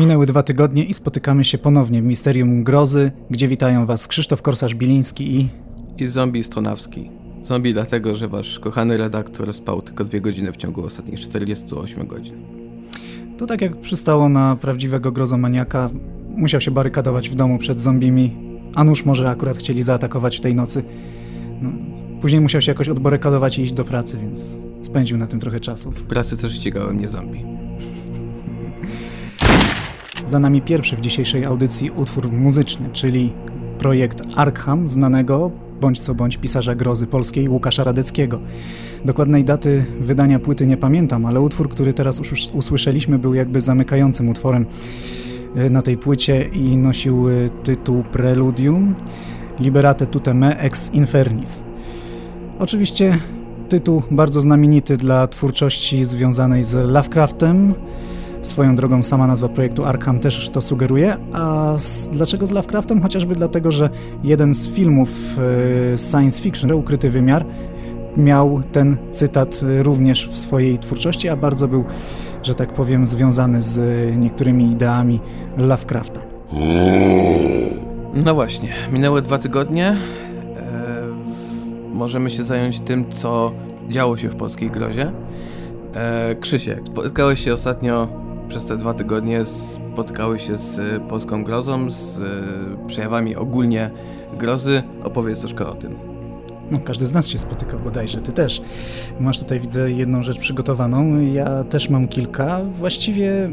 Minęły dwa tygodnie i spotykamy się ponownie w Misterium Grozy, gdzie witają Was Krzysztof Korsarz-Biliński i... I zombie Stonawski. Zombie dlatego, że wasz kochany redaktor spał tylko dwie godziny w ciągu ostatnich 48 godzin. To tak jak przystało na prawdziwego grozomaniaka, musiał się barykadować w domu przed zombimi, a nuż może akurat chcieli zaatakować w tej nocy. No, później musiał się jakoś odbarykadować i iść do pracy, więc spędził na tym trochę czasu. W pracy też ścigały mnie zombie. Za nami pierwszy w dzisiejszej audycji utwór muzyczny, czyli projekt Arkham, znanego bądź co bądź pisarza grozy polskiej Łukasza Radeckiego. Dokładnej daty wydania płyty nie pamiętam, ale utwór, który teraz us- usłyszeliśmy, był jakby zamykającym utworem y, na tej płycie i nosił y, tytuł Preludium Liberate tutte me ex infernis. Oczywiście tytuł bardzo znamienity dla twórczości związanej z Lovecraftem, Swoją drogą sama nazwa projektu Arkham też to sugeruje. A z, dlaczego z Lovecraftem? Chociażby dlatego, że jeden z filmów e, science fiction, Ukryty Wymiar, miał ten cytat e, również w swojej twórczości, a bardzo był, że tak powiem, związany z e, niektórymi ideami Lovecrafta. No właśnie, minęły dwa tygodnie. E, możemy się zająć tym, co działo się w polskiej grozie. E, Krzysiek, spotkałeś się ostatnio przez te dwa tygodnie, spotkałeś się z e, polską grozą, z e, przejawami ogólnie grozy. Opowiedz troszkę o tym. No, każdy z nas się spotykał bodajże, ty też. Masz tutaj, widzę, jedną rzecz przygotowaną, ja też mam kilka. Właściwie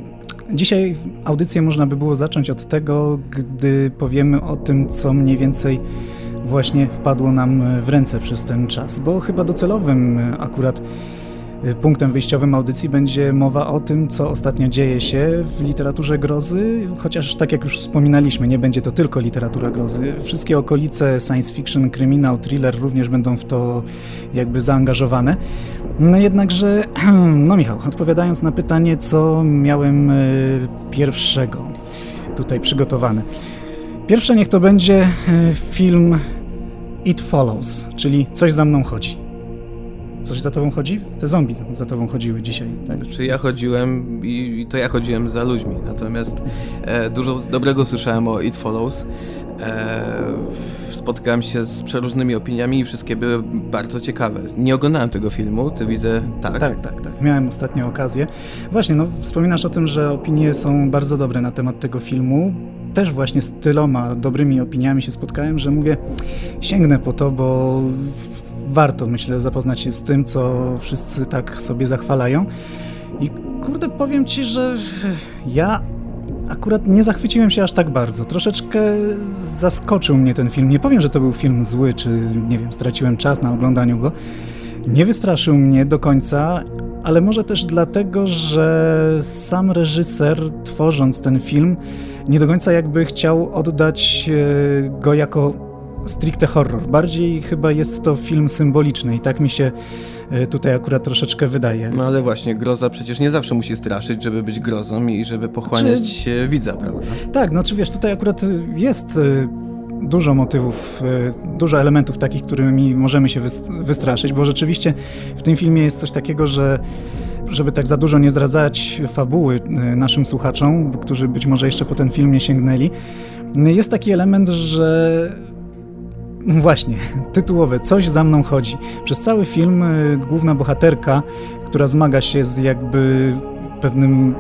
dzisiaj audycję można by było zacząć od tego, gdy powiemy o tym, co mniej więcej właśnie wpadło nam w ręce przez ten czas, bo chyba docelowym akurat punktem wyjściowym audycji będzie mowa o tym, co ostatnio dzieje się w literaturze grozy, chociaż tak jak już wspominaliśmy, nie będzie to tylko literatura grozy. Wszystkie okolice science fiction, kryminał, thriller również będą w to jakby zaangażowane. No jednakże, no Michał, odpowiadając na pytanie, co miałem y, pierwszego tutaj przygotowane. Pierwsze niech to będzie y, film It Follows, czyli Coś za mną chodzi. Coś za tobą chodzi? Te zombie za tobą chodziły dzisiaj, tak? Znaczy ja chodziłem i, i to ja chodziłem za ludźmi, natomiast e, dużo dobrego słyszałem o It Follows. E, spotkałem się z przeróżnymi opiniami i wszystkie były bardzo ciekawe. Nie oglądałem tego filmu, ty widzę, tak? Tak, tak, tak. Miałem ostatnio okazję. Właśnie, no wspominasz o tym, że opinie są bardzo dobre na temat tego filmu. Też właśnie z tyloma dobrymi opiniami się spotkałem, że mówię, sięgnę po to, bo warto, myślę, zapoznać się z tym, co wszyscy tak sobie zachwalają. I kurde, powiem ci, że ja akurat nie zachwyciłem się aż tak bardzo. Troszeczkę zaskoczył mnie ten film. Nie powiem, że to był film zły, czy nie wiem, straciłem czas na oglądaniu go. Nie wystraszył mnie do końca, ale może też dlatego, że sam reżyser, tworząc ten film, nie do końca jakby chciał oddać go jako stricte horror. Bardziej chyba jest to film symboliczny i tak mi się tutaj akurat troszeczkę wydaje. No ale właśnie, groza przecież nie zawsze musi straszyć, żeby być grozą i żeby pochłaniać czy... widza, prawda? Tak, no czy wiesz, tutaj akurat jest dużo motywów, dużo elementów takich, którymi możemy się wystraszyć, bo rzeczywiście w tym filmie jest coś takiego, że żeby tak za dużo nie zdradzać fabuły naszym słuchaczom, którzy być może jeszcze po ten film nie sięgnęli, jest taki element, że Właśnie, tytułowe, coś za mną chodzi. Przez cały film y, główna bohaterka, która zmaga się z jakby pewnym,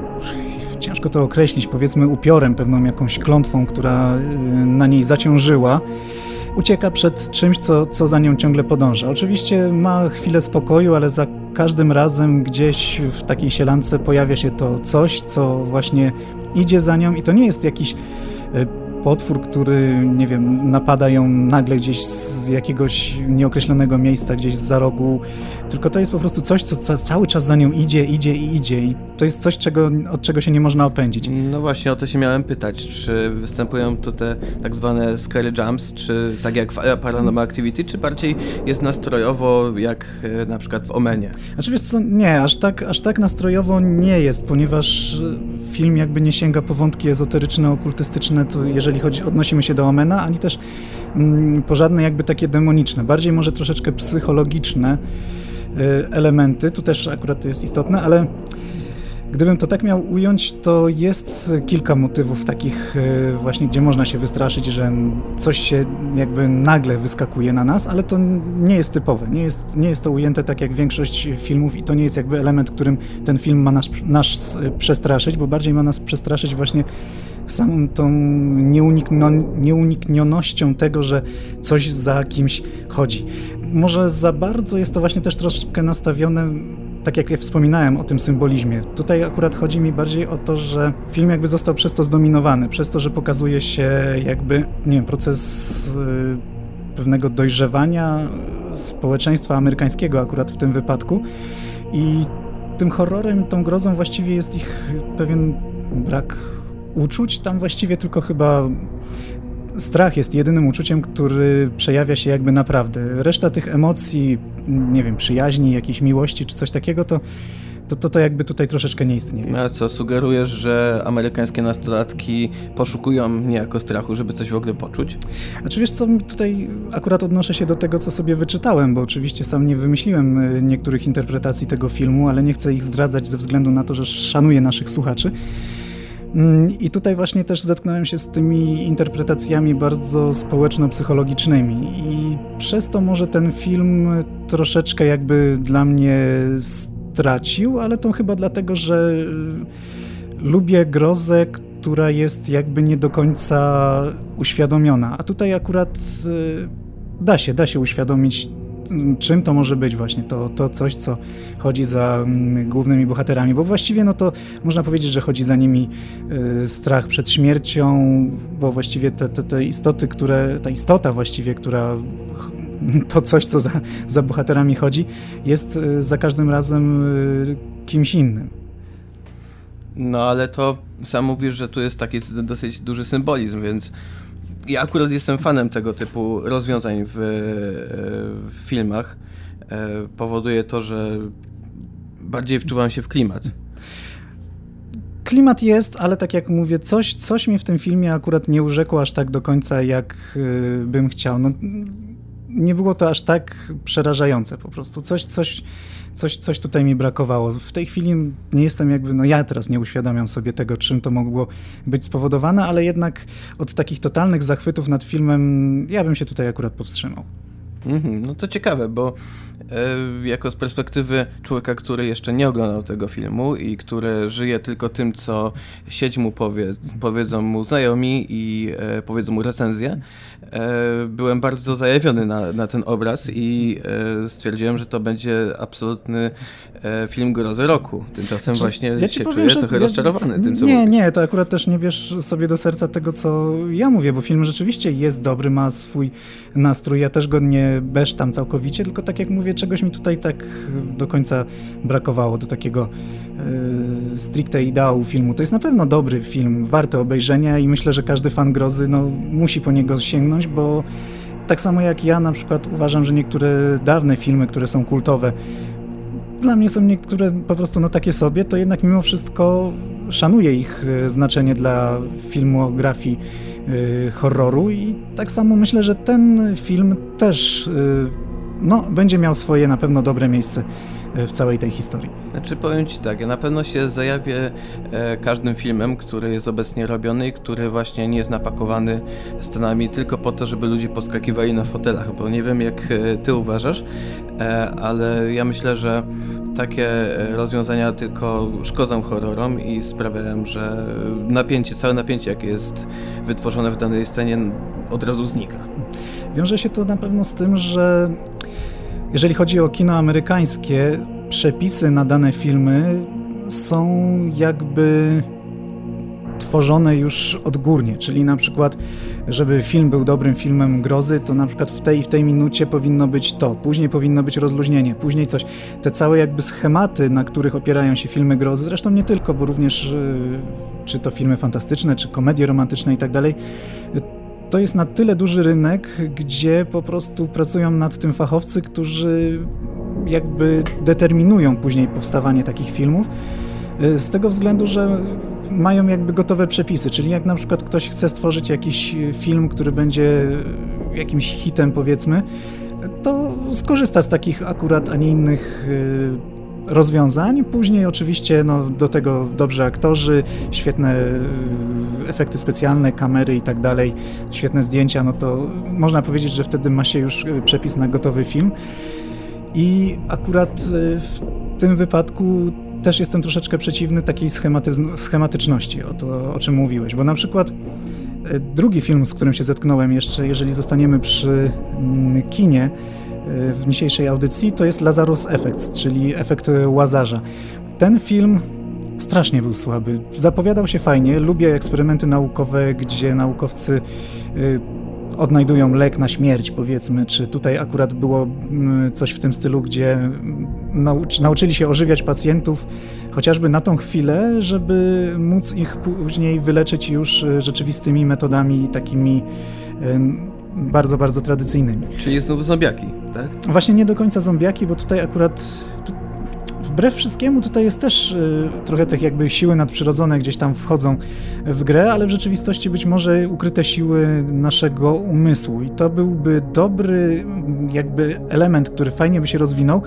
ciężko to określić, powiedzmy upiorem, pewną jakąś klątwą, która y, na niej zaciążyła, ucieka przed czymś, co, co za nią ciągle podąża. Oczywiście ma chwilę spokoju, ale za każdym razem gdzieś w takiej sielance pojawia się to coś, co właśnie idzie za nią i to nie jest jakiś e, potwór, który, nie wiem, napada ją nagle gdzieś z jakiegoś nieokreślonego miejsca, gdzieś z za rogu, tylko to jest po prostu coś, co cały czas za nią idzie, idzie i idzie i to jest coś, czego, od czego się nie można opędzić. No właśnie, o to się miałem pytać, czy występują tu te tak zwane scary jumps, czy tak jak w Paranormal Activity, czy bardziej jest nastrojowo, jak e, na przykład w Omenie? Znaczy wiesz co, nie, aż tak, aż tak nastrojowo nie jest, ponieważ film jakby nie sięga po wątki ezoteryczne, okultystyczne, to jeżeli jeżeli chodzi, odnosimy się do Omena, ani też mm, po żadne jakby takie demoniczne, bardziej może troszeczkę psychologiczne y, elementy, tu też akurat to jest istotne, ale Gdybym to tak miał ująć, to jest kilka motywów takich y, właśnie, gdzie można się wystraszyć, że coś się jakby nagle wyskakuje na nas, ale to nie jest typowe. Nie jest, nie jest to ujęte tak jak większość filmów i to nie jest jakby element, którym ten film ma nas, nas przestraszyć, bo bardziej ma nas przestraszyć właśnie samą tą nieunikno, nieuniknionością tego, że coś za kimś chodzi. Może za bardzo jest to właśnie też troszkę nastawione tak jak ja wspominałem o tym symbolizmie, tutaj akurat chodzi mi bardziej o to, że film jakby został przez to zdominowany, przez to, że pokazuje się jakby, nie wiem, proces y, pewnego dojrzewania społeczeństwa amerykańskiego akurat w tym wypadku i tym horrorem, tą grozą właściwie jest ich pewien brak uczuć. Tam właściwie tylko chyba strach jest jedynym uczuciem, który przejawia się jakby naprawdę. Reszta tych emocji, nie wiem, przyjaźni, jakiejś miłości czy coś takiego, to to, to, to jakby tutaj troszeczkę nie istnieje. A co, sugerujesz, że amerykańskie nastolatki poszukują niejako strachu, żeby coś w ogóle poczuć? Znaczy wiesz co, tutaj akurat odnoszę się do tego, co sobie wyczytałem, bo oczywiście sam nie wymyśliłem e, niektórych interpretacji tego filmu, ale nie chcę ich zdradzać ze względu na to, że szanuję naszych słuchaczy. Mm, I tutaj właśnie też zetknąłem się z tymi interpretacjami bardzo społeczno-psychologicznymi. I przez to może ten film troszeczkę jakby dla mnie stracił, ale to chyba dlatego, że y, lubię grozę, która jest jakby nie do końca uświadomiona, a tutaj akurat y, da się, da się uświadomić czym to może być właśnie to, to coś, co chodzi za mm, głównymi bohaterami, bo właściwie no to można powiedzieć, że chodzi za nimi y, strach przed śmiercią, bo właściwie te, te, te istoty, które, ta istota właściwie, która to coś, co za, za bohaterami chodzi, jest y, za każdym razem y, kimś innym. No ale to sam mówisz, że tu jest taki dosyć duży symbolizm, więc ja akurat jestem fanem tego typu rozwiązań w, w filmach. E, powoduje to, że bardziej wczuwam się w klimat. Klimat jest, ale tak jak mówię, coś, coś mnie w tym filmie akurat nie urzekło aż tak do końca, jak y, bym chciał. No, nie było to aż tak przerażające po prostu. Coś, coś coś, coś tutaj mi brakowało. W tej chwili nie jestem jakby, no ja teraz nie uświadamiam sobie tego, czym to mogło być spowodowane, ale jednak od takich totalnych zachwytów nad filmem ja bym się tutaj akurat powstrzymał. Mm-hmm, no to ciekawe, bo jako z perspektywy człowieka, który jeszcze nie oglądał tego filmu i który żyje tylko tym, co sieć mu powie, powiedzą mu znajomi i e, powiedzą mu recenzje, E, byłem bardzo zajawiony na, na ten obraz i e, stwierdziłem, że to będzie absolutny e, film grozy roku. Tymczasem Czy, właśnie ja się powiem, czuję trochę ja, rozczarowany tym, co Nie, mówię. nie, to akurat też nie bierz sobie do serca tego, co ja mówię, bo film rzeczywiście jest dobry, ma swój nastrój. Ja też go nie besztam całkowicie, tylko tak jak mówię, czegoś mi tutaj tak do końca brakowało, do takiego e, stricte ideału filmu. To jest na pewno dobry film, warty obejrzenia i myślę, że każdy fan grozy no, musi po niego sięgnąć bo tak samo jak ja na przykład uważam, że niektóre dawne filmy, które są kultowe, dla mnie są niektóre po prostu no takie sobie, to jednak mimo wszystko szanuję ich e, znaczenie dla filmografii y, horroru i tak samo myślę, że ten film też no, będzie miał swoje na pewno dobre miejsce w całej tej historii. Znaczy powiem Ci tak, ja na pewno się zajawię e, każdym filmem, który jest obecnie robiony i który właśnie nie jest napakowany scenami tylko po to, żeby ludzie podskakiwali na fotelach, bo nie wiem jak e, Ty uważasz, e, ale ja myślę, że takie e, rozwiązania tylko szkodzą horrorom i sprawiają, że napięcie, całe napięcie jakie jest wytworzone w danej scenie od razu znika. wiąże się to na pewno z tym, że jeżeli chodzi o kino amerykańskie, przepisy na dane filmy są jakby tworzone już odgórnie, czyli na przykład, żeby film był dobrym filmem grozy, to na przykład w tej i w tej minucie powinno być to, później powinno być rozluźnienie, później coś. Te całe jakby schematy, na których opierają się filmy grozy, zresztą nie tylko, bo również y, czy to filmy fantastyczne, czy komedie romantyczne i tak dalej, to jest na tyle duży rynek, gdzie po prostu pracują nad tym fachowcy, którzy jakby determinują później powstawanie takich filmów. Y, z tego względu, że mają jakby gotowe przepisy, czyli jak na przykład ktoś chce stworzyć jakiś film, który będzie jakimś hitem powiedzmy, to skorzysta z takich akurat, a nie innych y, rozwiązań. Później oczywiście no, do tego dobrze aktorzy, świetne y, efekty specjalne, kamery i tak dalej, świetne zdjęcia, no to można powiedzieć, że wtedy ma się już przepis na gotowy film. I akurat w tym wypadku też jestem troszeczkę przeciwny takiej schematyczności, o to, o czym mówiłeś, bo na przykład drugi film, z którym się zetknąłem jeszcze, jeżeli zostaniemy przy mm, kinie w dzisiejszej audycji, to jest Lazarus Effect, czyli efekt Łazarza. Ten film strasznie był słaby. Zapowiadał się fajnie, lubię eksperymenty naukowe, gdzie naukowcy e, odnajdują lek na śmierć, powiedzmy, czy tutaj akurat było mm, coś w tym stylu, gdzie nauczy, nauczyli się ożywiać pacjentów chociażby na tą chwilę, żeby móc ich później wyleczyć już rzeczywistymi metodami takimi bardzo, bardzo tradycyjnymi. Czyli znów zombiaki, tak? Właśnie nie do końca zombiaki, bo tutaj akurat wbrew wszystkiemu tutaj jest też y, trochę tych jakby siły nadprzyrodzone gdzieś tam wchodzą w grę, ale w rzeczywistości być może ukryte siły naszego umysłu i to byłby dobry jakby element, który fajnie by się rozwinął,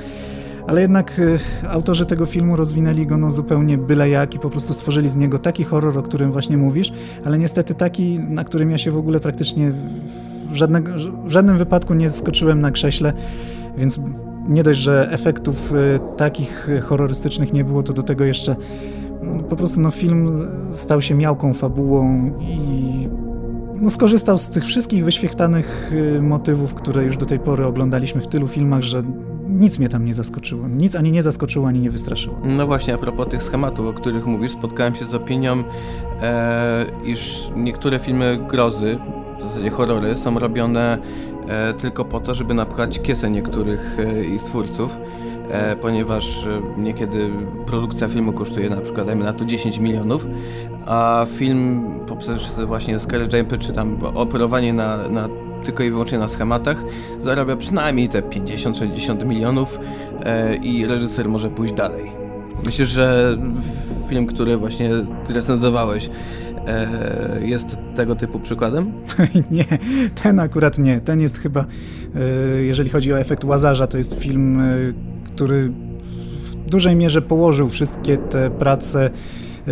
ale jednak y, autorzy tego filmu rozwinęli go no zupełnie byle jak i po prostu stworzyli z niego taki horror, o którym właśnie mówisz, ale niestety taki, na którym ja się w ogóle praktycznie w, żadnego, w żadnym wypadku nie skoczyłem na krześle, więc nie dość, że efektów y, takich horrorystycznych nie było, to do tego jeszcze mm, po prostu no, film stał się miałką fabułą i no, skorzystał z tych wszystkich wyświechtanych y, motywów, które już do tej pory oglądaliśmy w tylu filmach, że nic mnie tam nie zaskoczyło. Nic ani nie zaskoczyło, ani nie wystraszyło. No właśnie, a propos tych schematów, o których mówisz, spotkałem się z opinią, e, iż niektóre filmy grozy, w zasadzie horrory, są robione e, tylko po to, żeby napchać kiesę niektórych e, ich twórców, e, ponieważ e, niekiedy produkcja filmu kosztuje na przykład, dajmy na to 10 milionów, a film poprzez właśnie Jumpy, czy tam operowanie na, na tylko i wyłącznie na schematach, zarabia przynajmniej te 50-60 milionów e, i reżyser może pójść dalej. Myślę, że film, który właśnie recenzowałeś, e, jest tego typu przykładem? nie, ten akurat nie. Ten jest chyba, e, jeżeli chodzi o efekt Łazarza, to jest film, e, który w dużej mierze położył wszystkie te prace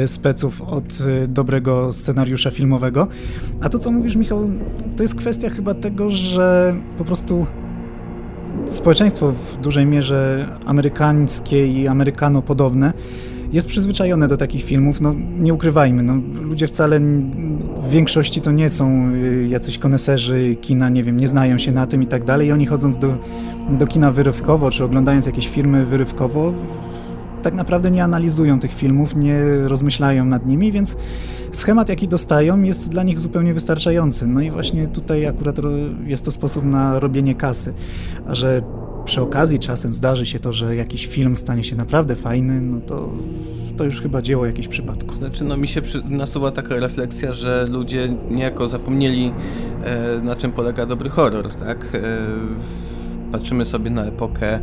speców od e, dobrego scenariusza filmowego. A to, co mówisz, Michał, to jest kwestia chyba tego, że po prostu społeczeństwo w dużej mierze amerykańskie i amerykanopodobne jest przyzwyczajone do takich filmów, no nie ukrywajmy, no, ludzie wcale w większości to nie są e, jacyś koneserzy kina, nie wiem, nie znają się na tym i tak dalej i oni chodząc do, do kina wyrywkowo, czy oglądając jakieś filmy wyrywkowo, tak naprawdę nie analizują tych filmów, nie rozmyślają nad nimi, więc schemat, jaki dostają, jest dla nich zupełnie wystarczający. No i właśnie tutaj akurat jest to sposób na robienie kasy. A że przy okazji czasem zdarzy się to, że jakiś film stanie się naprawdę fajny, no to to już chyba dzieło jakichś przypadków. Znaczy, no mi się przy, nasuwa taka refleksja, że ludzie niejako zapomnieli, e, na czym polega dobry horror, tak? E, patrzymy sobie na epokę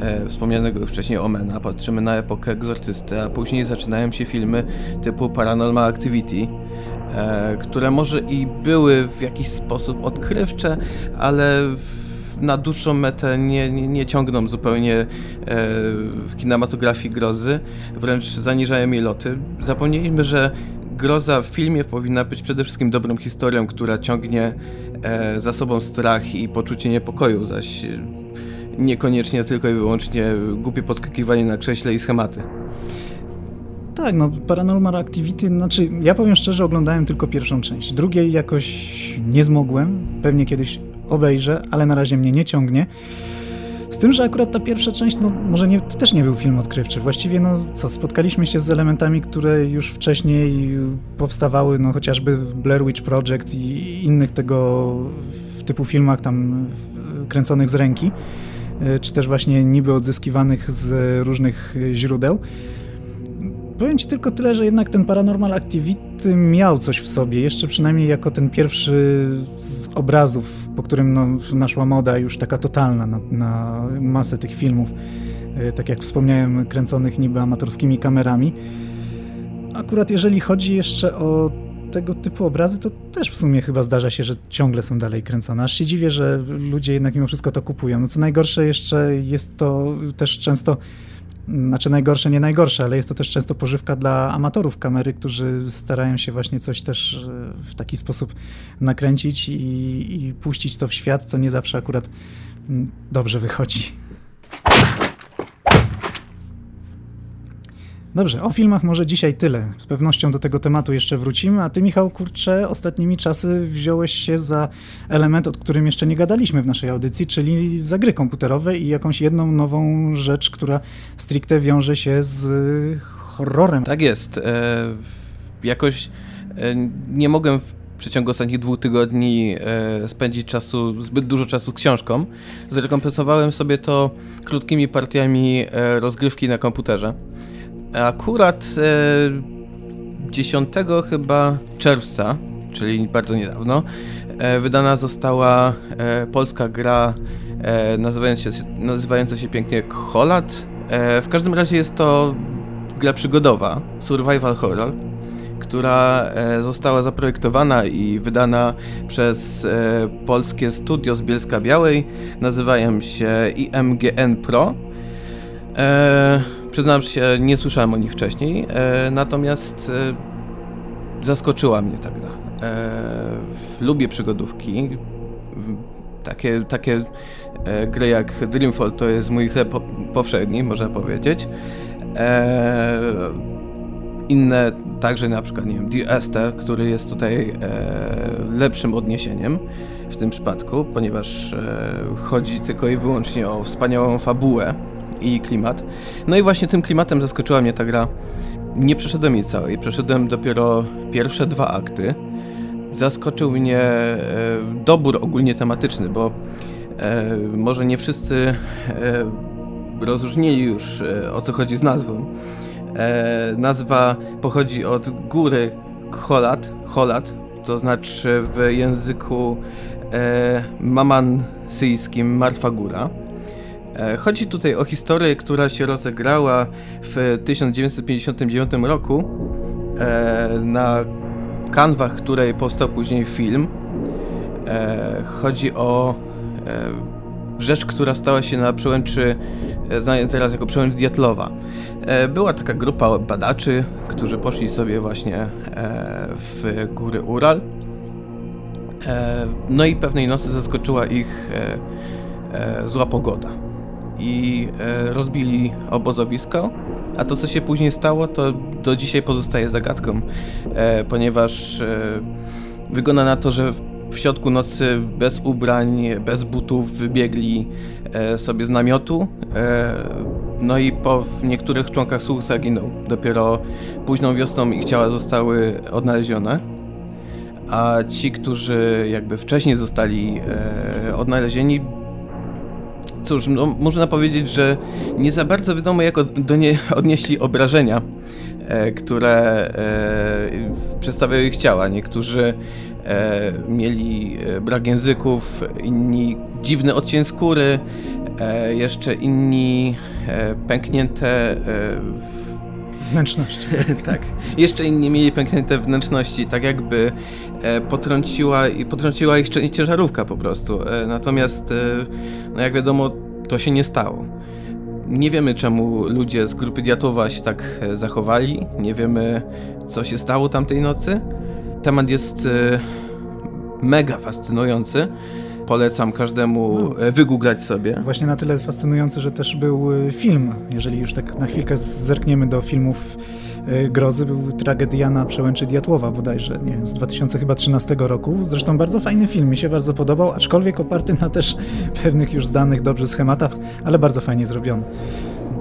e, wspomnianego już wcześniej Omena, patrzymy na epokę Egzortysty, a później zaczynają się filmy typu Paranormal Activity, e, które może i były w jakiś sposób odkrywcze, ale na dłuższą metę nie, nie, nie ciągną zupełnie e, w kinematografii grozy, wręcz zaniżają jej loty. Zapomnieliśmy, że groza w filmie powinna być przede wszystkim dobrą historią, która ciągnie e, za sobą strach i poczucie niepokoju, zaś niekoniecznie tylko i wyłącznie głupie podskakiwanie na krześle i schematy. Tak, no Paranormal Activity, znaczy ja powiem szczerze, oglądałem tylko pierwszą część. Drugiej jakoś nie zmogłem, pewnie kiedyś obejrzę, ale na razie mnie nie ciągnie. Z tym, że akurat ta pierwsza część, no może nie, to też nie był film odkrywczy. Właściwie, no co, spotkaliśmy się z elementami, które już wcześniej powstawały, no chociażby w Blair Witch Project i innych tego typu filmach tam kręconych z ręki, e, czy też właśnie niby odzyskiwanych z różnych źródeł. Powiem Ci tylko tyle, że jednak ten Paranormal Activity miał coś w sobie, jeszcze przynajmniej jako ten pierwszy z obrazów, po którym no, naszła moda już taka totalna na, na masę tych filmów, e, tak jak wspomniałem, kręconych niby amatorskimi kamerami. Akurat jeżeli chodzi jeszcze o tego typu obrazy, to też w sumie chyba zdarza się, że ciągle są dalej kręcone. Aż się dziwię, że ludzie jednak mimo wszystko to kupują. No co najgorsze jeszcze jest to też często znaczy najgorsze, nie najgorsze, ale jest to też często pożywka dla amatorów kamery, którzy starają się właśnie coś też e, w taki sposób nakręcić i, i puścić to w świat, co nie zawsze akurat mm, dobrze wychodzi. Dobrze, o filmach może dzisiaj tyle. Z pewnością do tego tematu jeszcze wrócimy, a ty Michał, kurczę, ostatnimi czasy wziąłeś się za element, o którym jeszcze nie gadaliśmy w naszej audycji, czyli za gry komputerowe i jakąś jedną nową rzecz, która stricte wiąże się z horrorem. Tak jest. E, jakoś e, nie mogłem w przeciągu ostatnich dwóch tygodni e, spędzić czasu, zbyt dużo czasu z książką. Zrekompensowałem sobie to krótkimi partiami e, rozgrywki na komputerze. Akurat e, 10 chyba czerwca, czyli bardzo niedawno, e, wydana została e, polska gra e, nazywająca, się, nazywająca się pięknie Cholat. E, w każdym razie jest to gra przygodowa, survival horror, która e, została zaprojektowana i wydana przez e, polskie studio z Bielska Białej. Nazywają się IMGN Pro. Przyznam się, nie słyszałem o nich wcześniej, e, natomiast e, zaskoczyła mnie ta gra. E, lubię przygodówki. Takie, takie gry jak Dreamfall to jest mój chleb po, powszedni, można powiedzieć. Inne także na przykład, nie wiem, Dear Esther, który jest tutaj lepszym odniesieniem w tym przypadku, ponieważ chodzi tylko i wyłącznie o wspaniałą fabułę, i klimat. No i właśnie tym klimatem zaskoczyła mnie ta gra. Nie przeszedłem jej całej, przeszedłem dopiero pierwsze dwa akty. Zaskoczył mnie e, dobór ogólnie tematyczny, bo e, może nie wszyscy e, rozróżnili już o co chodzi z nazwą. Nazwa pochodzi od góry Cholat, Cholat, to znaczy w języku mamansyjskim Martwa Góra. E, chodzi tutaj o historię, która się rozegrała w 1959 roku e, na kanwach, której powstał później film. E, chodzi o rzecz, która stała się na przełęczy, znana teraz jako przełęcz Diatlowa. Była taka grupa badaczy, którzy poszli sobie właśnie w góry Ural. No i pewnej nocy zaskoczyła ich zła pogoda i e, rozbili obozowisko. A to, co się później stało, to do dzisiaj pozostaje zagadką, e, ponieważ e, wygląda na to, że w środku nocy bez ubrań, bez butów wybiegli sobie z namiotu. No i po niektórych członkach słuch zaginął. Dopiero późną wiosną ich ciała zostały odnalezione. A ci, którzy jakby wcześniej zostali odnalezieni, cóż, no, można powiedzieć, że nie za bardzo wiadomo, jak do niej odnieśli obrażenia, e, które e, ich ciała. Niektórzy e, mieli e, brak języków, inni dziwny odcień skóry, e, jeszcze inni e, pęknięte wnętrzności. tak. Jeszcze inni mieli pęknięte wnętrzności, tak jakby e, potrąciła, potrąciła ich ciężarówka po prostu. E, natomiast, e, no jak wiadomo, to się nie stało. Nie wiemy, czemu ludzie z grupy Diatowa się tak e, zachowali. Nie wiemy, co się stało tamtej nocy. Temat jest e, mega fascynujący. Polecam każdemu e, wygooglać sobie. Właśnie na tyle fascynujący, że też był y, film, jeżeli już tak na chwilkę zerkniemy do filmów y, grozy, był Tragedia na przełęczy Diatłowa bodajże, nie wiem, z 2013 roku. Zresztą bardzo fajny film, mi się bardzo podobał, aczkolwiek oparty na też pewnych już znanych dobrze schematach, ale bardzo fajnie zrobiony.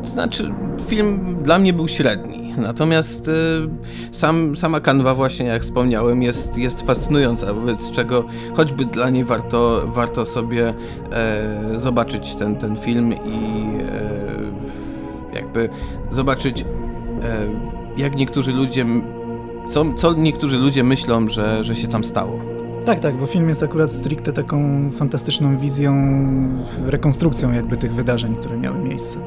To znaczy, film dla mnie był średni, natomiast y, sam, sama kanwa właśnie, jak wspomniałem, jest, jest fascynująca, wobec czego choćby dla niej warto, warto sobie e, zobaczyć ten, ten film i e, jakby zobaczyć, e, jak niektórzy ludzie, co, co niektórzy ludzie myślą, że, że się tam stało. Tak, tak, bo film jest akurat stricte taką fantastyczną wizją, rekonstrukcją jakby tych wydarzeń, które miały miejsce.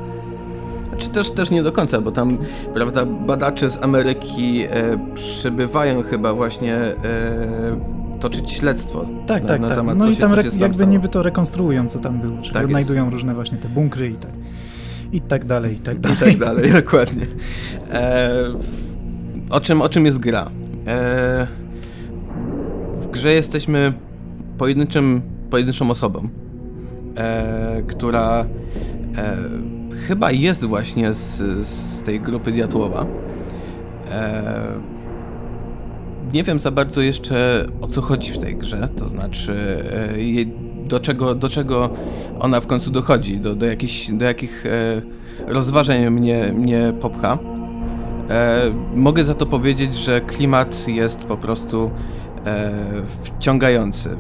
Czy też, też nie do końca, bo tam, prawda, badacze z Ameryki e, przybywają chyba właśnie e, toczyć śledztwo tak, na, tak, na tak. temat, No co i się, tam się jakby stało. niby to rekonstruują, co tam było, czyli Tak jest. odnajdują różne właśnie te bunkry i tak, i tak dalej, i tak I dalej. tak dalej, dokładnie. E, o, czym, o czym jest gra? E, w grze jesteśmy pojedynczym, pojedynczą osobą, e, która e, chyba jest właśnie z, z tej grupy Diatłowa. E, nie wiem za bardzo jeszcze o co chodzi w tej grze, to znaczy e, do czego, do czego ona w końcu dochodzi, do, do, jakich, do jakich e, rozważań mnie, mnie popcha. Mogę za to powiedzieć, że klimat jest po prostu wciągający.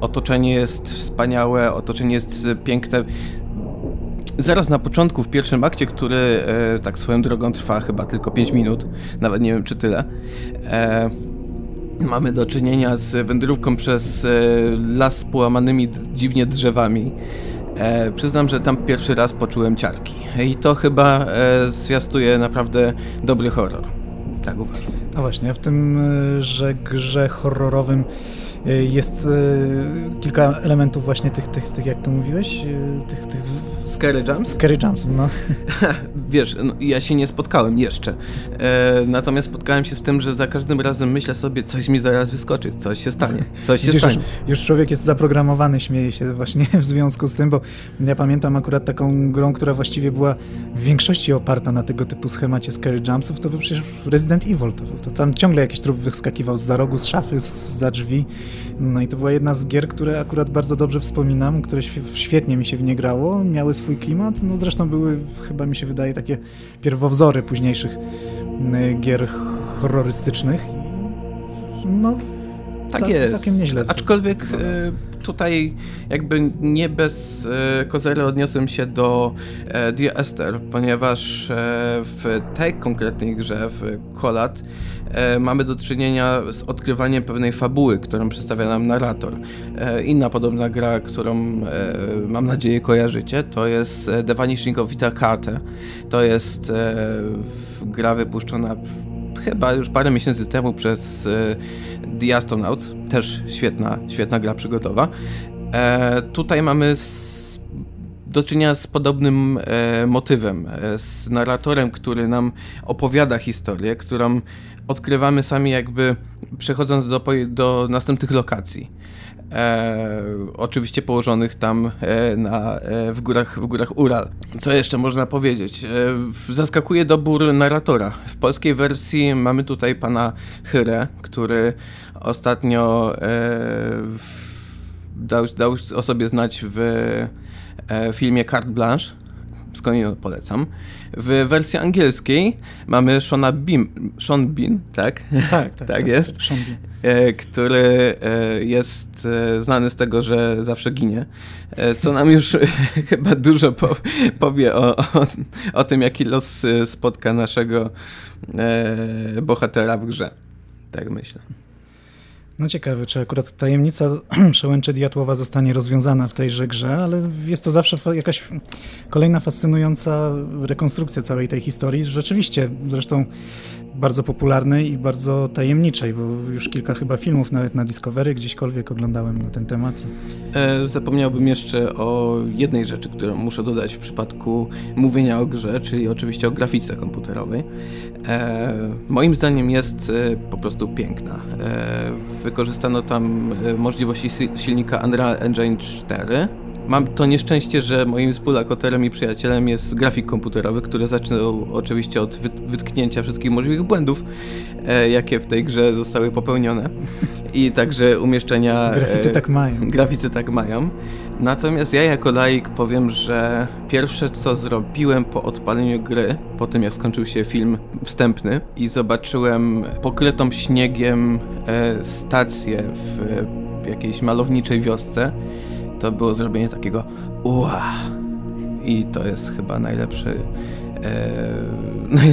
Otoczenie jest wspaniałe, otoczenie jest piękne. Zaraz na początku, w pierwszym akcie, który e, tak swoją drogą trwa chyba tylko 5 minut, nawet nie wiem czy tyle, e, mamy do czynienia z wędrówką przez e, las z połamanymi dziwnie drzewami. E, przyznam, że tam pierwszy raz poczułem ciarki. I to chyba e, zwiastuje naprawdę dobry horror. Tak uważam. A właśnie, w tym, y, że grze horrorowym y, jest y, kilka elementów właśnie tych, tych, tych jak to mówiłeś, tych, tych Scary Jumps? scary jumps, no. Wiesz, no, ja się nie spotkałem jeszcze. E, natomiast spotkałem się z tym, że za każdym razem myślę sobie, coś mi zaraz wyskoczy, coś się stanie, coś się Widzisz, już, stanie. już człowiek jest zaprogramowany, śmieje się właśnie w związku z tym, bo ja pamiętam akurat taką grą, która właściwie była w większości oparta na tego typu schemacie scary jumpsów, to był przecież Resident Evil, to, to tam ciągle jakiś trup wyskakiwał z za rogu, z szafy, z za drzwi, no i to była jedna z gier, które akurat bardzo dobrze wspominam, które świe- świetnie mi się w nie grało, miały swój klimat, no zresztą były, chyba mi się wydaje, takie pierwowzory późniejszych y, gier horrorystycznych. No, Tak cał- jest. całkiem nieźle. Aczkolwiek tutaj jakby nie bez e, kozery odniosłem się do e, Esther, ponieważ e, w tej konkretnej grze, w Kolat, e, mamy do czynienia z odkrywaniem pewnej fabuły, którą przedstawia nam narrator. Inna podobna gra, którą mam nadzieję kojarzycie, to jest The Vanishing of Vita Carter. To jest gra wypuszczona chyba już parę miesięcy temu przez e, The Astronaut, też świetna, świetna gra przygotowa. E, tutaj mamy do czynienia z podobnym e, motywem, e, z narratorem, który nam opowiada historię, którą odkrywamy sami jakby przechodząc do, do następnych lokacji. E, oczywiście położonych tam e, na, e, w, górach, w górach Ural. Co jeszcze można powiedzieć? E, zaskakuje dobór narratora. W polskiej wersji mamy tutaj pana Hyrę, który ostatnio e, dał, dał o sobie znać w e, filmie Carte Blanche. Skądinąd polecam. W wersji angielskiej mamy Shona Bean, Sean Bean, tak? Tak, tak. Tak jest. Sean Bean. e, który e, jest e, znany z tego, że zawsze ginie, co nam już chyba dużo po, powie o, o, o tym, jaki los spotka naszego bohatera w grze. Tak myślę. No ciekawe, czy akurat tajemnica przełęczy Diatłowa zostanie rozwiązana w tejże grze, ale jest to zawsze jakaś kolejna fascynująca rekonstrukcja całej tej historii. Rzeczywiście, zresztą bardzo popularnej i bardzo tajemniczej, bo już kilka chyba filmów nawet na Discovery gdzieśkolwiek oglądałem na ten temat. E, zapomniałbym jeszcze o jednej rzeczy, którą muszę dodać w przypadku mówienia o grze, czyli oczywiście o grafice komputerowej. E, moim zdaniem jest e, po prostu piękna. Wykorzystano tam możliwości silnika Unreal Engine 4. Mam to nieszczęście, że moim współlokatorem i przyjacielem jest grafik komputerowy, który zaczynał oczywiście od wytknięcia wszystkich możliwych błędów, e, jakie w tej grze zostały popełnione. I także umieszczenia. Graficy tak mają. Graficy tak mają. Natomiast ja jako laik powiem, że pierwsze co zrobiłem po odpaleniu gry, po tym jak skończył się film wstępny i zobaczyłem pokrytą śniegiem e, stację w jakiejś malowniczej wiosce, to było zrobienie takiego uła. I to jest chyba najlepszy,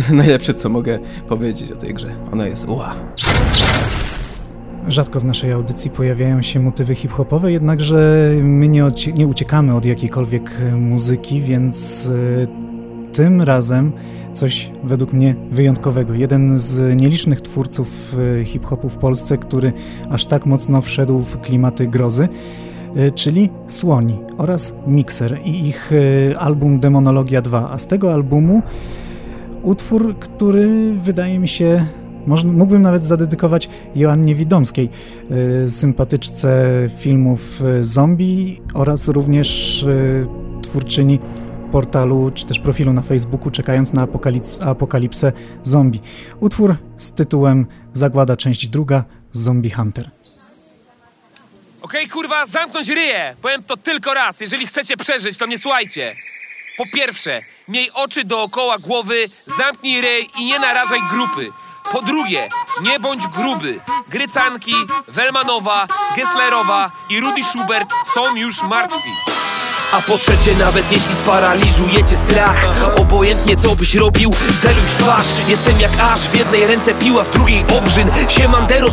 e, najlepsze co mogę powiedzieć o tej grze. Ona jest uła. Rzadko w naszej audycji pojawiają się motywy hip-hopowe, jednakże my nie, nie uciekamy od jakiejkolwiek muzyki, więc y, tym razem coś według mnie wyjątkowego. Jeden z nielicznych twórców y, hip-hopu w Polsce, który aż tak mocno wszedł w klimaty grozy, czyli Słoni oraz Mixer i ich album Demonologia 2. A z tego albumu utwór, który wydaje mi się mógłbym nawet zadedykować Joannie Widomskiej, y, sympatyczce filmów zombie oraz również twórczyni portalu czy też profilu na Facebooku czekając na apokalips apokalipsę zombie. Utwór z tytułem Zagłada część druga Zombie Hunter. Okej, kurwa, zamknąć ryję! Powiem to tylko raz. Jeżeli chcecie przeżyć, to nie słuchajcie. Po pierwsze, miej oczy dookoła głowy, zamknij ryj i nie narażaj grupy. Po drugie, nie bądź gruby. Grycanki, Welmanowa, Gesslerowa i Rudy Schubert są już martwi. A po trzecie nawet jeśli sparaliżujecie strach Obojętnie co byś robił, celuj w twarz. Jestem jak aż, w jednej ręce piła, w drugiej obrzyn. Siemandero,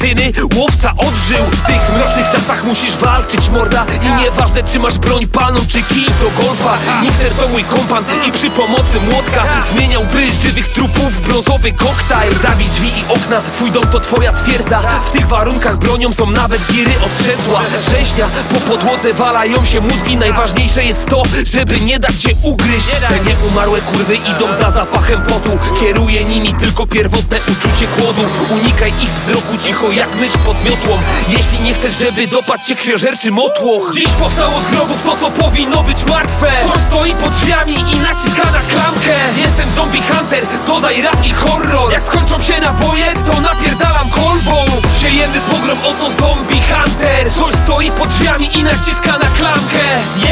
syny, łowca odżył. W tych mrocznych czasach musisz walczyć morda. I nieważne czy masz broń palną czy kij do golfa. Mikser to mój kompan i przy pomocy młotka Zmieniałby żywych trupów brązowy koktajl. Zabij drzwi i okna, twój dom to twoja twierdza. W tych warunkach bronią są nawet giry od krzesła. Rzeźnia, po podłodze walają się mózgi najważniejsze Najważniejsze jest to, żeby nie dać się ugryźć. Te nieumarłe kurwy idą za zapachem potu. Kieruje nimi tylko pierwotne uczucie głodu. Unikaj ich wzroku cicho jak mysz pod miotłą. Jeśli nie chcesz, żeby dopadł cię krwiożerczy motłoch. Dziś powstało z grobów to, co powinno być martwe. Co stoi pod drzwiami i naciska na klamkę. Jestem zombie hunter, dodaj rap i horror. Jak skończą się naboje, to napierdalam kolbą. Siejemy pogrom, oto zombie hunter. Coś stoi pod drzwiami i naciska na klamkę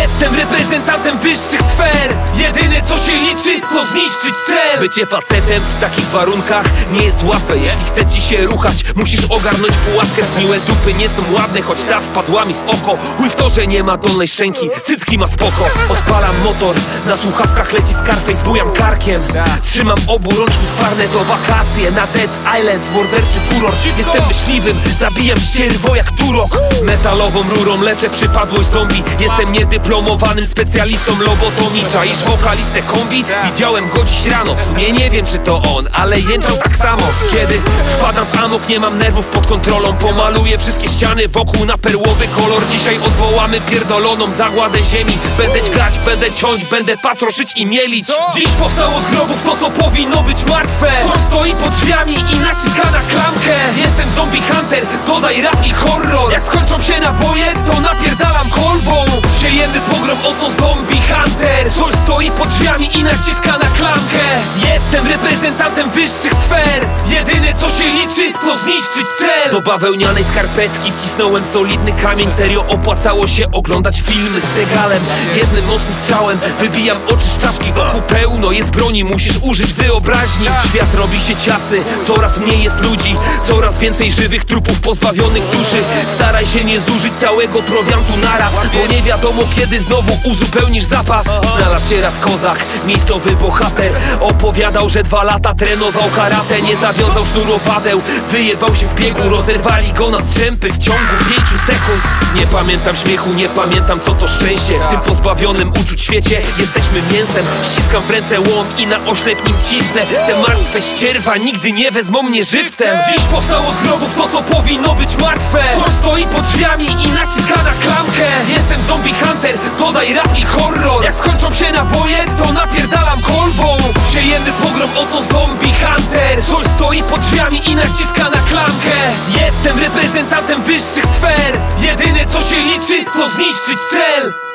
Jestem reprezentantem wyższych sfer. Jedyne co się liczy to zniszczyć cel. Bycie facetem w takich warunkach nie jest łatwe. Jeśli chce ci się ruchać musisz ogarnąć pułapkę. Zgniłe dupy nie są ładne choć ta wpadła mi w oko. Chuj w to, że nie ma dolnej szczęki, cycki ma spoko. Odpalam motor, na słuchawkach leci Scarface, bujam karkiem. Trzymam obu rączku skwarne to wakacje Na Dead Island, morderczy kurort Jestem myśliwym, zabijam ścierwo jak turok. Metalową rurą lecę przypadłość zombie. Jestem niedyplomatyczny dyplomowanym specjalistą lobotomii Czaisz wokalistę kombi? Widziałem go dziś rano W sumie nie wiem czy to on, ale jęczał tak samo. Kiedy wpadam w amok, nie mam nerwów pod kontrolą. Pomaluję wszystkie ściany wokół na perłowy kolor. Dzisiaj odwołamy pierdoloną zagładę ziemi. Będę grać, będę ciąć, będę patroszyć i mielić. Dziś powstało z grobów to co powinno być martwe. Co stoi pod drzwiami i naciska na klamkę. Jestem zombie hunter, dodaj rap i horror. Jak skończą się naboje, to napierdalam kolbą. Siejemy pogrom, oto zombie hunter. Coś stoi pod drzwiami i naciska na klamkę. Jestem reprezentantem wyższych sfer. Jedyne co się liczy to zniszczyć cel. Do bawełnianej skarpetki wcisnąłem solidny kamień. Serio opłacało się oglądać filmy z Segalem. Jednym mocnym strzałem wybijam oczy z czaszki. Wokół pełno jest broni, musisz użyć wyobraźni. Świat robi się ciasny, coraz mniej jest ludzi Coraz więcej żywych trupów pozbawionych duszy. Staraj się nie zużyć całego prowiantu naraz Bo nie wiadomo kiedy kiedy znowu uzupełnisz zapas. Znalazł się raz kozak, miejscowy bohater. Opowiadał, że dwa lata trenował karate Nie zawiązał sznurowadeł, wyjebał się w biegu Rozerwali go na strzępy w ciągu pięciu sekund. Nie pamiętam śmiechu, nie pamiętam co to szczęście. W tym pozbawionym uczuć świecie jesteśmy mięsem. Ściskam w ręce łom i na oślep nim cisnę. Te martwe ścierwa nigdy nie wezmą mnie żywcem. Dziś powstało z grobów to co powinno być martwe. Coś stoi pod drzwiami i naciska na klamkę. Jestem zombie hunter, dodaj rap i horror. Jak skończą się naboje, to napierdalam kolbą. Siejemy pogrom, oto zombie hunter. Coś stoi pod drzwiami i naciska na klamkę. Jestem reprezentantem wyższych sfer. Jedyne co się liczy to zniszczyć cel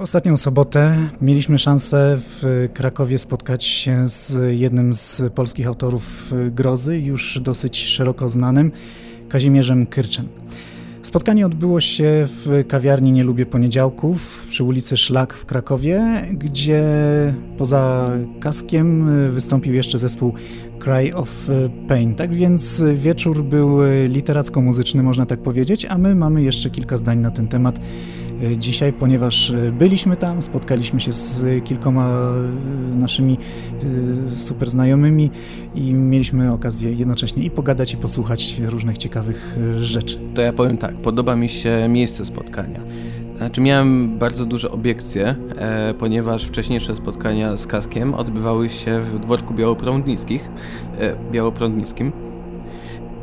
W ostatnią sobotę mieliśmy szansę w Krakowie spotkać się z jednym z polskich autorów grozy, już dosyć szeroko znanym, Kazimierzem Kyrczem. Spotkanie odbyło się w kawiarni Nie Lubię Poniedziałków przy ulicy Szlak w Krakowie, gdzie poza kaskiem wystąpił jeszcze zespół Cry of Pain. Tak więc wieczór był literacko-muzyczny, można tak powiedzieć, a my mamy jeszcze kilka zdań na ten temat dzisiaj, ponieważ byliśmy tam, spotkaliśmy się z kilkoma naszymi super znajomymi i mieliśmy okazję jednocześnie i pogadać, i posłuchać różnych ciekawych rzeczy. To ja powiem tak, podoba mi się miejsce spotkania. Znaczy miałem bardzo duże obiekcje, e, ponieważ wcześniejsze spotkania z Kaskiem odbywały się w dworku białoprądnickich, e, białoprądnickim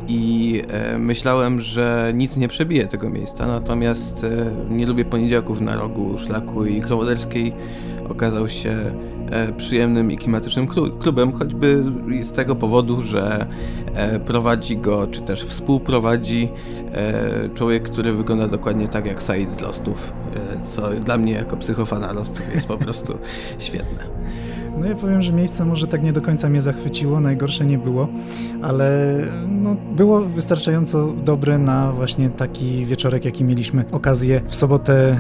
i e, myślałem, że nic nie przebije tego miejsca, natomiast e, nie lubię poniedziałków na rogu szlaku i krowoderskiej okazał się przyjemnym i klimatycznym klubem, choćby z tego powodu, że e, prowadzi go, czy też współprowadzi e, człowiek, który wygląda dokładnie tak jak Said z Lostów, e, co dla mnie jako psychofana Lostów jest po prostu świetne. No ja powiem, że miejsce może tak nie do końca mnie zachwyciło, najgorsze nie było, ale no, było wystarczająco dobre na właśnie taki wieczorek, jaki mieliśmy okazję w sobotę e,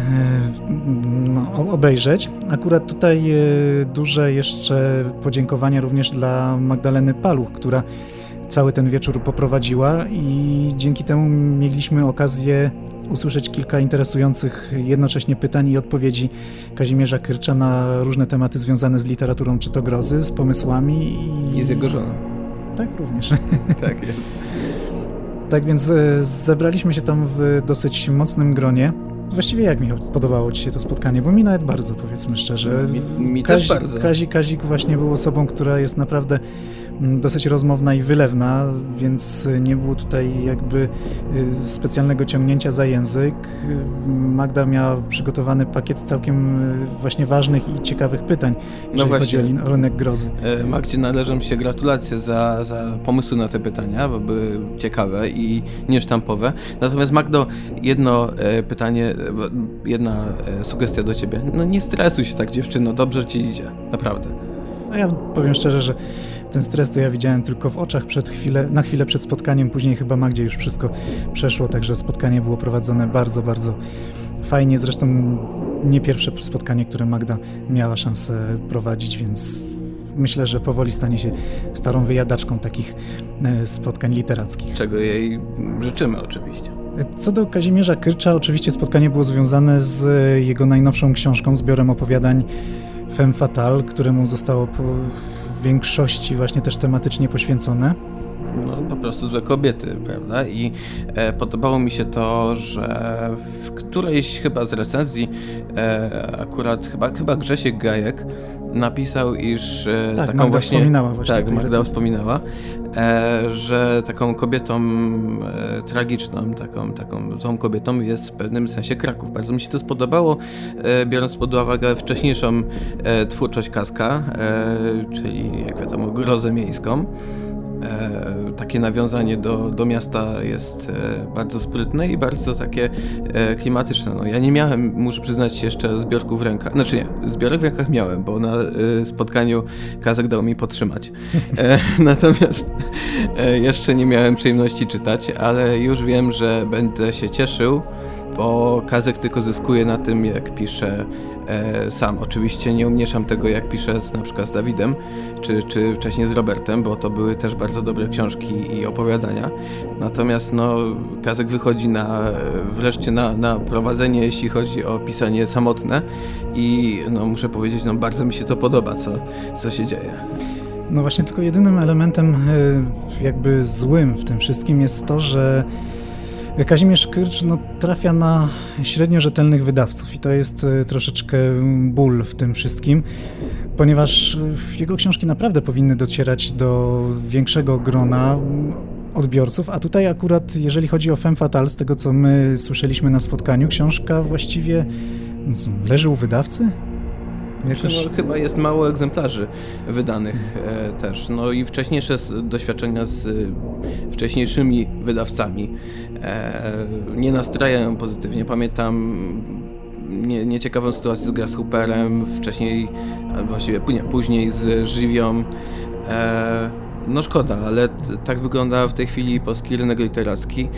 no, obejrzeć. Akurat tutaj e, duże jeszcze podziękowania również dla Magdaleny Paluch, która cały ten wieczór poprowadziła i dzięki temu mieliśmy okazję usłyszeć kilka interesujących jednocześnie pytań i odpowiedzi Kazimierza Kyrcza na różne tematy związane z literaturą czy to grozy, z pomysłami. I, I z jego żoną. Tak, również. Tak jest. tak więc e, zebraliśmy się tam w dosyć mocnym gronie. Właściwie jak mi podobało Ci się to spotkanie? Bo mi nawet bardzo, powiedzmy szczerze. Mi, mi też bardzo. Kazi, Kazik właśnie był osobą, która jest naprawdę dosyć rozmowna i wylewna, więc nie było tutaj jakby y, specjalnego ciągnięcia za język. Magda miała przygotowany pakiet całkiem y, właśnie ważnych i ciekawych pytań, jeżeli no chodzi o rynek grozy. E, Magdzie należą się gratulacje za, za pomysły na te pytania, bo były ciekawe i niesztampowe. Natomiast Magdo, jedno e, pytanie, jedna e, sugestia do ciebie. No nie stresuj się tak dziewczyno, dobrze ci idzie, naprawdę. No ja powiem szczerze, że ten stres to ja widziałem tylko w oczach przed chwilę, na chwilę przed spotkaniem, później chyba Magdzie już wszystko przeszło, także spotkanie było prowadzone bardzo, bardzo fajnie. Zresztą nie pierwsze spotkanie, które Magda miała szansę prowadzić, więc myślę, że powoli stanie się starą wyjadaczką takich e, spotkań literackich. Czego jej życzymy oczywiście. Co do Kazimierza Kyrcza, oczywiście spotkanie było związane z jego najnowszą książką, zbiorem opowiadań Femme Fatale, któremu zostało w większości właśnie też tematycznie poświęcone. No, po prostu złe kobiety, prawda? I e, podobało mi się to, że w którejś chyba z recenzji e, akurat chyba, chyba Grzesiek Gajek napisał, iż e, tak, taką Magda właśnie... wspominała właśnie Tak, Magda recenzji. wspominała, e, że taką kobietą e, tragiczną, taką, taką złą kobietą jest w pewnym sensie Kraków. Bardzo mi się to spodobało, e, biorąc pod uwagę wcześniejszą twórczość Kaska, czyli jak wiadomo grozę miejską. E, takie nawiązanie do, do miasta jest e, bardzo sprytne i bardzo takie e, klimatyczne. No, ja nie miałem, muszę przyznać, jeszcze zbiorków w rękach. Znaczy nie, zbiorek w rękach miałem, bo na spotkaniu Kazek dał mi podtrzymać. natomiast jeszcze nie miałem przyjemności czytać, ale już wiem, że będę się cieszył, bo Kazek tylko zyskuje na tym, jak pisze e, sam. Oczywiście nie umniejszam tego, jak piszę z, na przykład z Dawidem, czy, czy wcześniej z Robertem, bo to były też bardzo dobre książki i opowiadania. Natomiast no, Kazek wychodzi na, wreszcie na, na prowadzenie, jeśli chodzi o pisanie samotne i no, muszę powiedzieć, no, bardzo mi się to podoba, co, co się dzieje. No właśnie, tylko jedynym elementem e, jakby złym w tym wszystkim jest to, że Kazimierz Kyrcz no, trafia na średnio rzetelnych wydawców i to jest e, troszeczkę ból w tym wszystkim, ponieważ jego książki naprawdę powinny docierać do większego grona odbiorców, a tutaj akurat, jeżeli chodzi o Femme Fatale, z tego co my słyszeliśmy na spotkaniu, książka właściwie no leży u wydawcy? Jakoś... No, chyba jest mało egzemplarzy wydanych e, też. No i wcześniejsze doświadczenia z e, wcześniejszymi wydawcami e, nie nastrajają pozytywnie. Pamiętam nie, nieciekawą sytuację z Grasshopperem, wcześniej, właściwie nie, później z Żywią. E, no szkoda, ale tak wygląda w tej chwili polski rynek literacki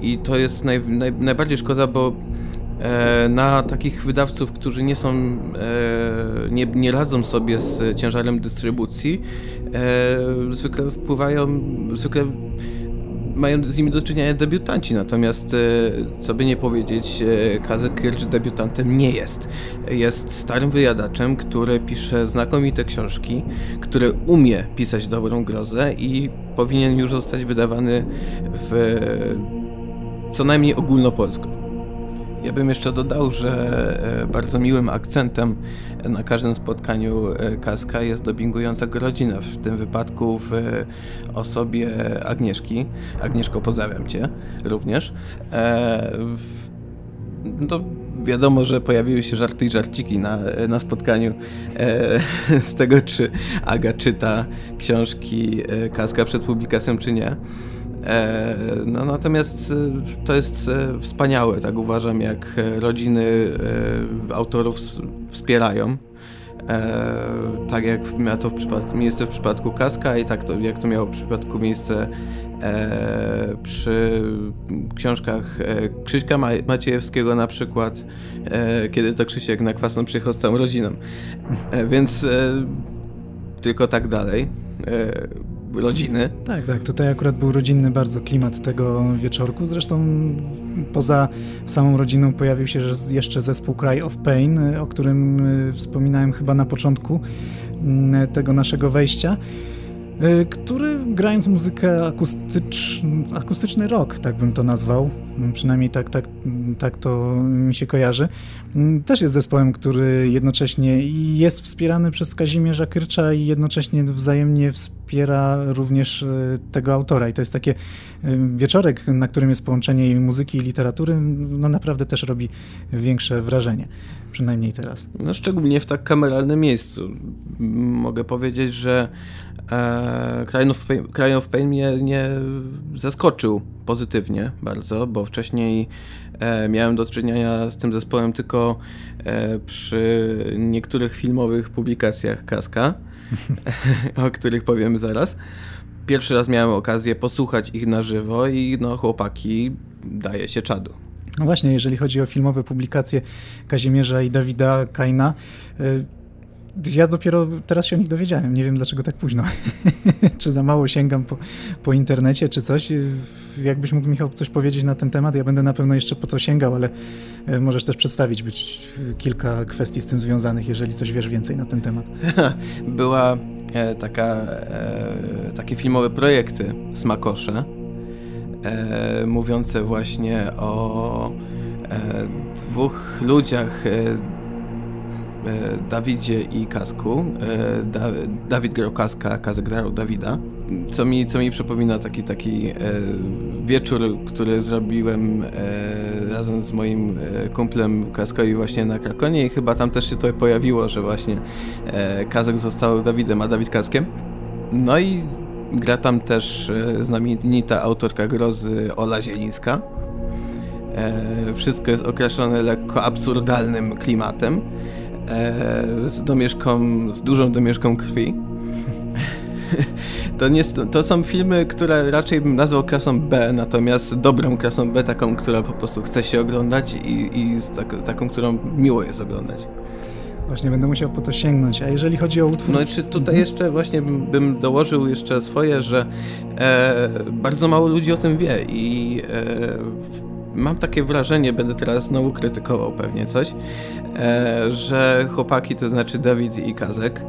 i to jest naj, naj, najbardziej szkoda, bo na takich wydawców, którzy nie są, e, nie, nie radzą sobie z ciężarem dystrybucji, e, zwykle wpływają, zwykle mają z nimi do czynienia debiutanci, natomiast e, co by nie powiedzieć, e, Kazek Kirch debiutantem nie jest. Jest starym wyjadaczem, który pisze znakomite książki, który umie pisać dobrą grozę i powinien już zostać wydawany w co najmniej ogólnopolską. Ja bym jeszcze dodał, że e, bardzo miłym akcentem na każdym spotkaniu e, Kaska jest dobingująca go rodzina, w tym wypadku w osobie Agnieszki. Agnieszko, pozdrawiam Cię również. E, no, wiadomo, że pojawiły się żarty i żarciki na, na spotkaniu e, z tego, czy Aga czyta książki Kaska przed publikacją, czy nie. E, no, natomiast e, to jest e, wspaniałe, tak uważam, jak rodziny autorów wspierają. tak jak miało to w przypadku, miejsce w przypadku Kaska i tak to, jak to miało w przypadku miejsce przy książkach Krzyśka Maciejewskiego na przykład, kiedy to Krzysiek na kwasną przyjechał z całą rodziną. więc tylko tak dalej rodziny. Tak, tak. Tutaj akurat był rodzinny bardzo klimat tego wieczorku. Zresztą poza samą rodziną pojawił się jeszcze zespół Cry of Pain, o którym y, wspominałem chyba na początku mm, tego naszego wejścia. Y, który grając muzykę akustycz, akustyczny rock, tak bym to nazwał, mm, przynajmniej tak, tak, tak to mi się kojarzy, mm, też jest zespołem, który jednocześnie jest wspierany przez Kazimierza Kyrcza i jednocześnie wzajemnie wspiera również y, tego autora i to jest takie y, wieczorek, na którym jest połączenie muzyki i literatury, no naprawdę też robi większe wrażenie, przynajmniej teraz. No szczególnie w tak kameralnym miejscu. Mogę powiedzieć, że E, Crying of Pain, Crying of Pain mnie nie zaskoczył pozytywnie bardzo, bo wcześniej e, miałem do czynienia z tym zespołem tylko e, przy niektórych filmowych publikacjach Kaska, o których powiem zaraz. Pierwszy raz miałem okazję posłuchać ich na żywo i no chłopaki daje się czadu. No właśnie, jeżeli chodzi o filmowe publikacje Kazimierza i Dawida Kaina, ja dopiero teraz się o nich dowiedziałem. Nie wiem dlaczego tak późno. czy za mało sięgam po, po internecie, czy coś. Jakbyś mógł, Michał, coś powiedzieć na ten temat? Ja będę na pewno jeszcze po to sięgał, ale e, możesz też przedstawić być kilka kwestii z tym związanych, jeżeli coś wiesz więcej na ten temat. Była e, taka, e, takie filmowe projekty Smakosze, mówiące właśnie o dwóch ludziach Dawidzie i Kasku. E, da, Dawid grał Kaska, Kazek grał Dawida. Co mi, co mi przypomina taki, taki e, wieczór, który zrobiłem razem z moim kumplem Kaskowi właśnie na Krakonie i chyba tam też się to pojawiło, że właśnie Kazek został Dawidem, a Dawid Kaskiem. No i gra tam też znamienita autorka grozy Ola Zielińska. Wszystko jest określone lekko absurdalnym klimatem e, z domieszką, z dużą domieszką krwi. To, nie, to są filmy, które raczej bym nazwał klasą B, natomiast dobrą klasą B, taką, która po prostu chce się oglądać i, i tak, taką, którą miło jest oglądać. Właśnie będę musiał po to sięgnąć. A jeżeli chodzi o utwór... No i czy tutaj mhm. jeszcze właśnie bym, bym dołożył jeszcze swoje, że e, bardzo mało ludzi o tym wie i e, mam takie wrażenie, będę teraz znowu krytykował pewnie coś, e, że chłopaki, to znaczy Dawid i Kazek,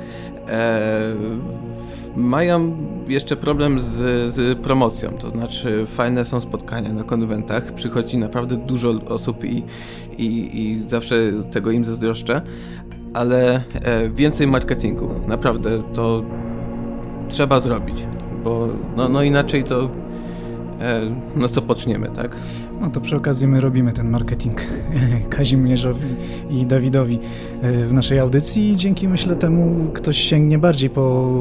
e, mają jeszcze problem z, z, promocją, to znaczy fajne są spotkania na konwentach, przychodzi naprawdę dużo osób i, i, i zawsze tego im zazdroszczę, ale e, więcej marketingu, naprawdę to trzeba zrobić, bo no, no inaczej to no co poczniemy, tak? No to przy okazji my robimy ten marketing Kazimierzowi i Dawidowi e, w naszej audycji i dzięki myślę temu ktoś sięgnie bardziej po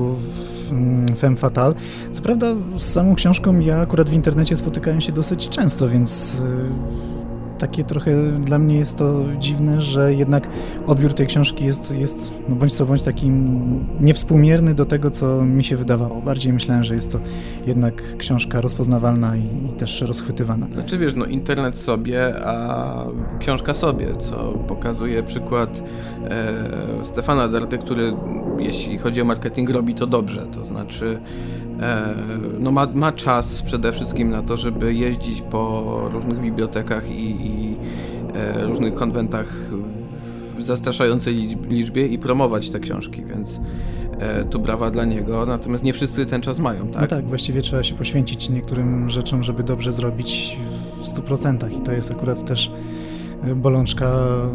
mm, Femme Fatale. Co prawda z samą książką ja akurat w internecie spotykałem się dosyć często, więc e, takie trochę dla mnie jest to dziwne, że jednak odbiór tej książki jest, jest no bądź co bądź taki niewspółmierny do tego, co mi się wydawało. Bardziej myślałem, że jest to jednak książka rozpoznawalna i, i też rozchwytywana. Znaczy wiesz, no internet sobie, a książka sobie, co pokazuje przykład e, Stefana Dardy, który jeśli chodzi o marketing robi to dobrze, to znaczy no ma, ma czas przede wszystkim na to, żeby jeździć po różnych bibliotekach i, i e, różnych konwentach w zastraszającej liczbie i promować te książki, więc e, tu brawa dla niego, natomiast nie wszyscy ten czas mają, tak? No tak, właściwie trzeba się poświęcić niektórym rzeczom, żeby dobrze zrobić w 100% i to jest akurat też bolączka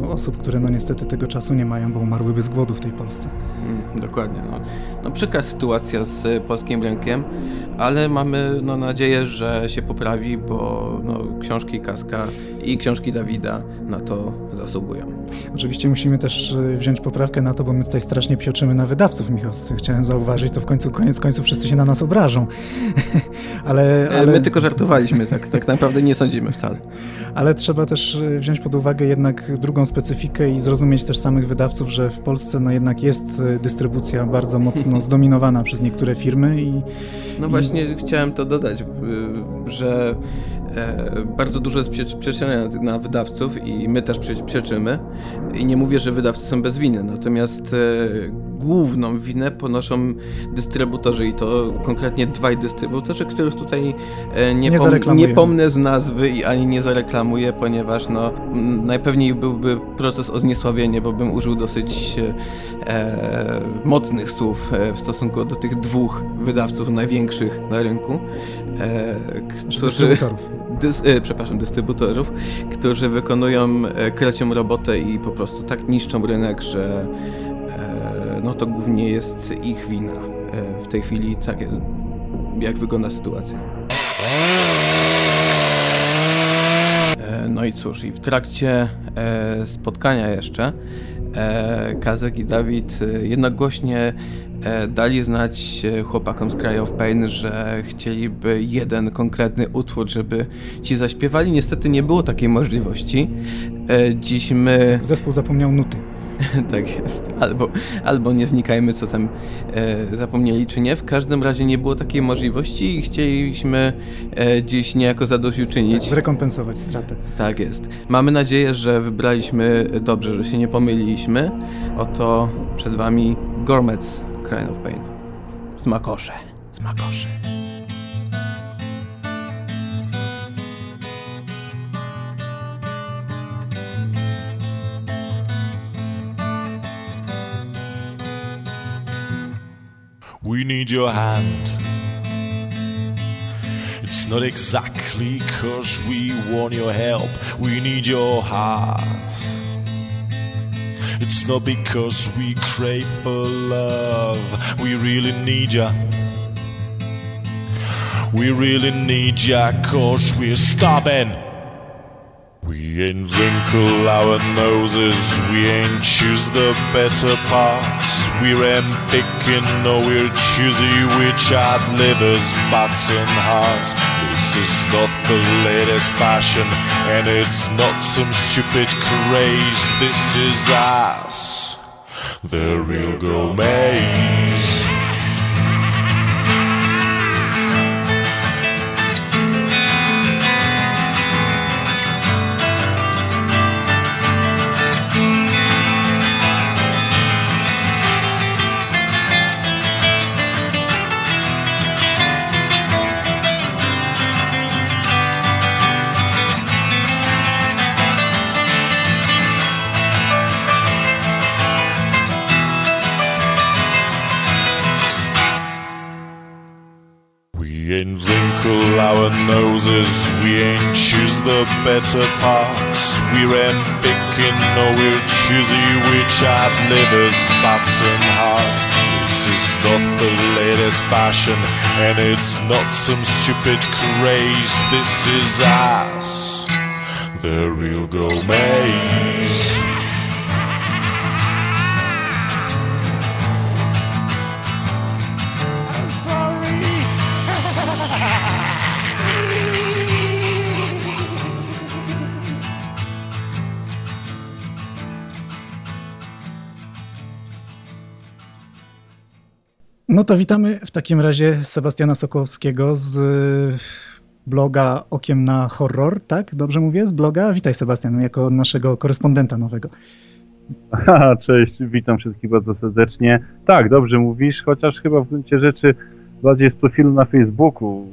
osób, które no niestety tego czasu nie mają, bo umarłyby z głodu w tej Polsce. Mm, dokładnie. No, no przykra sytuacja z polskim rynkiem, ale mamy no, nadzieję, że się poprawi, bo no, książki Kaska i książki Dawida na to zasługują. Oczywiście musimy też e, wziąć poprawkę na to, bo my tutaj strasznie psioczymy na wydawców Michowscy. Chciałem zauważyć, to w końcu koniec końców wszyscy się na nas obrażą. ale, e, ale... My tylko żartowaliśmy, tak, tak naprawdę nie sądzimy wcale. Ale trzeba też e, wziąć pod uwagę jednak drugą specyfikę i zrozumieć też samych wydawców, że w Polsce no jednak jest dystrybucja bardzo mocno zdominowana przez niektóre firmy i... No i... właśnie chciałem to dodać, że bardzo dużo jest przeczenia na wydawców i my też przeczymy. I nie mówię, że wydawcy są bez winy, natomiast e, główną winę ponoszą dystrybutorzy i to konkretnie dwaj dystrybutorzy, których tutaj e, nie, nie, pom nie pomnę z nazwy i ani nie zareklamuję, ponieważ no, najpewniej byłby proces o zniesławienie, bo bym użył dosyć e, mocnych słów w stosunku do tych dwóch wydawców największych na rynku, e, którzy, dystrybutorów. Dys, e, przepraszam, dystrybutorów, którzy wykonują e, krecią robotę i po prostu tak niszczą rynek, że e, no to głównie jest ich wina e, w tej chwili, tak jak wygląda sytuacja. E, no i cóż, i w trakcie e, spotkania jeszcze Kazek i Dawid jednogłośnie dali znać chłopakom z Cry of Pain, że chcieliby jeden konkretny utwór, żeby ci zaśpiewali. Niestety nie było takiej możliwości. Dziś my... Zespół zapomniał nuty. tak jest. Albo, albo nie znikajmy, co tam e, zapomnieli, czy nie. W każdym razie nie było takiej możliwości i chcieliśmy e, dziś niejako zadośćuczynić. Tak, zrekompensować stratę. Tak jest. Mamy nadzieję, że wybraliśmy dobrze, że się nie pomyliliśmy. Oto przed wami Gormets Crying of Pain. Smakosze, smakosze. We need your hand. It's not exactly cause we want your help, we need your heart. It's not because we crave for love, we really need ya. We really need ya, cause we're stubborn. We ain't wrinkle our noses, we ain't choose the better parts. We're picking, no, we're choosy, we chat livers, and hearts. This is not the latest fashion, and it's not some stupid craze. This is us, the real gourmets. Our noses, we ain't choose the better parts. We're picking, no, we're choosy, which have livers, butts, and hearts. This is not the latest fashion, and it's not some stupid craze. This is us, the real gourmets. No to witamy w takim razie Sebastiana Sokołowskiego z y, bloga Okiem na Horror, tak? Dobrze mówię? Z bloga? Witaj Sebastian, jako naszego korespondenta nowego. Aha, cześć, witam wszystkich bardzo serdecznie. Tak, dobrze mówisz, chociaż chyba w gruncie rzeczy bardziej z profilu na Facebooku.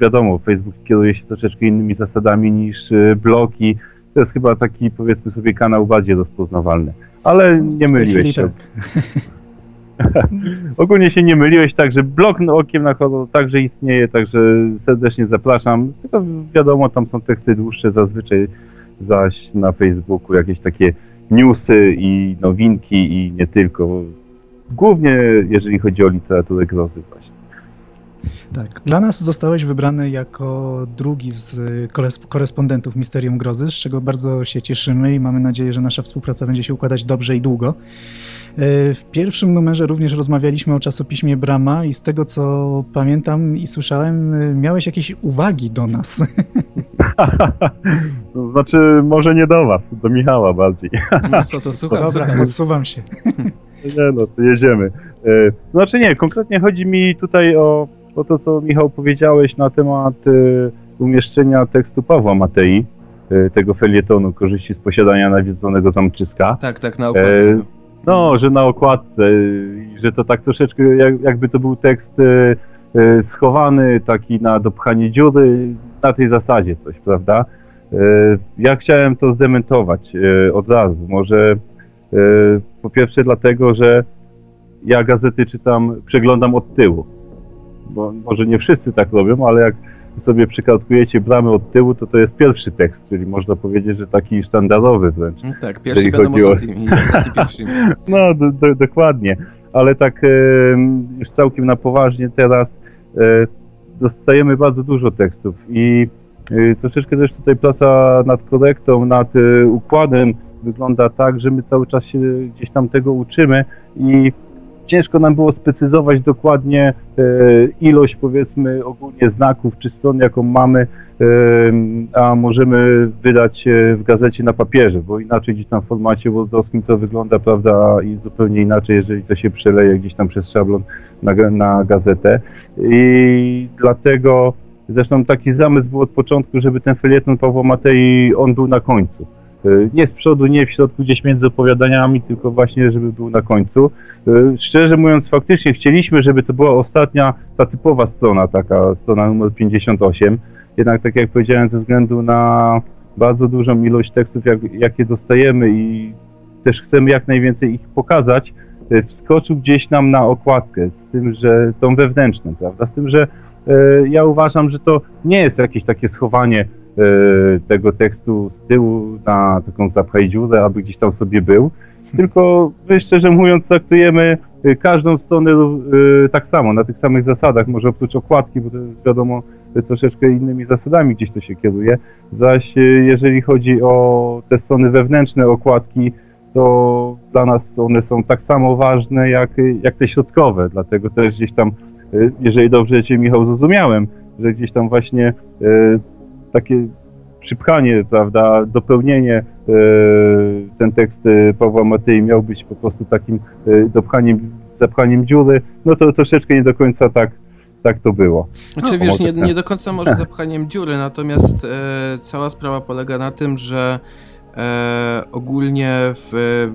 Wiadomo, Facebook kieruje się troszeczkę innymi zasadami niż y, blogi. To jest chyba taki, powiedzmy sobie, kanał bardziej rozpoznawalny. Ale nie myliłeś się. tak. Ogólnie się nie myliłeś, także blog no, Okiem na horror także istnieje, także serdecznie zapraszam. Tylko wiadomo, tam są teksty dłuższe zazwyczaj, zaś na Facebooku jakieś takie newsy i nowinki i nie tylko. Głównie jeżeli chodzi o literaturę grozy właśnie. Tak. Dla nas zostałeś wybrany jako drugi z koresp- korespondentów Misterium Grozy, z czego bardzo się cieszymy i mamy nadzieję, że nasza współpraca będzie się układać dobrze i długo. Y, W pierwszym numerze również rozmawialiśmy o czasopiśmie Brama i z tego co pamiętam i słyszałem, y, miałeś jakieś uwagi do nas. to znaczy, może nie do was, do Michała bardziej. No co to, słucham, Dobra, słucham. odsuwam się. Nie no, to jedziemy. E, Znaczy nie, konkretnie chodzi mi tutaj o, o to, co Michał powiedziałeś na temat e, umieszczenia tekstu Pawła Matei, e, tego felietonu korzyści z posiadania nawiedzonego zamczyska. Tak, tak, na okładce. No, że na okładce, że to tak troszeczkę jak, jakby to był tekst e, e, schowany, taki na dopchanie dziury, na tej zasadzie coś, prawda? E, Ja chciałem to zdementować od razu. Może po pierwsze dlatego, że ja gazety czytam, przeglądam od tyłu. Bo może nie wszyscy tak robią, ale jak sobie przykalkujecie bramę od tyłu, to to jest pierwszy tekst, czyli można powiedzieć, że taki sztandarowy wręcz. Mm, Tak, pierwszy wiadomo o- o tym i ostatni pierwszy. No, do, do, dokładnie. Ale tak e, już całkiem na poważnie teraz e, dostajemy bardzo dużo tekstów i e, troszeczkę też tutaj praca nad korektą, nad e, układem wygląda tak, że my cały czas się gdzieś tam tego uczymy i ciężko nam było sprecyzować dokładnie e, ilość powiedzmy ogólnie znaków czy stron jaką mamy, e, a możemy wydać w gazecie na papierze, bo inaczej gdzieś tam w formacie wordowskim to wygląda, prawda, i zupełnie inaczej, jeżeli to się przeleje gdzieś tam przez szablon na, na gazetę. I dlatego zresztą taki zamysł był od początku, żeby ten felieton Pawła Matei, on był na końcu. E, Nie z przodu, nie w środku, gdzieś między opowiadaniami, tylko właśnie, żeby był na końcu. E, Szczerze mówiąc, faktycznie chcieliśmy, żeby to była ostatnia, ta typowa strona, taka strona numer 58. Jednak, tak jak powiedziałem, ze względu na bardzo dużą ilość tekstów, jak, jakie dostajemy i też chcemy jak najwięcej ich pokazać, e, wskoczył gdzieś nam na okładkę, z tym, że tą wewnętrzną, prawda? Z tym, że e, ja uważam, że to nie jest jakieś takie schowanie tego tekstu z tyłu na taką zapchaj aby gdzieś tam sobie był, tylko my szczerze mówiąc traktujemy y, każdą stronę y, tak samo, na tych samych zasadach, może oprócz okładki, bo to jest wiadomo y, troszeczkę innymi zasadami gdzieś to się kieruje, zaś y, jeżeli chodzi o te strony wewnętrzne okładki, to dla nas one są tak samo ważne jak, y, jak te środkowe, dlatego też gdzieś tam, y, jeżeli dobrze Cię Michał zrozumiałem, że gdzieś tam właśnie y, takie przypchanie, prawda, dopełnienie, e, ten tekst e, Pawła Matei miał być po prostu takim e, dopchaniem, zapchaniem dziury, no to troszeczkę nie do końca tak, tak to było. Znaczy No, wiesz, nie, tak. nie do końca może zapchaniem dziury, natomiast e, cała sprawa polega na tym, że ogólnie w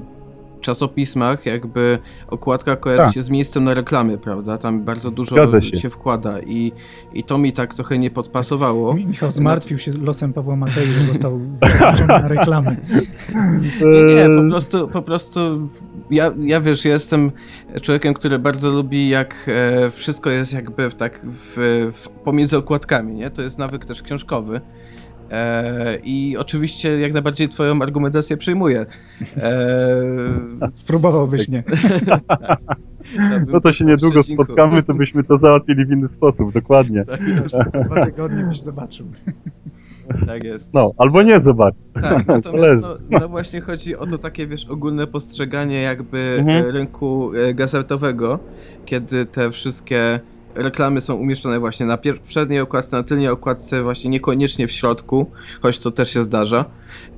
czasopismach jakby okładka kojarzy Tak. się z miejscem na reklamy, prawda? Tam bardzo dużo Zgadza się. się wkłada i, i to mi tak trochę nie podpasowało. Mi- Michał zmartwił się losem Pawła Matei, że został przeznaczony na reklamy. Nie, nie, po prostu, po prostu ja, ja wiesz, ja jestem człowiekiem, który bardzo lubi jak e, wszystko jest jakby w, tak w, w, pomiędzy okładkami, nie? To jest nawyk też książkowy. E, I oczywiście jak najbardziej twoją argumentację przyjmuję. E, Spróbowałbyś nie. był No to się niedługo Szczecinku. spotkamy, to byśmy to załatwili w inny sposób, dokładnie. Jeszcze za dwa tygodnie byś zobaczył. Tak jest. No, albo nie zobacz. Tak, natomiast no, no właśnie chodzi o to takie, wiesz, ogólne postrzeganie jakby Mhm. e, rynku gazetowego, kiedy te wszystkie reklamy są umieszczone właśnie na przedniej okładce, na tylnej okładce, właśnie niekoniecznie w środku, choć to też się zdarza.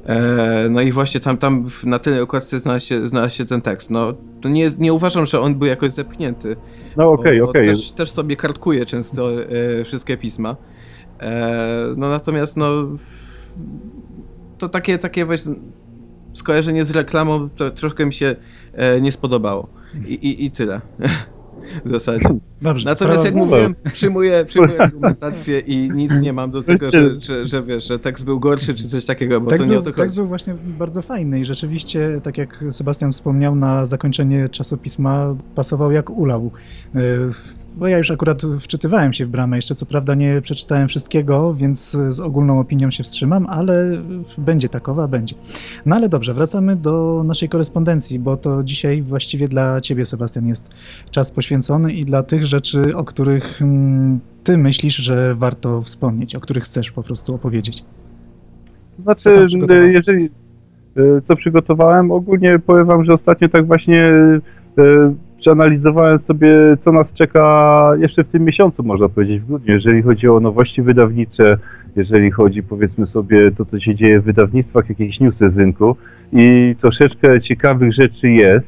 E, no i właśnie tam, tam na tylnej okładce znalazł się, znalazł się ten tekst. No, to nie, nie uważam, że on był jakoś zepchnięty. No okej, bo okej. Też, też sobie kartkuję często e, wszystkie pisma. E, no natomiast no to takie, takie weź, skojarzenie z reklamą to troszkę mi się nie spodobało. I, i, i tyle. w zasadzie. Dobrze, Natomiast jak mówiłem, przyjmuję, przyjmuję argumentację i nic nie mam do tego, że, że, że wiesz, że tekst był gorszy czy coś takiego, bo tekst to nie był, o to tekst był właśnie bardzo fajny i rzeczywiście, tak jak Sebastian wspomniał, na zakończenie czasopisma pasował jak ulał. Bo ja już akurat wczytywałem się w bramę, jeszcze co prawda nie przeczytałem wszystkiego, więc z ogólną opinią się wstrzymam, ale będzie takowa, będzie. No ale dobrze, wracamy do naszej korespondencji, bo to dzisiaj właściwie dla ciebie, Sebastian, jest czas poświęcony i dla tych rzeczy, o których mm, ty myślisz, że warto wspomnieć, o których chcesz po prostu opowiedzieć. Znaczy, przygotowałeś? jeżeli e, co przygotowałem, ogólnie powiem wam, że ostatnio tak właśnie e, przeanalizowałem sobie, co nas czeka jeszcze w tym miesiącu, można powiedzieć, w grudniu, jeżeli chodzi o nowości wydawnicze, jeżeli chodzi powiedzmy sobie to, co się dzieje w wydawnictwach, jakieś newsy z rynku i troszeczkę ciekawych rzeczy jest.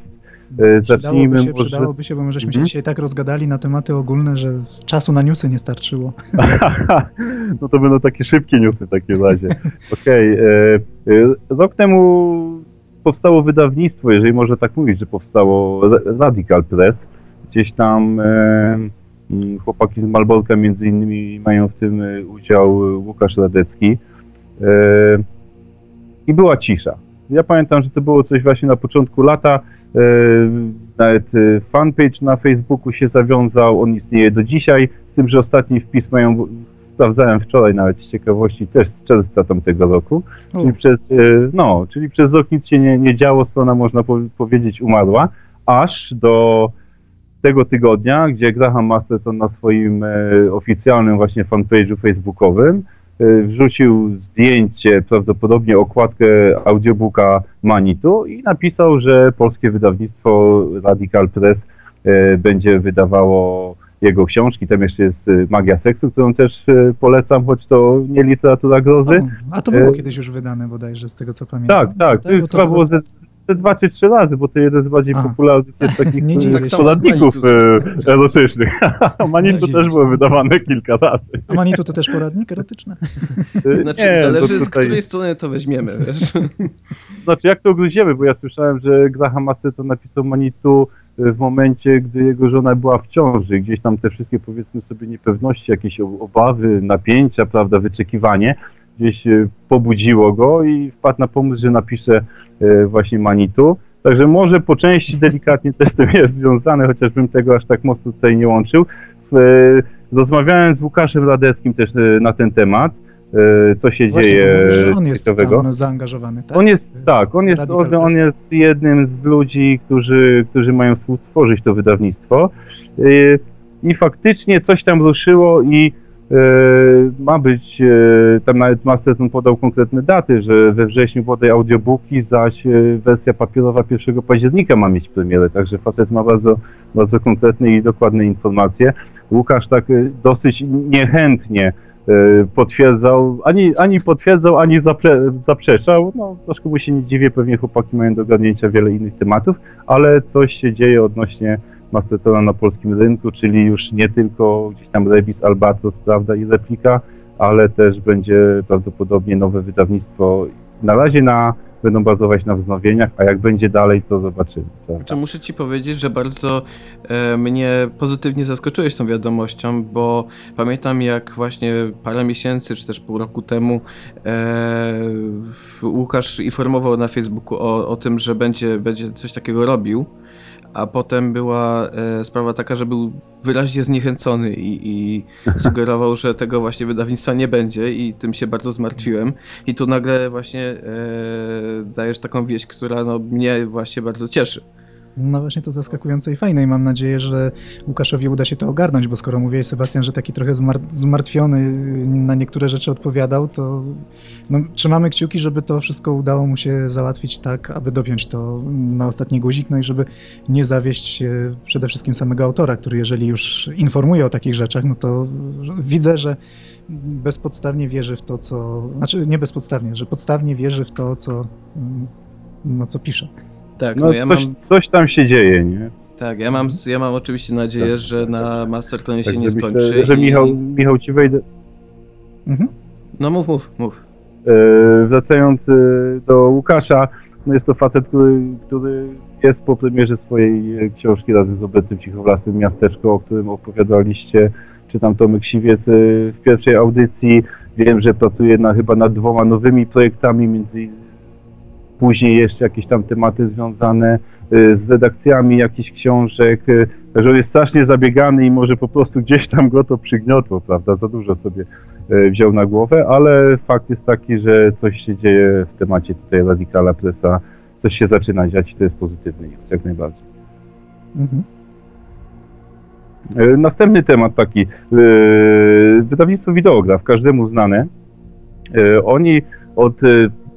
E, Przydałoby Zacznijmy się, może... przydałoby się, bo my żeśmy się Mhm. dzisiaj tak rozgadali na tematy ogólne, że czasu na newsy nie starczyło. no to będą takie szybkie newsy w takim razie. Okej. e, e, Rok temu powstało wydawnictwo, jeżeli można tak mówić, że powstało Ra- Radical Press. Gdzieś tam e, chłopaki z Malborka między innymi mają w tym e, udział e, Łukasz Radecki. E, I była cisza. Ja pamiętam, że to było coś właśnie na początku lata. E, Nawet e, fanpage na Facebooku się zawiązał, on istnieje do dzisiaj, z tym, że ostatni wpis mają, sprawdzałem wczoraj nawet z ciekawości, też z czerwca tamtego roku, czyli przez, e, no, czyli przez rok nic się nie, nie działo, strona można po, powiedzieć umarła, aż do tego tygodnia, gdzie Graham Masterton na swoim e, oficjalnym właśnie fanpage'u facebookowym e, wrzucił zdjęcie, prawdopodobnie okładkę audiobooka Manitu i napisał, że polskie wydawnictwo Radical Press będzie wydawało jego książki. Tam jeszcze jest e, Magia Seksu, którą też e, polecam, choć to nie literatura grozy. O, a to było E, kiedyś już wydane bodajże, z tego co pamiętam. Tak, tak. To już chyba było ze, ze dwa czy trzy razy, bo to jeden z bardziej Aha. popularnych jest takich Nie Tak poradników e, erotycznych. Manitu też było wydawane kilka razy. A Manitu to też poradnik erotyczny? Znaczy, nie, zależy to z tutaj- której strony to weźmiemy, wiesz. Znaczy, jak to ugryziemy, bo ja słyszałem, że Graham Masterton napisał Manitu w momencie, gdy jego żona była w ciąży. Gdzieś tam te wszystkie, powiedzmy sobie, niepewności, jakieś obawy, napięcia, prawda, wyczekiwanie, gdzieś e, pobudziło go i wpadł na pomysł, że napisze e, właśnie Manitu. Także może po części delikatnie też tym jest związane, chociażbym tego aż tak mocno tutaj nie łączył. E, Rozmawiałem z Łukaszem Radeckim też na ten temat, co się Właśnie, dzieje mówisz, on jest ciekawego. tam zaangażowany, tak? On jest, tak, on jest, on, on jest jednym z ludzi, którzy, którzy mają współtworzyć to wydawnictwo. Yy, I faktycznie coś tam ruszyło i yy, ma być, tam nawet Masterson podał konkretne daty, że we wrześniu bodaj audiobooki, zaś wersja papierowa 1 października ma mieć premierę, także facet ma bardzo, bardzo konkretne i dokładne informacje. Łukasz tak dosyć niechętnie potwierdzał, ani, ani potwierdzał, ani zaprze, zaprzeczał. No, troszkę mu się nie dziwię, pewnie chłopaki mają do ogarnięcia wiele innych tematów, ale coś się dzieje odnośnie Mastertona na polskim rynku, czyli już nie tylko gdzieś tam Rebis, Albatros, prawda, i replika, ale też będzie prawdopodobnie nowe wydawnictwo. Na razie na będą bazować na wznowieniach, a jak będzie dalej, to zobaczymy. prawda? Znaczy, muszę ci powiedzieć, że bardzo e, mnie pozytywnie zaskoczyłeś tą wiadomością, bo pamiętam jak właśnie parę miesięcy, czy też pół roku temu e, Łukasz informował na Facebooku o, o tym, że będzie, będzie coś takiego robił, a potem była e, sprawa taka, że był wyraźnie zniechęcony i, i sugerował, że tego właśnie wydawnictwa nie będzie i tym się bardzo zmartwiłem. I tu nagle właśnie e, dajesz taką wieść, która no, mnie właśnie bardzo cieszy. No właśnie to zaskakujące i fajne i mam nadzieję, że Łukaszowi uda się to ogarnąć, bo skoro mówiłeś Sebastian, że taki trochę zmar zmartwiony na niektóre rzeczy odpowiadał, to no, trzymamy kciuki, żeby to wszystko udało mu się załatwić tak, aby dopiąć to na ostatni guzik, no i żeby nie zawieść przede wszystkim samego autora, który jeżeli już informuje o takich rzeczach, no to widzę, że bezpodstawnie wierzy w to, co... Znaczy nie bezpodstawnie, że podstawnie wierzy w to, co, no, co pisze. Tak, No no, ja coś, mam, coś tam się dzieje, nie? tak, ja mam, ja mam oczywiście nadzieję, że na Masterclonie się nie skończy. Tak. myślę, że i- Michał, Michał ci wejdę. Mhm. No mów, mów, mów. E, wracając e, do Łukasza, no jest to facet, który, który jest po premierze swojej e, książki razem z obecnym Cichowlasem Miasteczko, o którym opowiadaliście, czy tam Tomek Siwiec w pierwszej audycji. Wiem, że pracuje na, chyba nad dwoma nowymi projektami, między później jeszcze jakieś tam tematy związane e, z redakcjami jakichś książek, e, że on jest strasznie zabiegany i może po prostu gdzieś tam go to przygniotło, prawda, za dużo sobie e, wziął na głowę, ale fakt jest taki, że coś się dzieje w temacie tutaj Radikala Presa, coś się zaczyna dziać i to jest pozytywny news, jak najbardziej. Mhm. Następny temat taki, wydawnictwo Wideograf, każdemu znane. Oni od,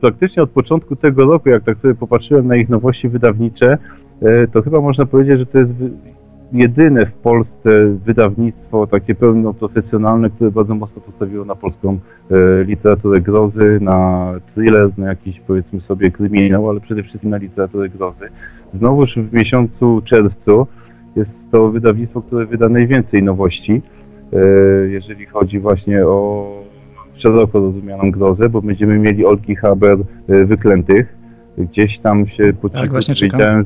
praktycznie od początku tego roku, jak tak sobie popatrzyłem na ich nowości wydawnicze, e, to chyba można powiedzieć, że to jest jedyne w Polsce wydawnictwo takie pełnoprofesjonalne, które bardzo mocno postawiło na polską e, literaturę grozy, na thriller, na jakiś powiedzmy sobie kryminał, ale przede wszystkim na literaturę grozy. Znowuż w miesiącu czerwcu jest to wydawnictwo, które wyda najwięcej nowości, e, jeżeli chodzi właśnie o szeroko rozumianą grozę, bo będziemy mieli Olki Haber e, Wyklętych. Gdzieś tam się po cichu właśnie czekam.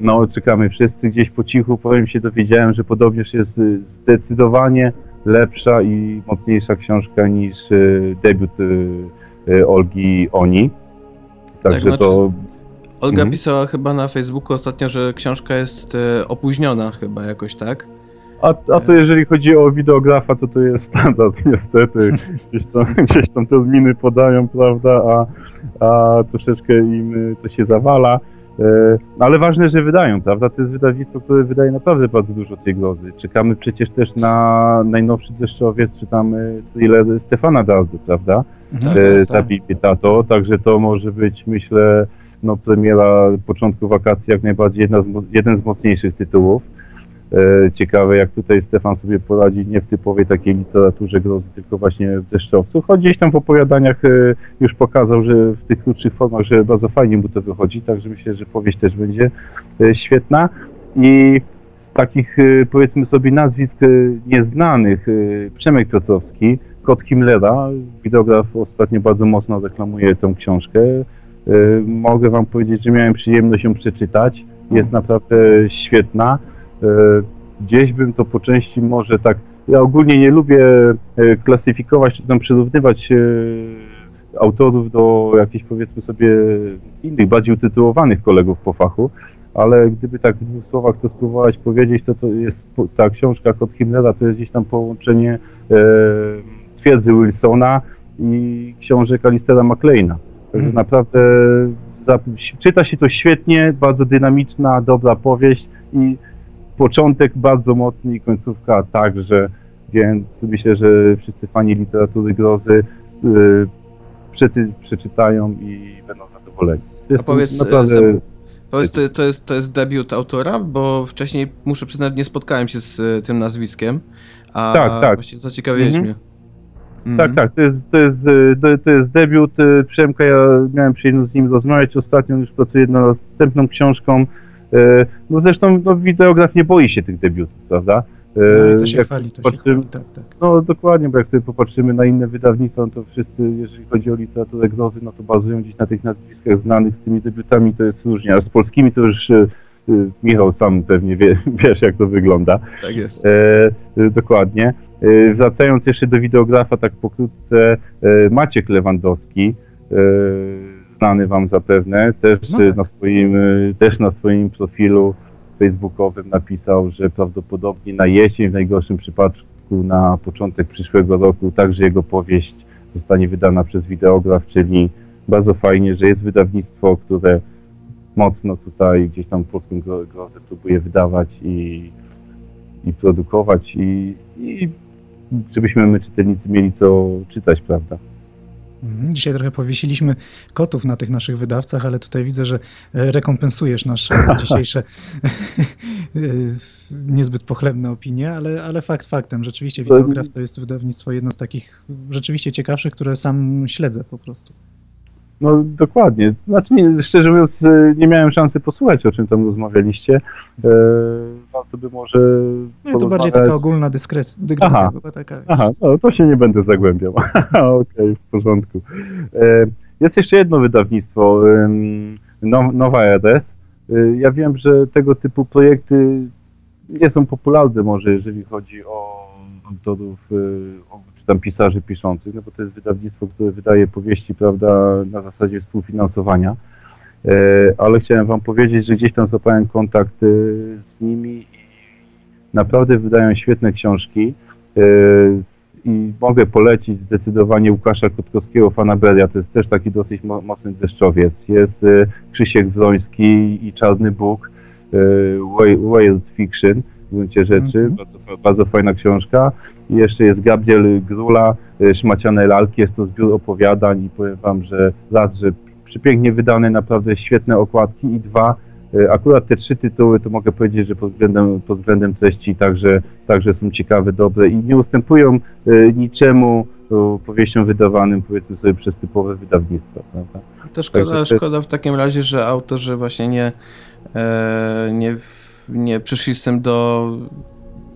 no czekamy wszyscy, gdzieś po cichu powiem się dowiedziałem, że podobnież jest y, zdecydowanie lepsza i mocniejsza książka niż y, debiut y, y, Olgi Oni. Także znaczy- to Olga Mhm. pisała chyba na Facebooku ostatnio, że książka jest opóźniona chyba jakoś, tak? A, a to jeżeli chodzi o wideografa, to to jest standard niestety. Gdzieś tam, gdzieś tam te miny podają, prawda, a, a troszeczkę im y, to się zawala. E, Ale ważne, że wydają, prawda? To jest wydawnictwo, które wydaje naprawdę bardzo dużo tej grozy. Czekamy przecież też na najnowszy deszczowiec, czy tam y, thriller Stefana Dardy, prawda? Mhm. Tak, e, tak. Zabij Tato, także to może być, myślę, no premiera początku wakacji, jak najbardziej jedna z, jeden z mocniejszych tytułów. E, ciekawe, jak tutaj Stefan sobie poradzi nie w typowej takiej literaturze grozy, tylko właśnie w deszczowcu. Choć gdzieś tam w opowiadaniach e, już pokazał, że w tych krótszych formach, że bardzo fajnie mu to wychodzi, także myślę, że powieść też będzie e, świetna. I z takich, powiedzmy sobie, nazwisk nieznanych, Przemek Piotrowski, Kot Himmlera, wideograf ostatnio bardzo mocno reklamuje tę książkę. Mogę wam powiedzieć, że miałem przyjemność ją przeczytać. Jest naprawdę świetna. E, Gdzieś bym to po części może tak. Ja ogólnie nie lubię e, klasyfikować czy tam przyrównywać e, autorów do jakichś powiedzmy sobie innych, bardziej utytułowanych kolegów po fachu, ale gdyby tak w dwóch słowach to spróbować powiedzieć, to to jest ta książka Kot Himmlera to jest gdzieś tam połączenie e, twierdzy Wilsona i książek Alistera MacLeana. Także Mhm. naprawdę za, czyta się to świetnie, bardzo dynamiczna, dobra powieść i początek bardzo mocny i końcówka także, więc myślę, że wszyscy fani literatury grozy y, przeczy, przeczytają i będą zadowoleni. To jest A powiedz, naprawdę... e, Seb- Powiedz, to, to, jest, to jest debiut autora, bo wcześniej, muszę przyznać, nie spotkałem się z e, tym nazwiskiem, a Tak, tak. właśnie zaciekawiłeś Mhm. mnie. Mhm. Tak, tak, to jest, to jest, y, to, jest debiut Przemka, ja miałem przyjemność z nim rozmawiać ostatnio, już pracuję nad następną książką. Y, No zresztą no, wideograf nie boi się tych debiutów, prawda? No i to się jak chwali, to się chwali, tak, tak. No dokładnie, bo jak sobie popatrzymy na inne wydawnictwa, no to wszyscy, jeżeli chodzi o literaturę grozy, no to bazują gdzieś na tych nazwiskach znanych z tymi debiutami, to jest różnie, a z polskimi to już e, e, Michał sam pewnie wie, wiesz jak to wygląda. Tak jest. E, e, dokładnie. E, wracając jeszcze do wideografa, tak pokrótce, e, Maciek Lewandowski, e, znany wam zapewne, też, No tak. na swoim, e, też na swoim profilu facebookowym napisał, że prawdopodobnie na jesień, w najgorszym przypadku na początek przyszłego roku, także jego powieść zostanie wydana przez wideograf, czyli bardzo fajnie, że jest wydawnictwo, które mocno tutaj gdzieś tam polską gro- grozę próbuje wydawać i, i produkować i, i żebyśmy my czytelnicy mieli co czytać, prawda? Mhm. Dzisiaj trochę powiesiliśmy kotów na tych naszych wydawcach, ale tutaj widzę, że e, rekompensujesz nasze dzisiejsze e, niezbyt pochlebne opinie, ale, ale fakt faktem. Rzeczywiście Wideograf to jest wydawnictwo jedno z takich rzeczywiście ciekawszych, które sam śledzę po prostu. No dokładnie. Znaczy, nie, szczerze mówiąc, e, nie miałem szansy posłuchać, o czym tam rozmawialiście. E, warto by może No i to bardziej taka ogólna dyskres, dygresja Aha. była taka. Aha, no to się nie będę zagłębiał. Okej, w porządku. E, Jest jeszcze jedno wydawnictwo, Now- Nowa RS. Ja wiem, że tego typu projekty nie są popularne może, jeżeli chodzi o autorów, o, tam pisarzy piszących, no bo to jest wydawnictwo, które wydaje powieści, prawda, na zasadzie współfinansowania. E, Ale chciałem wam powiedzieć, że gdzieś tam złapałem kontakt e, z nimi i naprawdę wydają świetne książki. E, I mogę polecić zdecydowanie Łukasza Kotkowskiego Fanaberia, to jest też taki dosyć mo- mocny deszczowiec. Jest Krzysiek Wroński i Czarny Bóg, Wild Fiction w gruncie rzeczy, Mhm. bardzo, fa- bardzo fajna książka. I jeszcze jest Gabriel Grula, e, Szmaciane Lalki, jest to zbiór opowiadań i powiem wam, że raz, że przepięknie wydane, naprawdę świetne okładki i dwa, e, akurat te trzy tytuły to mogę powiedzieć, że pod względem, pod względem treści także, także są ciekawe, dobre i nie ustępują e, niczemu powieściom wydawanym powiedzmy sobie przez typowe wydawnictwa. Prawda? To szkoda, Także szkoda w takim razie, że autorzy właśnie nie, e, nie, nie przyszli z tym do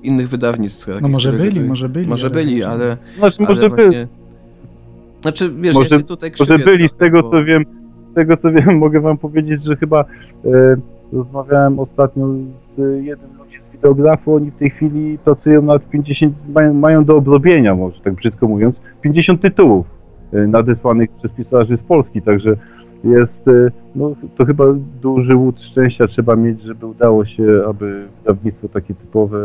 innych wydawnictw. takich, No może byli, by- może byli. Może ale- byli, ale, Znaczy, ale może, by, właśnie... Znaczy, wiesz, Może- ja się tutaj może byli, z tego bo- co wiem, z tego co wiem, mogę wam powiedzieć, że chyba e, rozmawiałem ostatnio z jednym ludzi z wideografu, oni w tej chwili pracują nad 50, mają, mają do obrobienia, może tak brzydko mówiąc, 50 tytułów e, nadesłanych przez pisarzy z Polski, także jest, e, no to chyba duży łód szczęścia trzeba mieć, żeby udało się, aby wydawnictwo takie typowe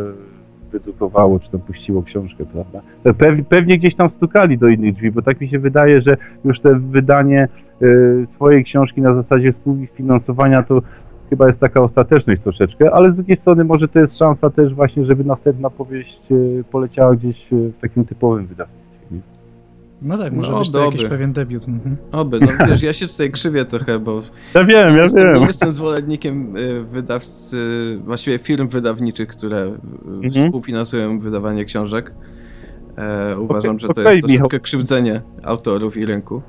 wydrukowało, czy tam puściło książkę, prawda? Pew, pewnie gdzieś tam stukali do innych drzwi, bo tak mi się wydaje, że już te wydanie y, swojej książki na zasadzie współfinansowania to chyba jest taka ostateczność troszeczkę, ale z drugiej strony może to jest szansa też właśnie, żeby następna powieść y, poleciała gdzieś y, w takim typowym wydawnictwie. No tak, może No, być to jakiś dobry. pewien debiut. Mhm. Oby, no wiesz, ja się tutaj krzywię trochę, bo Ja wiem, ja jestem, wiem. nie jestem zwolennikiem y, wydawcy, właściwie firm wydawniczych, które y, Mhm. współfinansują wydawanie książek. E, uważam, że to okej, jest Michał. troszeczkę krzywdzenie autorów i rynku.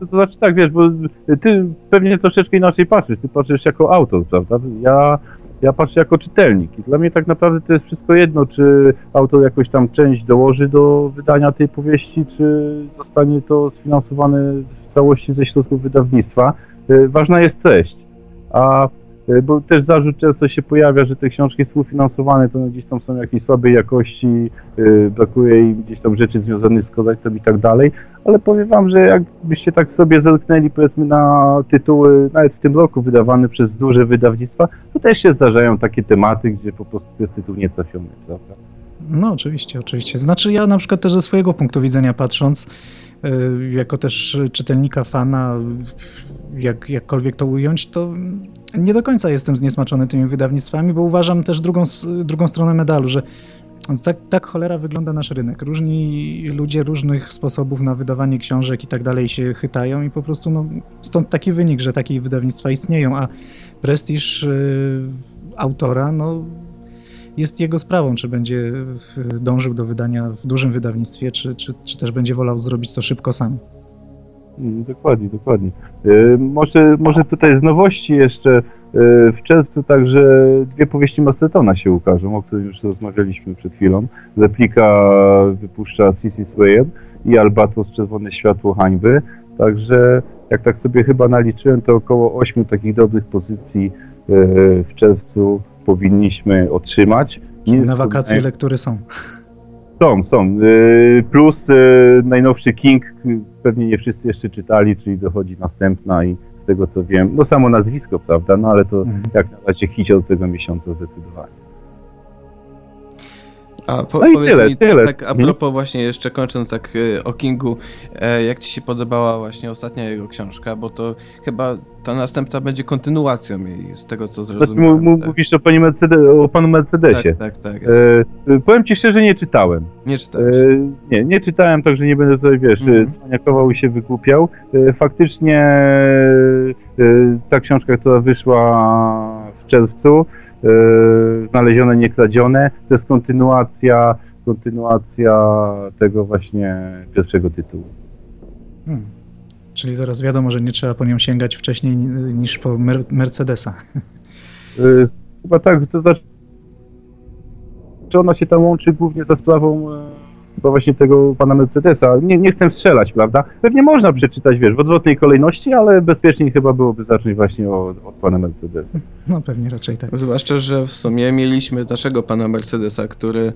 To, to znaczy tak, wiesz, bo ty pewnie troszeczkę inaczej patrzysz, ty patrzysz jako autor, prawda? Ja, ja patrzę jako czytelnik i dla mnie tak naprawdę to jest wszystko jedno, czy autor jakoś tam część dołoży do wydania tej powieści, czy zostanie to sfinansowane w całości ze środków wydawnictwa. Y, Ważna jest treść, a y, bo też zarzut często się pojawia, że te książki współfinansowane to gdzieś tam są jakiejś słabej jakości, y, brakuje im gdzieś tam rzeczy związanych z kodeksem i tak dalej, ale powiem wam, że jakbyście tak sobie zerknęli powiedzmy na tytuły, nawet w tym roku wydawane przez duże wydawnictwa, to też się zdarzają takie tematy, gdzie po prostu jest tytuł nietrafiony, prawda? No, oczywiście, oczywiście. Znaczy, ja na przykład też ze swojego punktu widzenia patrząc, y, jako też czytelnika, fana, jak, jakkolwiek to ująć, to nie do końca jestem zniesmaczony tymi wydawnictwami, bo uważam też drugą, drugą stronę medalu, że tak, tak cholera wygląda nasz rynek. Różni ludzie różnych sposobów na wydawanie książek i tak dalej się chytają i po prostu no, stąd taki wynik, że takie wydawnictwa istnieją, a prestiż y, autora, no jest jego sprawą, czy będzie y, dążył do wydania w dużym wydawnictwie, czy, czy, czy też będzie wolał zrobić to szybko sam. Mm, Dokładnie, dokładnie. Może, może tutaj z nowości jeszcze e, w czerwcu także dwie powieści Macetona się ukażą, o których już rozmawialiśmy przed chwilą. Replika wypuszcza Sissy Swayer i Albatros Czerwone Światło Hańby. Także jak tak sobie chyba naliczyłem, to około ośmiu takich dobrych pozycji e, w czerwcu powinniśmy otrzymać. Nie Na wakacje lektury są. Są, są. Y, Plus y, najnowszy King, pewnie nie wszyscy jeszcze czytali, czyli dochodzi następna i z tego co wiem, no samo nazwisko, prawda, no ale to Mhm. jak na razie hiciel tego miesiąca zdecydowanie. A po, No powiedz tyle, mi, tyle. tak a Mhm. propos właśnie jeszcze kończąc tak y, o Kingu, e, jak ci się podobała właśnie ostatnia jego książka, bo to chyba ta następna będzie kontynuacją jej, z tego co Znaczy, zrozumiałem. tak. mówisz o, pani Mercedes, o panu Mercedesie. tak, tak, tak. E, y, powiem ci szczerze, nie czytałem. Nie E, czytałeś. nie, nie czytałem, także nie będę sobie, wiesz, mhm. cwaniakował i się wygłupiał. E, faktycznie e, ta książka, która wyszła w czerwcu, e, Znalezione, niekradzione, to jest kontynuacja, kontynuacja tego właśnie pierwszego tytułu. Hmm. Czyli teraz wiadomo, że nie trzeba po nią sięgać wcześniej ni- niż po Mer- Mercedesa. E, chyba tak, to znaczy, że ona się tam łączy głównie za sprawą chyba właśnie tego pana Mercedesa. Nie, nie chcę strzelać, prawda? Pewnie można przeczytać, wiesz, w odwrotnej kolejności, ale bezpieczniej chyba byłoby zacząć właśnie od, od pana Mercedesa. No pewnie raczej tak. Zwłaszcza, że w sumie mieliśmy naszego pana Mercedesa, który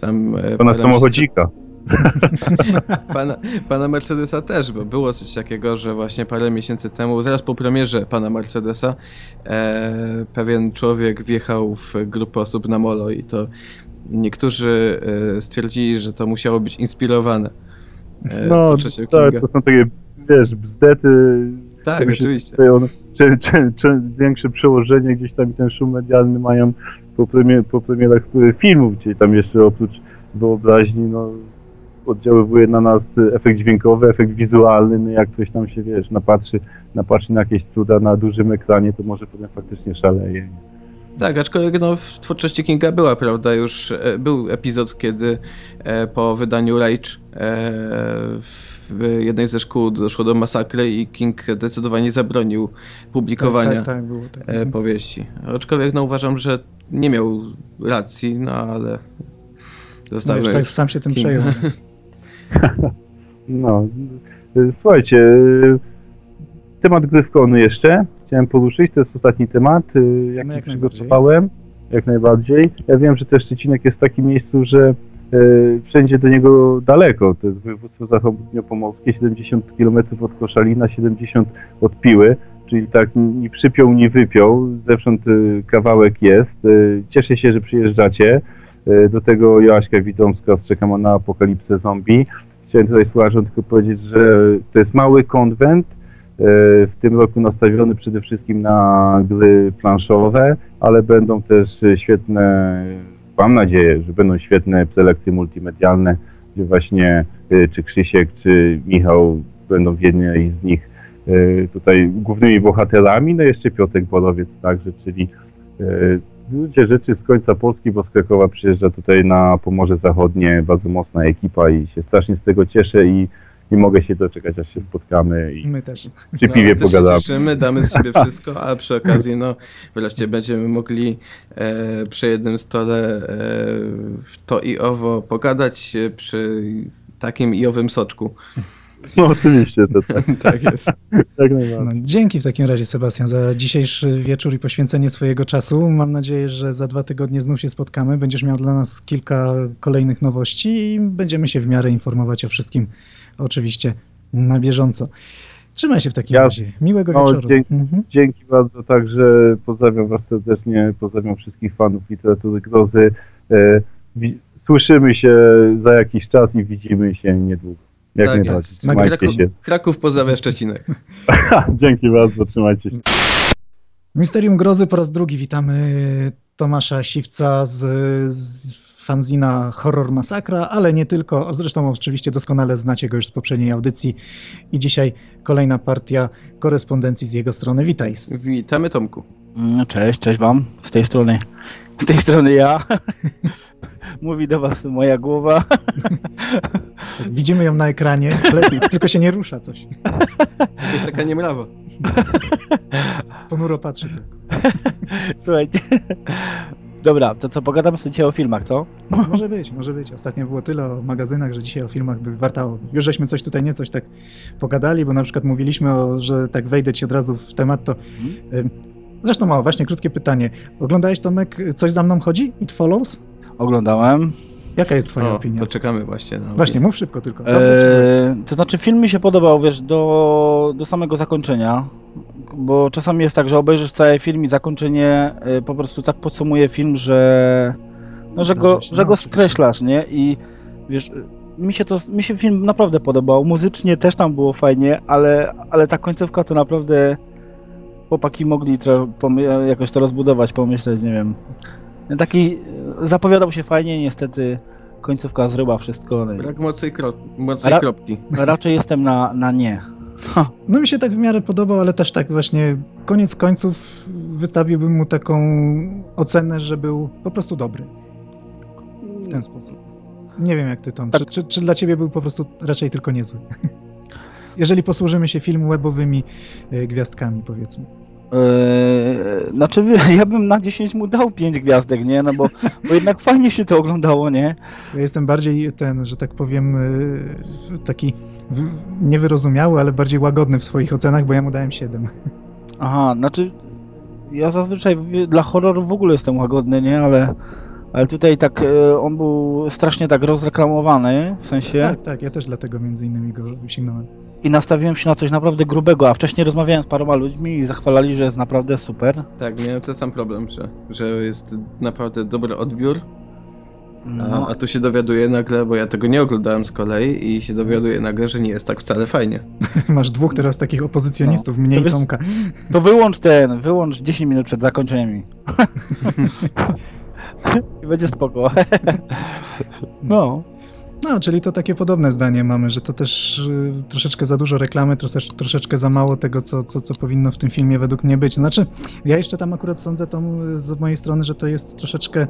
tam... e, Pana samochodzika. Pana, pana Mercedesa też, bo było coś takiego, że właśnie parę miesięcy temu, zaraz po premierze pana Mercedesa, e, pewien człowiek wjechał w grupę osób na molo i to niektórzy e, stwierdzili, że to musiało być inspirowane. E, No, tak, to są takie, wiesz, bzdety. Tak, oczywiście. Tutaj on, czy, czy, czy większe przełożenie gdzieś tam i ten szum medialny mają po, premier, po premierach y, filmów, czyli tam jeszcze oprócz wyobraźni, no oddziaływuje na nas efekt dźwiękowy, efekt wizualny, no jak ktoś tam się, wiesz, napatrzy, napatrzy na jakieś cuda na dużym ekranie, to może potem faktycznie szaleje. Tak, aczkolwiek no, w twórczości Kinga była, prawda, już e, był epizod, kiedy e, po wydaniu Rage e, w jednej ze szkół doszło do masakry i King zdecydowanie zabronił publikowania Tak, tak, tak, było tak. e, powieści. Aczkolwiek no, uważam, że nie miał racji, no ale No zostawiam już tak sam się tym Kinga. przejął. No, słuchajcie, y, temat Gryfkonu jeszcze chciałem poruszyć, to jest ostatni temat, y, jaki No, jak przygotowałem, jak najbardziej. Ja wiem, że też Szczecinek jest w takim miejscu, że y, wszędzie do niego daleko, to jest województwo zachodniopomorskie, 70 km od Koszalina, 70 od Piły, czyli tak ni ni przypiął, ni wypiął, zewsząd y, kawałek jest. Y, cieszę się, że przyjeżdżacie. Y, do tego Joaśka Witomska czekam na apokalipsę zombie chciałem tutaj słuchaczom tylko powiedzieć, że to jest mały konwent, e, w tym roku nastawiony przede wszystkim na gry planszowe, ale będą też świetne, mam nadzieję, że będą świetne prelekcje multimedialne, gdzie właśnie e, czy Krzysiek, czy Michał będą w jednej z nich e, tutaj głównymi bohaterami, no jeszcze Piotrek Borowiec także, czyli ludzie rzeczy z końca Polski, bo z Krakowa przyjeżdża tutaj na Pomorze Zachodnie bardzo mocna ekipa i się strasznie z tego cieszę i nie mogę się doczekać, aż się spotkamy i My też. przy No, piwie też się pogadamy. cieszymy, damy sobie wszystko, a przy okazji, no, wreszcie będziemy mogli e, przy jednym stole e, to i owo pogadać przy takim i owym soczku. No oczywiście, to tak, tak jest. tak. No, dzięki w takim razie, Sebastian, za dzisiejszy wieczór i poświęcenie swojego czasu. Mam nadzieję, że za dwa tygodnie znów się spotkamy. Będziesz miał dla nas kilka kolejnych nowości i będziemy się w miarę informować o wszystkim, oczywiście na bieżąco. Trzymaj się w takim Ja- razie. Miłego no, wieczoru. dzięki. Mhm. Dzięki bardzo, także pozdrawiam Was serdecznie, pozdrawiam wszystkich fanów literatury grozy. E, wi- słyszymy się za jakiś czas i widzimy się niedługo. Jak Tak najbardziej. Trzymajcie Kraków, się. Kraków pozdrawia Szczecinek. Dzięki bardzo, trzymajcie się. Misterium Grozy po raz drugi witamy Tomasza Siwca z, z fanzina Horror Masakra, ale nie tylko. Zresztą oczywiście doskonale znacie go już z poprzedniej audycji. I dzisiaj kolejna partia korespondencji z jego strony. Witaj. Witamy Tomku. Mm, Cześć, cześć wam. Z tej strony, z tej strony ja. Mówi do was moja głowa. Widzimy ją na ekranie, tylko się nie rusza coś. Jakaś taka niemrawa. Ponuro patrzy tylko. Słuchajcie. Dobra, to co, pogadamy sobie dzisiaj o filmach, co? Może być, może być. Ostatnio było tyle o magazynach, że dzisiaj o filmach by wartało. Już żeśmy coś tutaj nie coś tak pogadali, bo na przykład mówiliśmy o, że tak wejdę ci od razu w temat, to... Mhm. Y, zresztą mało, właśnie krótkie pytanie. Oglądałeś Tomek Coś za mną chodzi? It Follows? Oglądałem. Jaka jest twoja O, opinia? to czekamy właśnie. Na Właśnie, mów szybko tylko. Eee, to znaczy, film mi się podobał, wiesz, do, do samego zakończenia. Bo czasami jest tak, że obejrzysz cały film i zakończenie e, po prostu tak podsumuje film, że. No, że go, że no, go oczywiście. skreślasz, nie? I wiesz, mi się to, mi się film naprawdę podobał. Muzycznie też tam było fajnie, ale, ale ta końcówka to naprawdę chłopaki mogli jakoś to rozbudować, pomyśleć, nie wiem. Taki e, zapowiadał się fajnie, niestety końcówka zryła wszystko. no Brak mocnej, kro... mocnej Ra- kropki. Raczej jestem na, na nie. No mi się tak w miarę podobał, ale też tak właśnie koniec końców wystawiłbym mu taką ocenę, że był po prostu dobry. W ten sposób. Nie wiem jak ty Tom. Tak. Czy, czy, czy dla ciebie był po prostu raczej tylko niezły? Jeżeli posłużymy się film webowymi e, gwiazdkami, powiedzmy. Eee, znaczy, ja bym na 10 mu dał 5 gwiazdek, nie? No bo, bo jednak fajnie się to oglądało, nie? Ja jestem bardziej ten, że tak powiem, e, taki niewyrozumiały, ale bardziej łagodny w swoich ocenach, bo ja mu dałem 7. Aha, znaczy, ja zazwyczaj dla horroru w ogóle jestem łagodny, nie? Ale, ale tutaj tak, e, on był strasznie tak rozreklamowany, w sensie, Tak, tak, ja też dlatego między innymi go sięgnąłem. I nastawiłem się na coś naprawdę grubego, a wcześniej rozmawiałem z paroma ludźmi i zachwalali, że jest naprawdę super. Tak, miałem ten sam problem, że, że jest naprawdę dobry odbiór, a, No, a tu się dowiaduję nagle, bo ja tego nie oglądałem z kolei i się dowiaduję nagle, że nie jest tak wcale fajnie. Masz dwóch teraz takich opozycjonistów, mnie To i Tomka. to wyłącz ten, wyłącz 10 minut przed zakończeniem. I będzie spoko. No. No, czyli to takie podobne zdanie mamy, że to też y, troszeczkę za dużo reklamy, trosze, troszeczkę za mało tego, co, co, co powinno w tym filmie według mnie być. Znaczy, ja jeszcze tam akurat sądzę to z mojej strony, że to jest troszeczkę.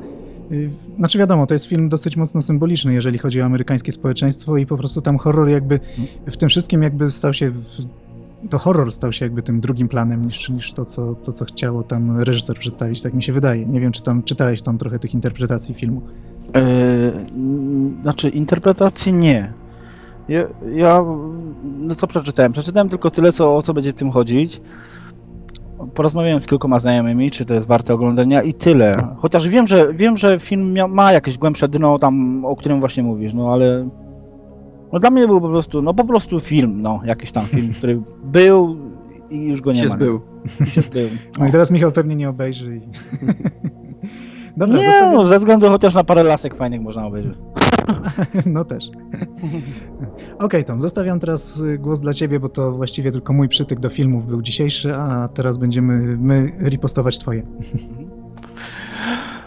y, Znaczy, wiadomo, to jest film dosyć mocno symboliczny, jeżeli chodzi o amerykańskie społeczeństwo, i po prostu tam horror jakby w tym wszystkim jakby stał się. W, to horror stał się jakby tym drugim planem niż, niż to, co, to, co chciało tam reżyser przedstawić, tak mi się wydaje. Nie wiem, czy tam czytałeś tam trochę tych interpretacji filmu. N- znaczy, interpretacji nie. Ja, ja, no co przeczytałem? Przeczytałem tylko tyle, co, o co będzie w tym chodzić. Porozmawiałem z kilkoma znajomymi, czy to jest warte oglądania i tyle. Chociaż wiem, że wiem, że film mia, ma jakieś głębsze dno tam, o którym właśnie mówisz, no ale no dla mnie był po prostu, no po prostu film, no jakiś tam film, który był i już go nie się ma. zbył. Się zbył. No i teraz Michał pewnie nie obejrzy. I... Dobra, Nie, no, ze względu chociaż na parę lasek fajnych można obejrzeć. No też. Okej, Tom, zostawiam teraz y, głos dla ciebie, bo to właściwie tylko mój przytyk do filmów był dzisiejszy, a teraz będziemy my ripostować twoje.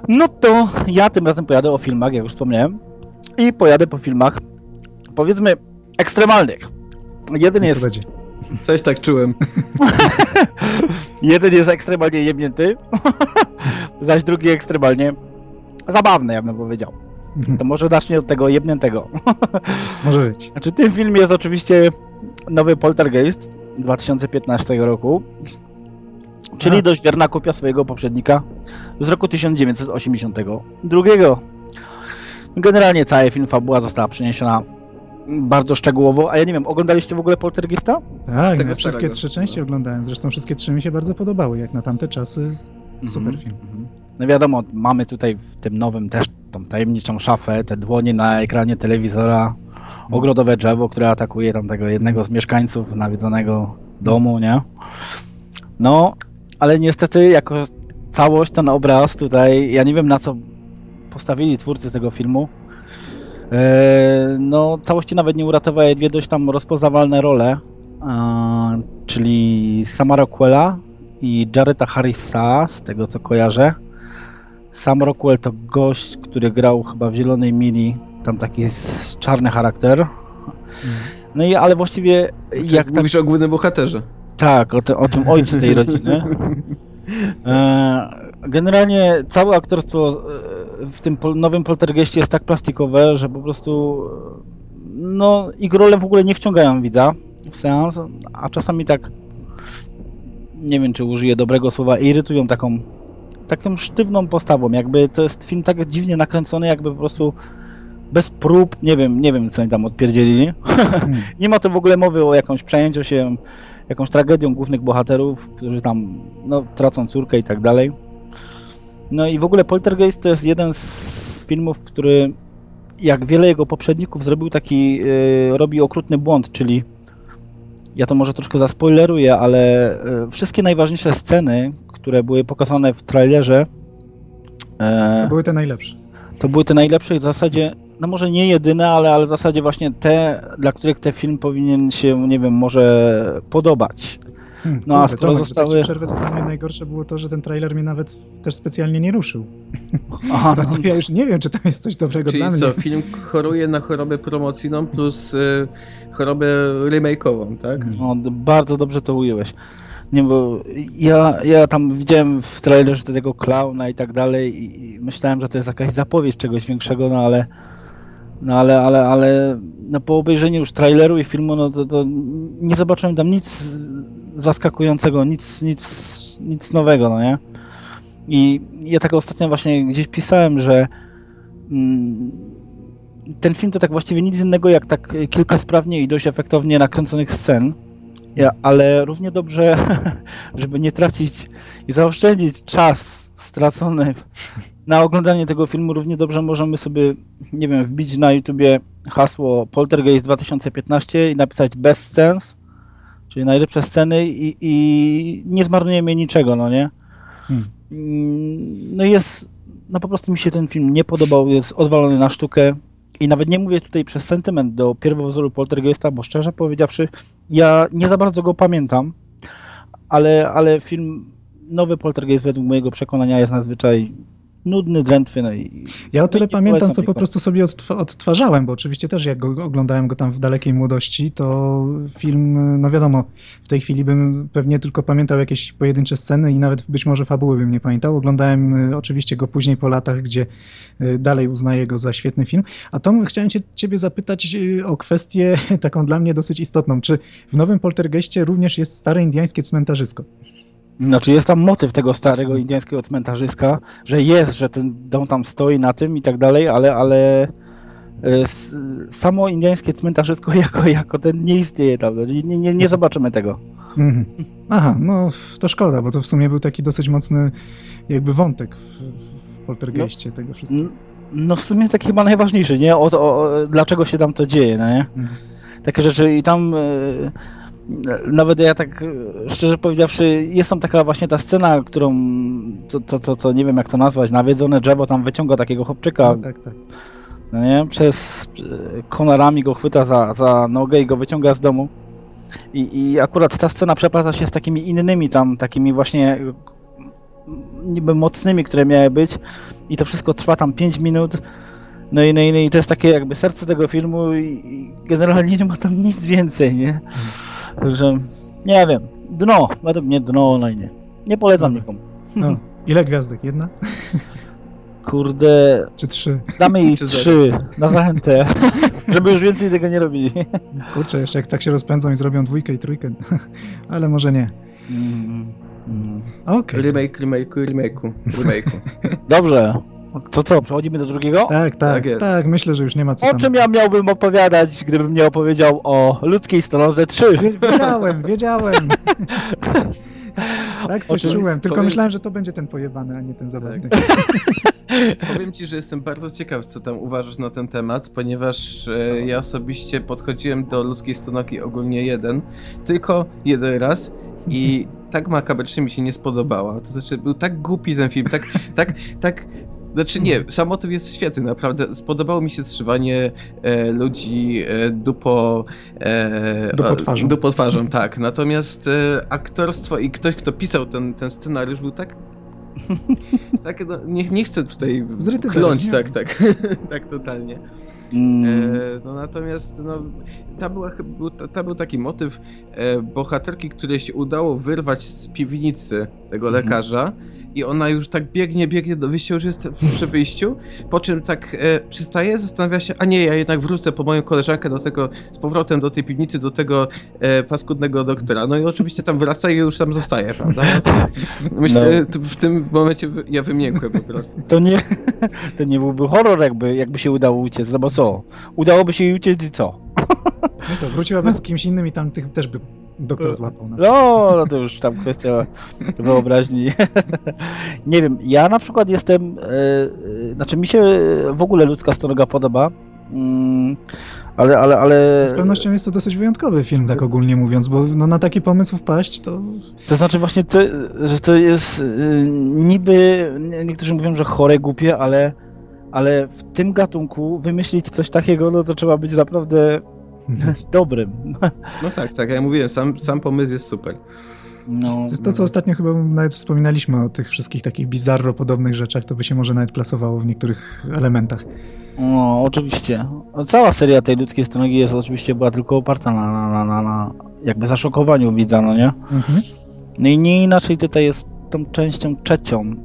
No to ja tym razem pojadę o filmach, jak już wspomniałem. I pojadę po filmach, powiedzmy, ekstremalnych. Jeden jest, będzie. Coś tak czułem. jeden jest ekstremalnie jebnięty, zaś drugi ekstremalnie zabawny, ja bym powiedział. To może zacznie od tego jebniętego. Może być. Znaczy, tym film jest oczywiście nowy Poltergeist 2015 roku, czyli A. dość wierna kopia swojego poprzednika z roku 1982. Generalnie cały film fabuła została przeniesiona bardzo szczegółowo, a ja nie wiem, oglądaliście w ogóle Poltergeista? Tak, Tego ja wszystkie starego. trzy części oglądałem. Zresztą wszystkie trzy mi się bardzo podobały, jak na tamte czasy. Super Mhm. film. No wiadomo, mamy tutaj w tym nowym też tą tajemniczą szafę, te dłonie na ekranie telewizora, ogrodowe drzewo, które atakuje tam tego jednego z mieszkańców nawiedzonego domu, nie? No, ale niestety jako całość, ten obraz tutaj, ja nie wiem na co postawili twórcy tego filmu, no, całości nawet nie uratowała dwie dość tam rozpoznawalne role, a, czyli Sama Rockwella i Jareta Harrisa, z tego co kojarzę. Sam Rockwell to gość, który grał chyba w Zielonej Mili, tam taki czarny charakter. No i ale właściwie jak tak Mówisz o głównym bohaterze. tak, o, te, o tym ojcu tej rodziny. E, generalnie całe aktorstwo e, w tym nowym poltergeistie jest tak plastikowe, że po prostu e, no ich role w ogóle nie wciągają widza w seans, a czasami tak nie wiem czy użyję dobrego słowa, irytują taką taką sztywną postawą, jakby to jest film tak dziwnie nakręcony, jakby po prostu bez prób, nie wiem, nie wiem co oni tam odpierdzielili. nie ma to w ogóle mowy o jakąś przejęciu się jakąś tragedią głównych bohaterów, którzy tam no, tracą córkę i tak dalej. No i w ogóle Poltergeist to jest jeden z filmów, który jak wiele jego poprzedników zrobił taki, yy, robi okrutny błąd, czyli ja to może troszkę zaspoileruję, ale yy, wszystkie najważniejsze sceny, które były pokazane w trailerze, To yy, były te najlepsze. to były te najlepsze i w zasadzie, no może nie jedyne, ale, ale w zasadzie właśnie te, dla których ten film powinien się, nie wiem, może podobać. Hmm, No, a skoro Tomek, zostały- przerwę, to dla mnie najgorsze było to, że ten trailer mnie nawet też specjalnie nie ruszył. Aha, To, no, to ja już nie wiem, czy tam jest coś dobrego Czyli dla mnie. co, film choruje na chorobę promocyjną plus y, chorobę remake'ową, tak? no, bardzo dobrze to ująłeś. Nie, bo ja, ja tam widziałem w trailerze tego klauna i tak dalej i, i myślałem, że to jest jakaś zapowiedź czegoś większego, no ale no ale, ale, ale no po obejrzeniu już traileru i filmu, no to, to nie zobaczyłem tam nic zaskakującego, nic, nic, nic nowego, no nie? I ja tak ostatnio właśnie gdzieś pisałem, że mm, ten film to tak właściwie nic innego jak tak kilka sprawnie i dość efektownie nakręconych scen, ale równie dobrze, żeby nie tracić i zaoszczędzić czas stracony na oglądanie tego filmu, równie dobrze możemy sobie, nie wiem, wbić na YouTubie hasło Poltergeist 2015 i napisać best scenes, czyli najlepsze sceny i, i nie zmarnujemy niczego, no nie? Hmm. Mm, No jest, no po prostu mi się ten film nie podobał, jest odwalony na sztukę i nawet nie mówię tutaj przez sentyment do pierwowzoru Poltergeista, bo szczerze powiedziawszy, ja nie za bardzo go pamiętam, ale, ale film, nowy Poltergeist według mojego przekonania jest nadzwyczaj nudny, drętwy, no i... Ja o tyle nie pamiętam, co po prostu sobie odtw- odtwarzałem, bo oczywiście też jak go, oglądałem go tam w dalekiej młodości, to film, no wiadomo, w tej chwili bym pewnie tylko pamiętał jakieś pojedyncze sceny i nawet być może fabuły bym nie pamiętał. Oglądałem y, oczywiście go później po latach, gdzie y, dalej uznaję go za świetny film. A Tom, chciałem cię, ciebie zapytać y, o kwestię taką dla mnie dosyć istotną. Czy w nowym Poltergeistie również jest stare indiańskie cmentarzysko? Znaczy jest tam motyw tego starego indyjskiego cmentarzyska, że jest, że ten dom tam stoi na tym i tak dalej, ale, ale e, samo indyjskie cmentarzysko jako, jako ten nie istnieje tam. no, Nie, nie, nie zobaczymy tego. Mhm. Aha, no to szkoda, bo to w sumie był taki dosyć mocny jakby wątek w, w poltergeistie tego wszystkiego. No w sumie jest taki chyba najważniejszy, nie? O, to- o, dlaczego się tam to dzieje, no nie? Mhm. Takie rzeczy i tam e, nawet ja tak e, szczerze powiedziawszy, jest tam taka właśnie ta scena, którą to, to, to nie wiem jak to nazwać, nawiedzone drzewo tam wyciąga takiego chłopczyka, No, tak, tak. no nie? Przez e, konarami go chwyta za, za nogę i go wyciąga z domu. I, I akurat ta scena przeplata się z takimi innymi tam, takimi właśnie e, niby mocnymi, które miały być i to wszystko trwa tam 5 minut. No i, no, i, no i to jest takie jakby serce tego filmu i, i generalnie nie ma tam nic więcej, nie? Także nie wiem. Dno, według mnie dno, no i nie. Nie polecam Dobra. nikomu. No, ile gwiazdek? Jedna? Kurde, Czy trzy? damy jej Czy trzy na zachętę, żeby już więcej tego nie robili. Kurczę, jeszcze jak tak się rozpędzą i zrobią dwójkę i trójkę. Ale może nie. Mm, mm. Okej. Remake, remake'u, remake'u, remake'u. Dobrze. To co, przechodzimy do drugiego? Tak, tak, Tak tak, myślę, że już nie ma co O tam. czym ja miałbym opowiadać, gdybym nie opowiedział o ludzkiej stronze 3? Wie- Wiedziałem, wiedziałem. Tak coś czym- czułem, tylko powiem- myślałem, że to będzie ten pojebany, a nie ten zabawny. Powiem ci, że jestem bardzo ciekaw, co tam uważasz na ten temat, ponieważ e, ja osobiście podchodziłem do ludzkiej stonoki ogólnie jeden, tylko jeden raz i tak makabrycznie mi się nie spodobała. To znaczy, był tak głupi ten film, tak, tak, tak. Znaczy nie, sam motyw jest świetny, naprawdę. Spodobało mi się zszywanie e, ludzi e, dupo... E, Dupotwarzą. Dupotwarzą, tak. Natomiast e, aktorstwo i ktoś, kto pisał ten, ten scenariusz był tak... tak no, nie, nie chcę tutaj Zryty kląć, tak, tak, tak totalnie. Mm, E, no natomiast no, ta była, był, ta, ta był taki motyw e, bohaterki, której się udało wyrwać z piwnicy tego Mhm. lekarza i ona już tak biegnie, biegnie do wyjścia, już jest przy wyjściu, po czym tak e, przystaje, zastanawia się, a nie, ja jednak wrócę po moją koleżankę do tego, z powrotem do tej piwnicy, do tego e, paskudnego doktora. No i oczywiście tam wraca i już tam zostaje, prawda? No, myślę, No. w tym momencie ja wymiękłem po prostu. To nie, to nie byłby horror, jakby, jakby się udało uciec. No bo co? Udałoby się jej uciec i co? No co, wróciłaby z kimś innym i tam tych też by doktor złapał. No. No, no to już tam kwestia wyobraźni. nie wiem, ja na przykład jestem, e, znaczy mi się w ogóle ludzka stonoga podoba, mm, ale, ale, ale... Z pewnością jest to dosyć wyjątkowy film, tak ogólnie mówiąc, bo no, na taki pomysł wpaść to... To znaczy właśnie, to, że to jest y, niby, nie- niektórzy mówią, że chore, głupie, ale, ale w tym gatunku wymyślić coś takiego, no to trzeba być naprawdę dobrym. No tak, tak, jak ja mówiłem, sam, sam pomysł jest super. No, To jest to, co ostatnio chyba nawet wspominaliśmy o tych wszystkich takich bizarro podobnych rzeczach, to by się może nawet plasowało w niektórych elementach. No, oczywiście. Cała seria tej ludzkiej stonogi jest oczywiście była tylko oparta na, na, na, na, na jakby zaszokowaniu widza, no nie? Mhm. No i nie inaczej tutaj jest tą częścią trzecią.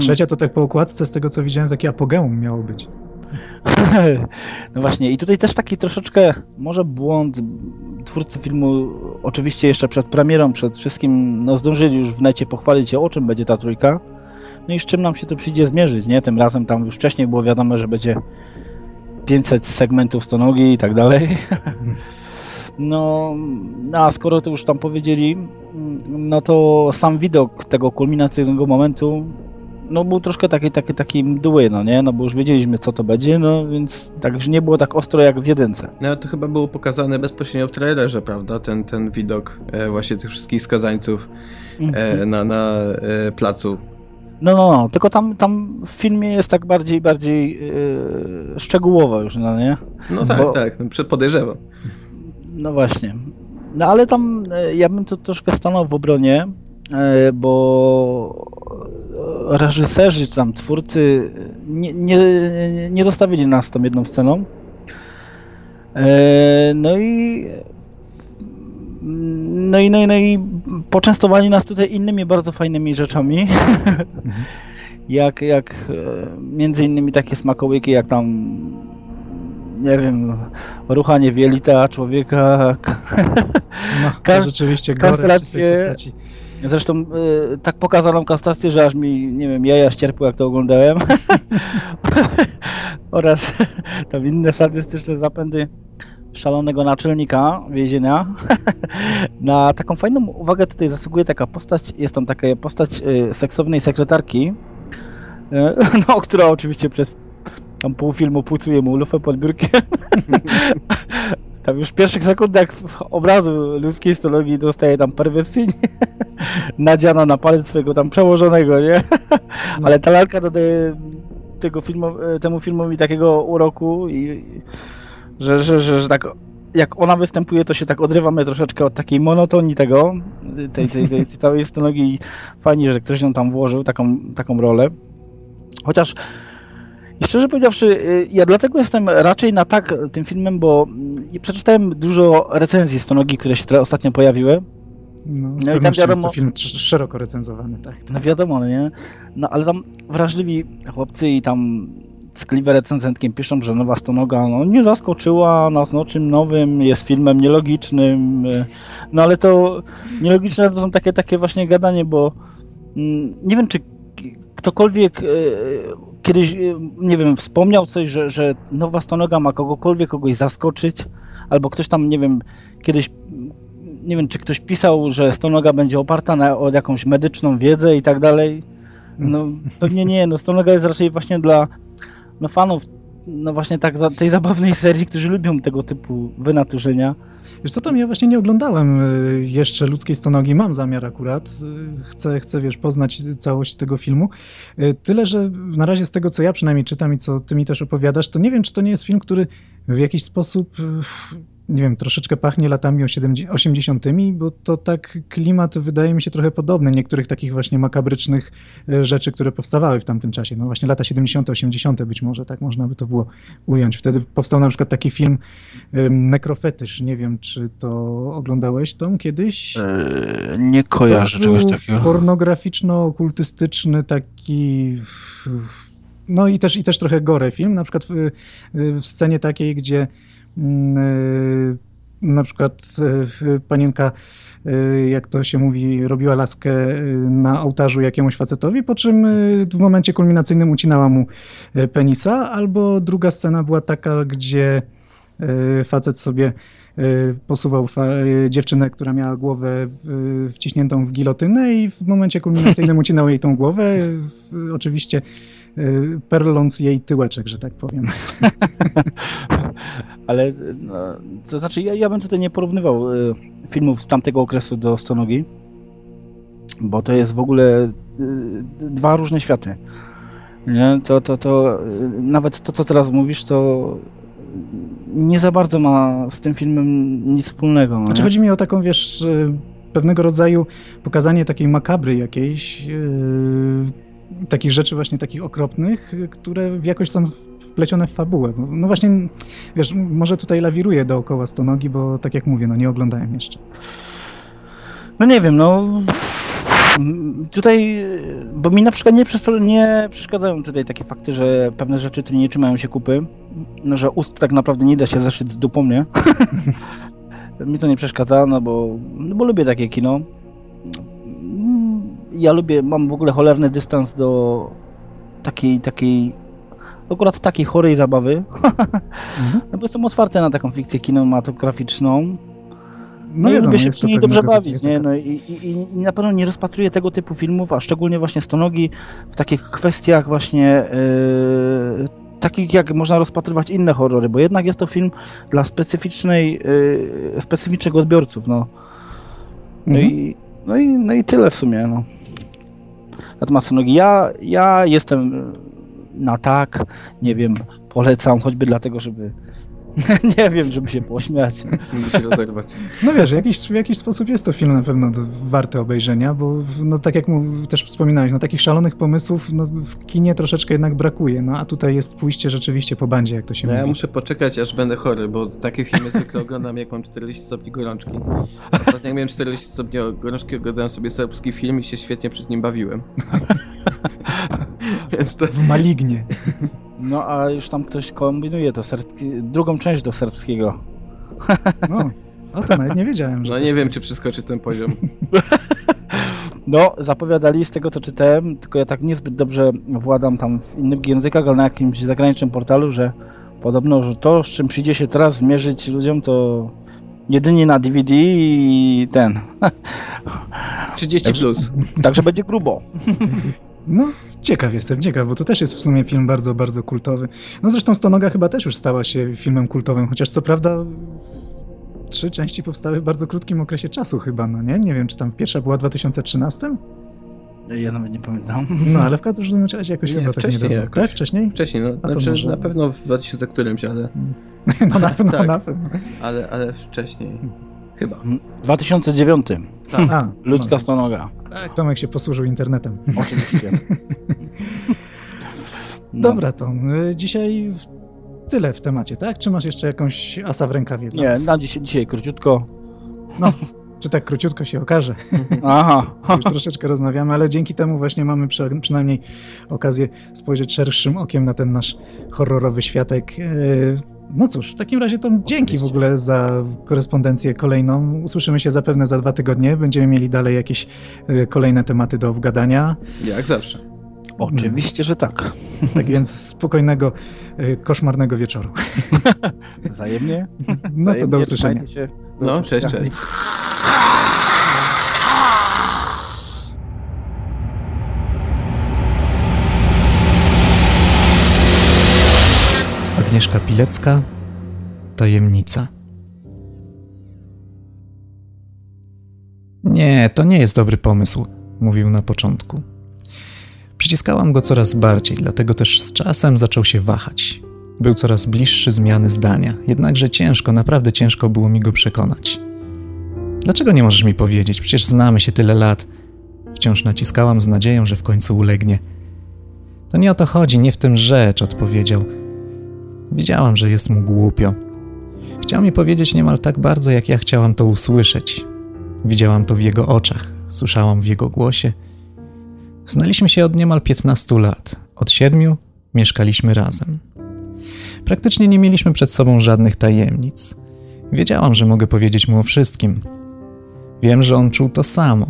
Trzecia to tak po okładce, z tego co widziałem, taki apogeum miało być. No właśnie, i tutaj też taki troszeczkę może błąd twórcy filmu, oczywiście jeszcze przed premierą, przed wszystkim, no zdążyli już w necie pochwalić się, o czym będzie ta trójka. No i z czym nam się to przyjdzie zmierzyć, nie? Tym razem tam już wcześniej było wiadomo, że będzie 500 segmentów stonogi i tak dalej. No, no a skoro to już tam powiedzieli, no to sam widok tego kulminacyjnego momentu no był troszkę taki, taki, taki mdły, no nie? No bo już wiedzieliśmy, co to będzie, no więc także nie było tak ostro jak w jedynce. No to chyba było pokazane bezpośrednio w trailerze, prawda? Ten, ten widok e, właśnie tych wszystkich skazańców e, na, na e, placu. No, no, no, tylko tam, tam w filmie jest tak bardziej, bardziej yy, szczegółowo już, no nie? No tak, Bo- tak, no, prze- podejrzewam. No właśnie. No ale tam e, ja bym to troszkę stanął w obronie, e, bo reżyserzy czy tam twórcy nie, nie, nie zostawili nas tą jedną sceną. E, No i no i, no i, no i poczęstowali nas tutaj innymi bardzo fajnymi rzeczami. jak, jak e, między innymi takie smakołyki, jak tam nie wiem, ruchanie wielita człowieka. No, Ka- rzeczywiście w czystej kastracje- postaci. Zresztą e, tak pokazano kastrację, że aż mi, nie wiem, jaja ścierpły jak to oglądałem. Oraz tam inne sadystyczne zapędy szalonego naczelnika więzienia. Na taką fajną uwagę tutaj zasługuje taka postać, jest tam taka postać e, seksownej sekretarki, e, no, która oczywiście przez tam pół filmu płutuje mu lufę pod biurkiem. Tam już w pierwszych sekundach obrazu ludzkiej stologii dostaje tam perwersyjnie nadziana na palec swojego tam przełożonego, nie? Ale ta lalka dodaje tego filmu, temu filmowi takiego uroku i że, że, że, że tak jak ona występuje, to się tak odrywamy troszeczkę od takiej monotonii tego, tej, tej, tej, tej całej. Fajnie, że ktoś ją tam włożył, taką, taką rolę. Chociaż szczerze powiedziawszy, y, ja dlatego jestem raczej na tak tym filmem, bo mm, przeczytałem dużo recenzji stonogi, które się ostatnio pojawiły. No, z No i tam pewnością jest wiadomo- to film sz- szeroko recenzowany, tak. No wiadomo, no nie? No ale tam wrażliwi chłopcy i tam tkliwe recenzentkiem piszą, że nowa stonoga no, nie zaskoczyła nas no czym nowym, jest filmem nielogicznym. y, No ale to nielogiczne to są takie, takie właśnie gadanie, bo mm, nie wiem, czy ktokolwiek y, kiedyś, y, nie wiem, wspomniał coś, że, że nowa stonoga ma kogokolwiek, kogoś zaskoczyć, albo ktoś tam, nie wiem, kiedyś nie wiem, czy ktoś pisał, że stonoga będzie oparta na o jakąś medyczną wiedzę i tak dalej. No pewnie nie, no stonoga jest raczej właśnie dla no, fanów no właśnie tak tej zabawnej serii, którzy lubią tego typu wynaturzenia. Wiesz co, tam ja właśnie nie oglądałem y, jeszcze Ludzkiej Stonogi, mam zamiar akurat, y, chcę, chcę wiesz, poznać całość tego filmu, Y, tyle, że na razie z tego, co ja przynajmniej czytam i co ty mi też opowiadasz, to nie wiem, czy to nie jest film, który w jakiś sposób nie wiem, troszeczkę pachnie latami 80., bo to tak klimat wydaje mi się trochę podobny niektórych takich właśnie makabrycznych e, rzeczy, które powstawały w tamtym czasie. No właśnie lata 70., 80. być może, tak można by to było ująć. Wtedy powstał na przykład taki film Nekrofetysz. Nie wiem, czy to oglądałeś, Tom, kiedyś? Eee, nie kojarzę to czegoś takiego. pornograficzno-okultystyczny taki... No i też, i też trochę gore film, na przykład w, w scenie takiej, gdzie na przykład panienka, jak to się mówi, robiła laskę na ołtarzu jakiemuś facetowi, po czym w momencie kulminacyjnym ucinała mu penisa, albo druga scena była taka, gdzie facet sobie posuwał dziewczynę, która miała głowę wciśniętą w gilotynę i w momencie kulminacyjnym ucinał jej tą głowę, oczywiście perląc jej tyłeczek, że tak powiem. Ale, no, to znaczy, ja, ja bym tutaj nie porównywał y, filmów z tamtego okresu do Stonogi, bo to jest w ogóle y, dwa różne światy. Nie? To, to, to, y, nawet to, co teraz mówisz, to nie za bardzo ma z tym filmem nic wspólnego. No, znaczy, chodzi mi o taką, wiesz, pewnego rodzaju pokazanie takiej makabry jakiejś, takich rzeczy właśnie takich okropnych, które jakoś są wplecione w fabułę. No właśnie, wiesz, może tutaj lawiruję dookoła stonogi, bo tak jak mówię, no nie oglądałem jeszcze. No nie wiem, no tutaj, bo mi na przykład nie, nie przeszkadzają tutaj takie fakty, że pewne rzeczy tu nie trzymają się kupy, no że ust tak naprawdę nie da się zaszyć z dupą, nie? mi to nie przeszkadza, no bo, no bo lubię takie kino ja lubię, mam w ogóle cholerny dystans do takiej, takiej, akurat takiej chorej zabawy. Mhm. no bo jestem otwarty na taką fikcję kinematograficzną. No, no i lubię się przy niej dobrze bawić, nie? No i, i, i, na pewno nie rozpatruję tego typu filmów, a szczególnie właśnie stonogi w takich kwestiach właśnie yy, takich jak można rozpatrywać inne horrory, bo jednak jest to film dla specyficznej, yy, specyficznych odbiorców, no. No, mhm. i, no, i, no i tyle w sumie, no na temat sonologii. Ja, ja jestem na tak, nie wiem, polecam choćby dlatego, żeby nie wiem, żeby się pośmiać. Żeby się rozerwać. No wiesz, jakiś, w jakiś sposób jest to film na pewno warty obejrzenia, bo no, tak jak mu też wspominałeś, no takich szalonych pomysłów no, w kinie troszeczkę jednak brakuje, no a tutaj jest pójście rzeczywiście po bandzie, jak to się no, mówi. Ja muszę poczekać, aż będę chory, bo takie filmy zwykle oglądam, jak mam 40 stopni gorączki. Ostatnio jak miałem 40 stopni gorączki, oglądałem sobie serbski film i się świetnie przed nim bawiłem. Więc to... Malignie. No, a już tam ktoś kombinuje to drugą część do serbskiego. No, o to nawet nie wiedziałem. Że no nie wiem, czy przeskoczy ten poziom. No, zapowiadali z tego, co czytałem, tylko ja tak niezbyt dobrze władam tam w innych językach, ale na jakimś zagranicznym portalu, że podobno, że to, z czym przyjdzie się teraz zmierzyć ludziom, to jedynie na DVD i ten. 30 plus. Także będzie grubo. No, ciekaw jestem, ciekaw, bo to też jest w sumie film bardzo, bardzo kultowy. No zresztą Stonoga chyba też już stała się filmem kultowym, chociaż co prawda trzy części powstały w bardzo krótkim okresie czasu chyba, no nie? Nie wiem, czy tam pierwsza była w 2013? Ja nawet nie pamiętam. No, ale w każdym razie jakoś nie, chyba tak nie jakoś. Tak? Wcześniej? Wcześniej, no. Znaczy, może... na pewno w 2000 którymś, ale... no na pewno, tak, na pewno. Ale, ale wcześniej. Chyba. 2009. Tak. A, Ludzka no. stonoga. Tak, Tomek się posłużył internetem. Oczywiście. no. Dobra, Tom. Y, dzisiaj tyle w temacie, tak? Czy masz jeszcze jakąś asa w rękawie? Nie, na dzisiaj, dzisiaj króciutko. No, czy tak króciutko się okaże. Aha. Już troszeczkę rozmawiamy, ale dzięki temu właśnie mamy przy, przynajmniej okazję spojrzeć szerszym okiem na ten nasz horrorowy światek. No cóż, w takim razie to dzięki w ogóle za korespondencję kolejną. Usłyszymy się zapewne za dwa tygodnie. Będziemy mieli dalej jakieś e, kolejne tematy do obgadania. Jak zawsze. Oczywiście, że tak. Tak więc spokojnego, e, koszmarnego wieczoru. Wzajemnie? No to do usłyszenia. Się. No, cześć, cześć. Agnieszka Pilecka Tajemnica Nie, to nie jest dobry pomysł, mówił na początku. Przyciskałam go coraz bardziej, dlatego też z czasem zaczął się wahać. Był coraz bliższy zmiany zdania, jednakże ciężko, naprawdę ciężko było mi go przekonać. Dlaczego nie możesz mi powiedzieć? Przecież znamy się tyle lat. Wciąż naciskałam z nadzieją, że w końcu ulegnie. To nie o to chodzi, nie w tym rzecz, odpowiedział. Wiedziałam, że jest mu głupio. Chciał mi powiedzieć niemal tak bardzo, jak ja chciałam to usłyszeć. Widziałam to w jego oczach, słyszałam w jego głosie. Znaliśmy się od niemal 15 lat. Od siedmiu mieszkaliśmy razem. Praktycznie nie mieliśmy przed sobą żadnych tajemnic. Wiedziałam, że mogę powiedzieć mu o wszystkim. Wiem, że on czuł to samo.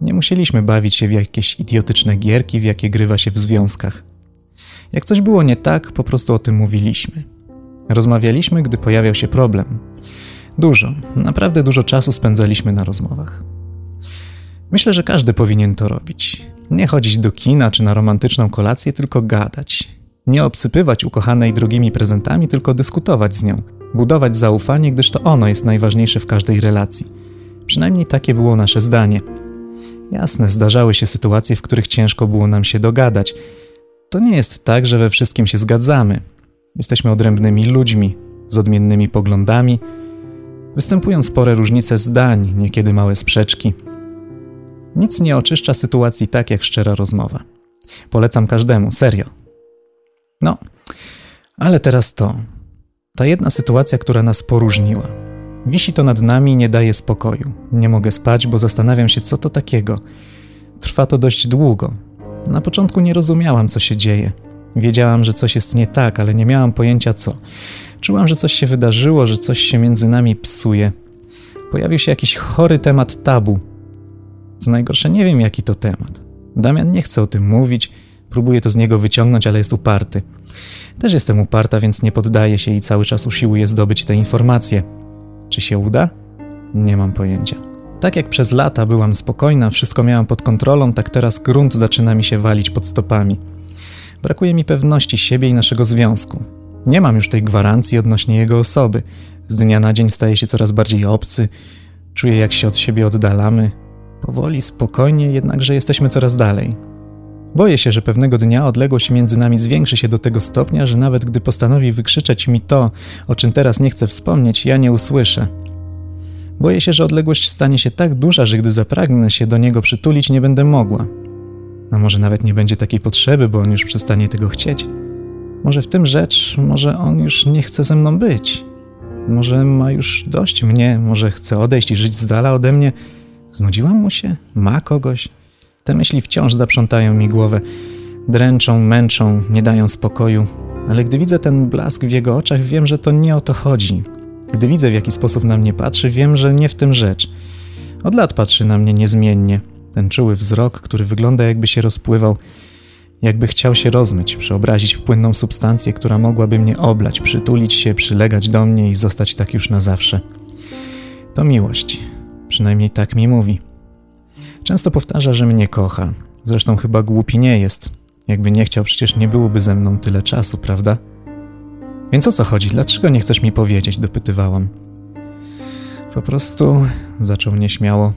Nie musieliśmy bawić się w jakieś idiotyczne gierki, w jakie grywa się w związkach. Jak coś było nie tak, po prostu o tym mówiliśmy. Rozmawialiśmy, gdy pojawiał się problem. Dużo, naprawdę dużo czasu spędzaliśmy na rozmowach. Myślę, że każdy powinien to robić. Nie chodzić do kina czy na romantyczną kolację, tylko gadać. Nie obsypywać ukochanej drogimi prezentami, tylko dyskutować z nią. Budować zaufanie, gdyż to ono jest najważniejsze w każdej relacji. Przynajmniej takie było nasze zdanie. Jasne, zdarzały się sytuacje, w których ciężko było nam się dogadać. To nie jest tak, że we wszystkim się zgadzamy. Jesteśmy odrębnymi ludźmi, z odmiennymi poglądami. Występują spore różnice zdań, niekiedy małe sprzeczki. Nic nie oczyszcza sytuacji tak jak szczera rozmowa. Polecam każdemu, serio. No, ale teraz to. Ta jedna sytuacja, która nas poróżniła. Wisi to nad nami i nie daje spokoju. Nie mogę spać, bo zastanawiam się, co to takiego. Trwa to dość długo. Na początku nie rozumiałam, co się dzieje. Wiedziałam, że coś jest nie tak, ale nie miałam pojęcia co. Czułam, że coś się wydarzyło, że coś się między nami psuje. Pojawił się jakiś chory temat tabu. Co najgorsze, nie wiem jaki to temat. Damian nie chce o tym mówić, próbuję to z niego wyciągnąć, ale jest uparty. Też jestem uparta, więc nie poddaję się i cały czas usiłuję zdobyć te informacje. Czy się uda? Nie mam pojęcia. Tak jak przez lata byłam spokojna, wszystko miałam pod kontrolą, tak teraz grunt zaczyna mi się walić pod stopami. Brakuje mi pewności siebie i naszego związku. Nie mam już tej gwarancji odnośnie jego osoby. Z dnia na dzień staje się coraz bardziej obcy. Czuję, jak się od siebie oddalamy. Powoli, spokojnie, jednakże jesteśmy coraz dalej. Boję się, że pewnego dnia odległość między nami zwiększy się do tego stopnia, że nawet gdy postanowi wykrzyczeć mi to, o czym teraz nie chcę wspomnieć, ja nie usłyszę. Boję się, że odległość stanie się tak duża, że gdy zapragnę się do niego przytulić, nie będę mogła. A może nawet nie będzie takiej potrzeby, bo on już przestanie tego chcieć. Może w tym rzecz, może on już nie chce ze mną być. Może ma już dość mnie, może chce odejść i żyć z dala ode mnie. Znudziłam mu się? Ma kogoś? Te myśli wciąż zaprzątają mi głowę. Dręczą, męczą, nie dają spokoju. Ale gdy widzę ten blask w jego oczach, wiem, że to nie o to chodzi. Gdy widzę, w jaki sposób na mnie patrzy, wiem, że nie w tym rzecz. Od lat patrzy na mnie niezmiennie. Ten czuły wzrok, który wygląda jakby się rozpływał, jakby chciał się rozmyć, przeobrazić w płynną substancję, która mogłaby mnie oblać, przytulić się, przylegać do mnie i zostać tak już na zawsze. To miłość. Przynajmniej tak mi mówi. Często powtarza, że mnie kocha. Zresztą chyba głupi nie jest. Jakby nie chciał, przecież nie byłoby ze mną tyle czasu, prawda? Więc o co chodzi? Dlaczego nie chcesz mi powiedzieć? dopytywałam. Po prostu, zaczął nieśmiało.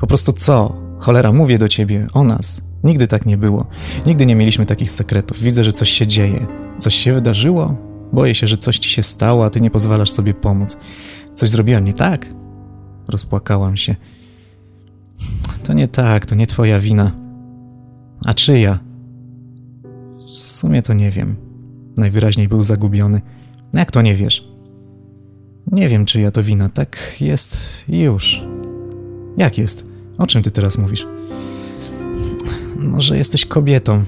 Po prostu co? Cholera, mówię do ciebie, o nas. Nigdy tak nie było. Nigdy nie mieliśmy takich sekretów. Widzę, że coś się dzieje. Coś się wydarzyło? Boję się, że coś ci się stało, a ty nie pozwalasz sobie pomóc. Coś zrobiłam nie tak? Rozpłakałam się. To nie tak, to nie twoja wina. A czyja? W sumie to nie wiem. Najwyraźniej był zagubiony. Jak to nie wiesz? Nie wiem, czyja to wina. Tak jest już. Jak jest? O czym ty teraz mówisz? No, że jesteś kobietą.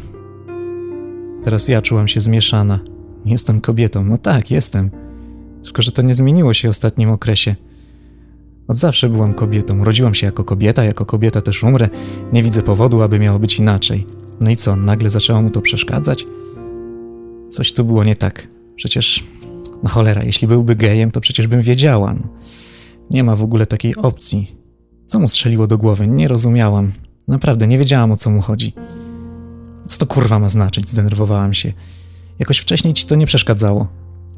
Teraz ja czułam się zmieszana. Jestem kobietą. No tak, jestem. Tylko, że to nie zmieniło się w ostatnim okresie. Od zawsze byłam kobietą. Urodziłam się jako kobieta, jako kobieta też umrę. Nie widzę powodu, aby miało być inaczej. No i co, nagle zaczęło mu to przeszkadzać? Coś tu było nie tak. Przecież, no cholera, jeśli byłby gejem, to przecież bym wiedziała. No. Nie ma w ogóle takiej opcji. Co mu strzeliło do głowy? Nie rozumiałam. Naprawdę, nie wiedziałam o co mu chodzi. Co to kurwa ma znaczyć? Zdenerwowałam się. Jakoś wcześniej ci to nie przeszkadzało.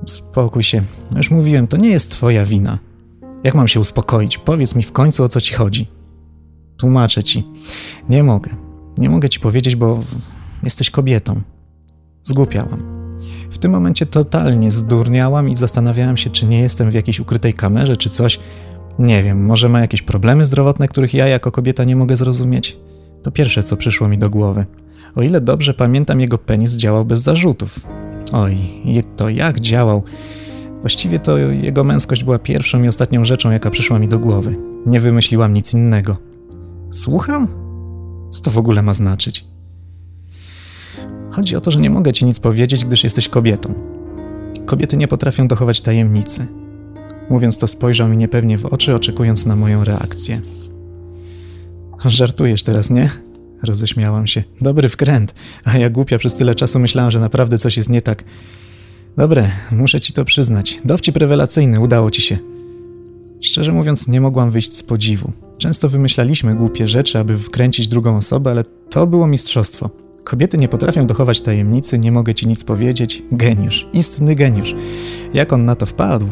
Spokój się. Już mówiłem, to nie jest twoja wina. Jak mam się uspokoić? Powiedz mi w końcu o co ci chodzi. Tłumaczę ci. Nie mogę. Nie mogę ci powiedzieć, bo jesteś kobietą. Zgłupiałam. W tym momencie totalnie zdurniałam i zastanawiałam się, czy nie jestem w jakiejś ukrytej kamerze, czy coś. Nie wiem, może ma jakieś problemy zdrowotne, których ja jako kobieta nie mogę zrozumieć? To pierwsze, co przyszło mi do głowy. O ile dobrze pamiętam, jego penis działał bez zarzutów. Oj, to jak działał? Właściwie to jego męskość była pierwszą i ostatnią rzeczą, jaka przyszła mi do głowy. Nie wymyśliłam nic innego. Słucham? Co to w ogóle ma znaczyć? Chodzi o to, że nie mogę ci nic powiedzieć, gdyż jesteś kobietą. Kobiety nie potrafią dochować tajemnicy. Mówiąc to, spojrzał mi niepewnie w oczy, oczekując na moją reakcję. Żartujesz teraz, nie? Roześmiałam się. Dobry wkręt, a ja głupia przez tyle czasu myślałam, że naprawdę coś jest nie tak. Dobre, muszę ci to przyznać. Dowcip rewelacyjny, udało ci się. Szczerze mówiąc, nie mogłam wyjść z podziwu. Często wymyślaliśmy głupie rzeczy, aby wkręcić drugą osobę, ale to było mistrzostwo. Kobiety nie potrafią dochować tajemnicy, nie mogę ci nic powiedzieć. Geniusz, istny geniusz. Jak on na to wpadł?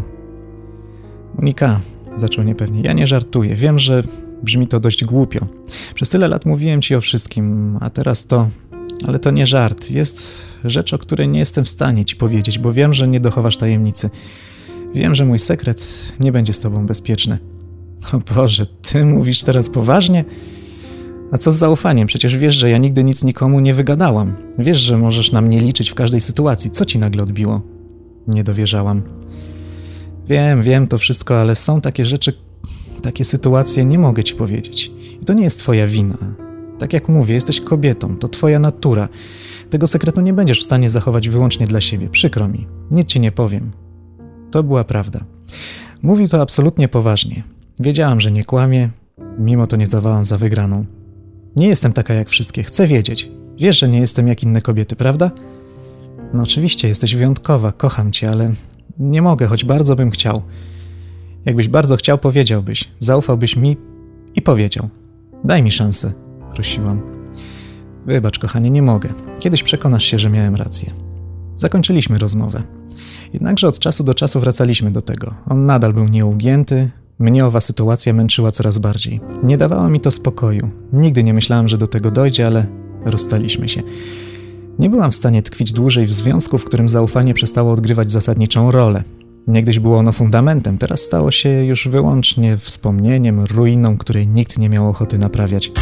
Monika, zaczął niepewnie, ja nie żartuję. Wiem, że brzmi to dość głupio. Przez tyle lat mówiłem ci o wszystkim, a teraz to. Ale to nie żart. Jest rzecz, o której nie jestem w stanie ci powiedzieć, bo wiem, że nie dochowasz tajemnicy. Wiem, że mój sekret nie będzie z tobą bezpieczny. O Boże, ty mówisz teraz poważnie? A co z zaufaniem? Przecież wiesz, że ja nigdy nic nikomu nie wygadałam. Wiesz, że możesz na mnie liczyć w każdej sytuacji. Co ci nagle odbiło? Nie dowierzałam. Wiem, wiem to wszystko, ale są takie rzeczy, takie sytuacje, nie mogę ci powiedzieć. I to nie jest twoja wina. Tak jak mówię, jesteś kobietą, to twoja natura. Tego sekretu nie będziesz w stanie zachować wyłącznie dla siebie. Przykro mi. Nic ci nie powiem. To była prawda. Mówił to absolutnie poważnie. Wiedziałam, że nie kłamie, mimo to nie zdawałam za wygraną. Nie jestem taka jak wszystkie, chcę wiedzieć. Wiesz, że nie jestem jak inne kobiety, prawda? No oczywiście, jesteś wyjątkowa, kocham cię, ale nie mogę, choć bardzo bym chciał. Jakbyś bardzo chciał, powiedziałbyś, zaufałbyś mi i powiedział. Daj mi szansę, prosiłam. Wybacz, kochanie, nie mogę. Kiedyś przekonasz się, że miałem rację. Zakończyliśmy rozmowę. Jednakże od czasu do czasu wracaliśmy do tego. On nadal był nieugięty, mnie owa sytuacja męczyła coraz bardziej. Nie dawała mi to spokoju. Nigdy nie myślałam, że do tego dojdzie, ale rozstaliśmy się. Nie byłam w stanie tkwić dłużej w związku, w którym zaufanie przestało odgrywać zasadniczą rolę. Niegdyś było ono fundamentem, teraz stało się już wyłącznie wspomnieniem, ruiną, której nikt nie miał ochoty naprawiać.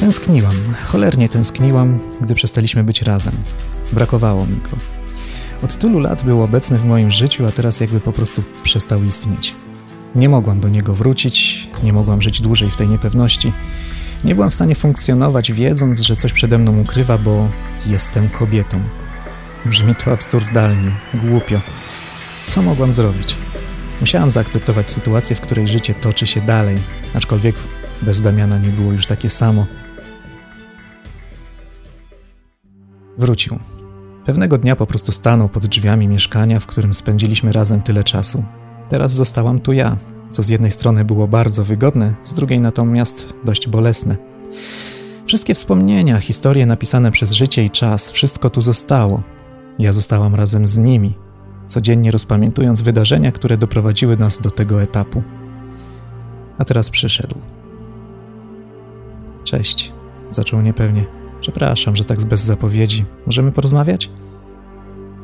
Tęskniłam, cholernie tęskniłam, gdy przestaliśmy być razem. Brakowało mi go. Od tylu lat był obecny w moim życiu, a teraz jakby po prostu przestał istnieć. Nie mogłam do niego wrócić, nie mogłam żyć dłużej w tej niepewności. Nie byłam w stanie funkcjonować, wiedząc, że coś przede mną ukrywa, bo jestem kobietą. Brzmi to absurdalnie, głupio. Co mogłam zrobić? Musiałam zaakceptować sytuację, w której życie toczy się dalej, aczkolwiek bez Damiana nie było już takie samo. Wrócił. Pewnego dnia po prostu stanął pod drzwiami mieszkania, w którym spędziliśmy razem tyle czasu. Teraz zostałam tu ja, co z jednej strony było bardzo wygodne, z drugiej natomiast dość bolesne. Wszystkie wspomnienia, historie napisane przez życie i czas, wszystko tu zostało. Ja zostałam razem z nimi, codziennie rozpamiętując wydarzenia, które doprowadziły nas do tego etapu. A teraz przyszedł. Cześć, zaczął niepewnie. Przepraszam, że tak bez zapowiedzi. Możemy porozmawiać?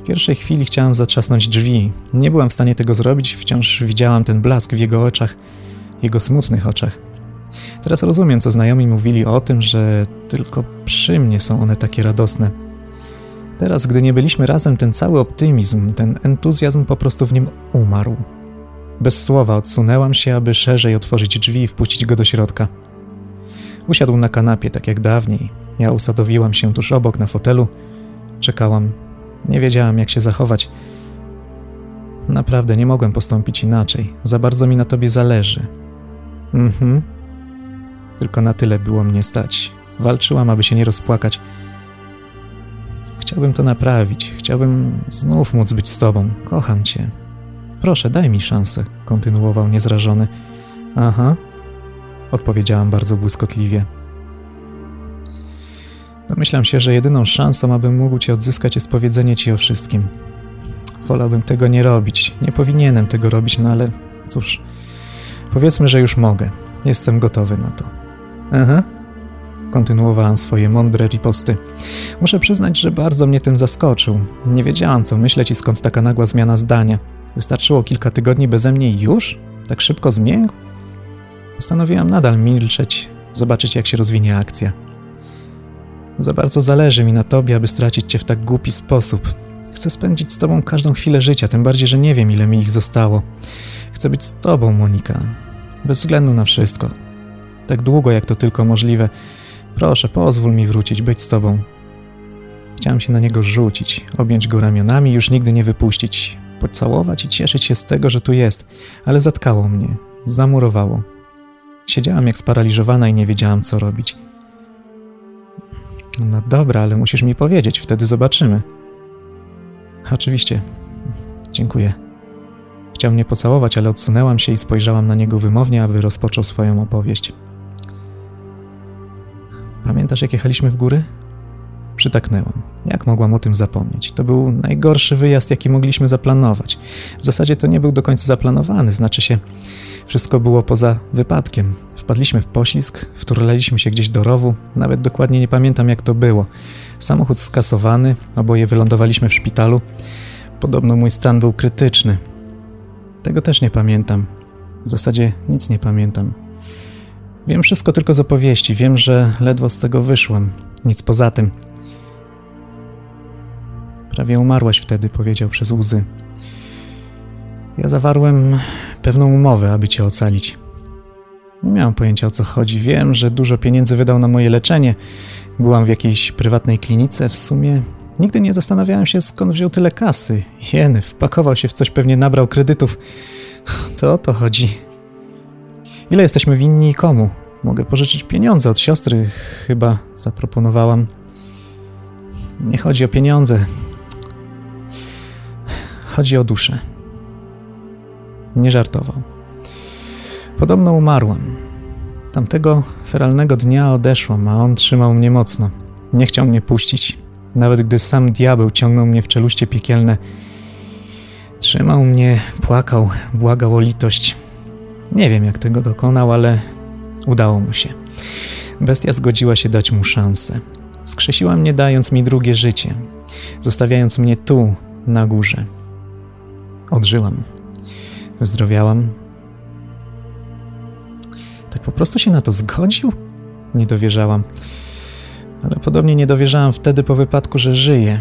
W pierwszej chwili chciałam zatrzasnąć drzwi. Nie byłam w stanie tego zrobić, wciąż widziałam ten blask w jego oczach, jego smutnych oczach. Teraz rozumiem, co znajomi mówili o tym, że tylko przy mnie są one takie radosne. Teraz, gdy nie byliśmy razem, ten cały optymizm, ten entuzjazm po prostu w nim umarł. Bez słowa odsunęłam się, aby szerzej otworzyć drzwi i wpuścić go do środka. Usiadł na kanapie, tak jak dawniej. Ja usadowiłam się tuż obok na fotelu. Czekałam. Nie wiedziałam, jak się zachować. Naprawdę nie mogłem postąpić inaczej. Za bardzo mi na tobie zależy. Mhm. Tylko na tyle było mnie stać. Walczyłam, aby się nie rozpłakać. Chciałbym to naprawić. Chciałbym znów móc być z tobą. Kocham cię. Proszę, daj mi szansę, kontynuował niezrażony. Aha, odpowiedziałam bardzo błyskotliwie. Domyślam się, że jedyną szansą, abym mógł cię odzyskać, jest powiedzenie ci o wszystkim. Wolałbym tego nie robić. Nie powinienem tego robić, no ale cóż. Powiedzmy, że już mogę. Jestem gotowy na to. Aha. Kontynuowałam swoje mądre riposty. Muszę przyznać, że bardzo mnie tym zaskoczył. Nie wiedziałam, co myśleć i skąd taka nagła zmiana zdania. Wystarczyło kilka tygodni beze mnie i już? Tak szybko zmiękł? Postanowiłam nadal milczeć, zobaczyć jak się rozwinie akcja. Za bardzo zależy mi na tobie, aby stracić cię w tak głupi sposób. Chcę spędzić z tobą każdą chwilę życia, tym bardziej, że nie wiem, ile mi ich zostało. Chcę być z tobą, Monika. Bez względu na wszystko. Tak długo, jak to tylko możliwe. Proszę, pozwól mi wrócić, być z tobą. Chciałem się na niego rzucić, objąć go ramionami i już nigdy nie wypuścić. Pocałować i cieszyć się z tego, że tu jest, ale zatkało mnie, zamurowało. Siedziałam jak sparaliżowana i nie wiedziałam, co robić. No dobra, ale musisz mi powiedzieć, wtedy zobaczymy. Oczywiście. Dziękuję. Chciał mnie pocałować, ale odsunęłam się i spojrzałam na niego wymownie, aby rozpoczął swoją opowieść. Pamiętasz, jak jechaliśmy w góry? Przytaknęłam. Jak mogłam o tym zapomnieć? To był najgorszy wyjazd, jaki mogliśmy zaplanować. W zasadzie to nie był do końca zaplanowany, znaczy się, wszystko było poza wypadkiem. Wpadliśmy w poślizg, wturlaliśmy się gdzieś do rowu, nawet dokładnie nie pamiętam jak to było. Samochód skasowany, oboje wylądowaliśmy w szpitalu. Podobno mój stan był krytyczny. Tego też nie pamiętam. W zasadzie nic nie pamiętam. Wiem wszystko tylko z opowieści. Wiem, że ledwo z tego wyszłam. Nic poza tym. Prawie umarłaś wtedy, powiedział przez łzy. Ja zawarłem pewną umowę, aby cię ocalić. Nie miałem pojęcia o co chodzi. Wiem, że dużo pieniędzy wydał na moje leczenie. Byłam w jakiejś prywatnej klinice. W sumie nigdy nie zastanawiałem się, skąd wziął tyle kasy. Jeny, wpakował się w coś, pewnie nabrał kredytów. To o to chodzi. Ile jesteśmy winni i komu? Mogę pożyczyć pieniądze od siostry, chyba zaproponowałam. Nie chodzi o pieniądze. Chodzi o duszę. Nie żartował. Podobno umarłam. Tamtego feralnego dnia odeszłam, a on trzymał mnie mocno. Nie chciał mnie puścić, nawet gdy sam diabeł ciągnął mnie w czeluście piekielne. Trzymał mnie, płakał, błagał o litość. Nie wiem, jak tego dokonał, ale udało mu się. Bestia zgodziła się dać mu szansę. Skrzesiła mnie, dając mi drugie życie, zostawiając mnie tu, na górze. Odżyłam. Wyzdrowiałam. Tak po prostu się na to zgodził? Nie dowierzałam. Ale podobnie nie dowierzałam wtedy po wypadku, że żyję.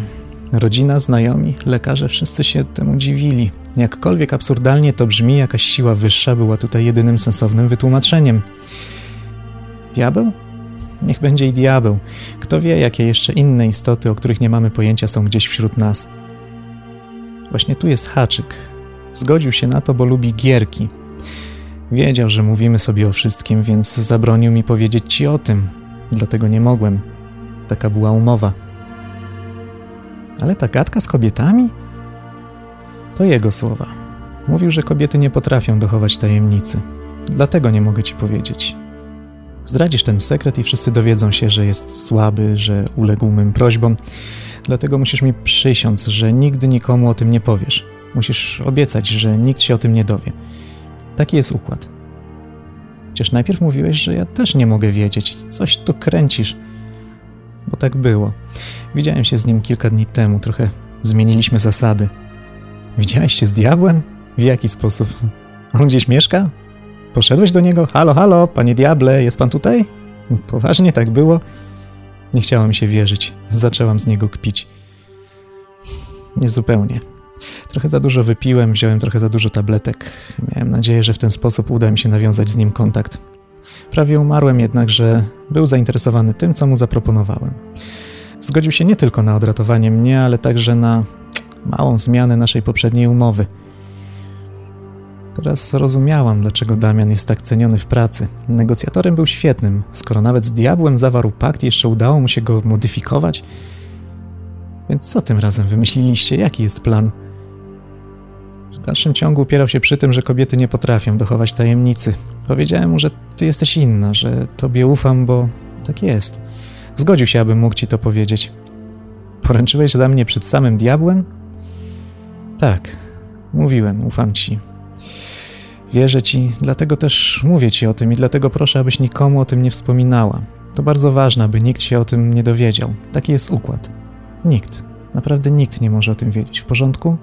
Rodzina, znajomi, lekarze wszyscy się temu dziwili. Jakkolwiek absurdalnie to brzmi, jakaś siła wyższa była tutaj jedynym sensownym wytłumaczeniem. Diabeł? Niech będzie i diabeł. Kto wie, jakie jeszcze inne istoty, o których nie mamy pojęcia, są gdzieś wśród nas. Właśnie tu jest haczyk. Zgodził się na to, bo lubi gierki. Wiedział, że mówimy sobie o wszystkim, więc zabronił mi powiedzieć ci o tym. Dlatego nie mogłem. Taka była umowa. Ale ta gadka z kobietami? To jego słowa. Mówił, że kobiety nie potrafią dochować tajemnicy. Dlatego nie mogę ci powiedzieć. Zdradzisz ten sekret i wszyscy dowiedzą się, że jest słaby, że uległ mym prośbom. Dlatego musisz mi przysiąc, że nigdy nikomu o tym nie powiesz. Musisz obiecać, że nikt się o tym nie dowie. Taki jest układ. Przecież najpierw mówiłeś, że ja też nie mogę wiedzieć. Coś tu kręcisz. Bo tak było. Widziałem się z nim kilka dni temu. Trochę zmieniliśmy zasady. Widziałeś się z diabłem? W jaki sposób? On gdzieś mieszka? Poszedłeś do niego? Halo, halo, panie diable, jest pan tutaj? Poważnie tak było? Nie chciało mi się wierzyć. Zaczęłam z niego kpić. Niezupełnie. Trochę za dużo wypiłem, wziąłem trochę za dużo tabletek. Miałem nadzieję, że w ten sposób uda mi się nawiązać z nim kontakt. Prawie umarłem jednak, że był zainteresowany tym, co mu zaproponowałem. Zgodził się nie tylko na odratowanie mnie, ale także na małą zmianę naszej poprzedniej umowy. Teraz rozumiałam, dlaczego Damian jest tak ceniony w pracy. Negocjatorem był świetnym. Skoro nawet z diabłem zawarł pakt, jeszcze udało mu się go modyfikować. Więc co tym razem wymyśliliście? Jaki jest plan? Dalszym ciągu upierał się przy tym, że kobiety nie potrafią dochować tajemnicy. Powiedziałem mu, że ty jesteś inna, że tobie ufam, bo tak jest. Zgodził się, abym mógł ci to powiedzieć. Poręczyłeś za mnie przed samym diabłem? Tak, mówiłem, ufam ci. Wierzę ci, dlatego też mówię ci o tym i dlatego proszę, abyś nikomu o tym nie wspominała. To bardzo ważne, aby nikt się o tym nie dowiedział. Taki jest układ. Nikt, naprawdę nikt nie może o tym wiedzieć. W porządku?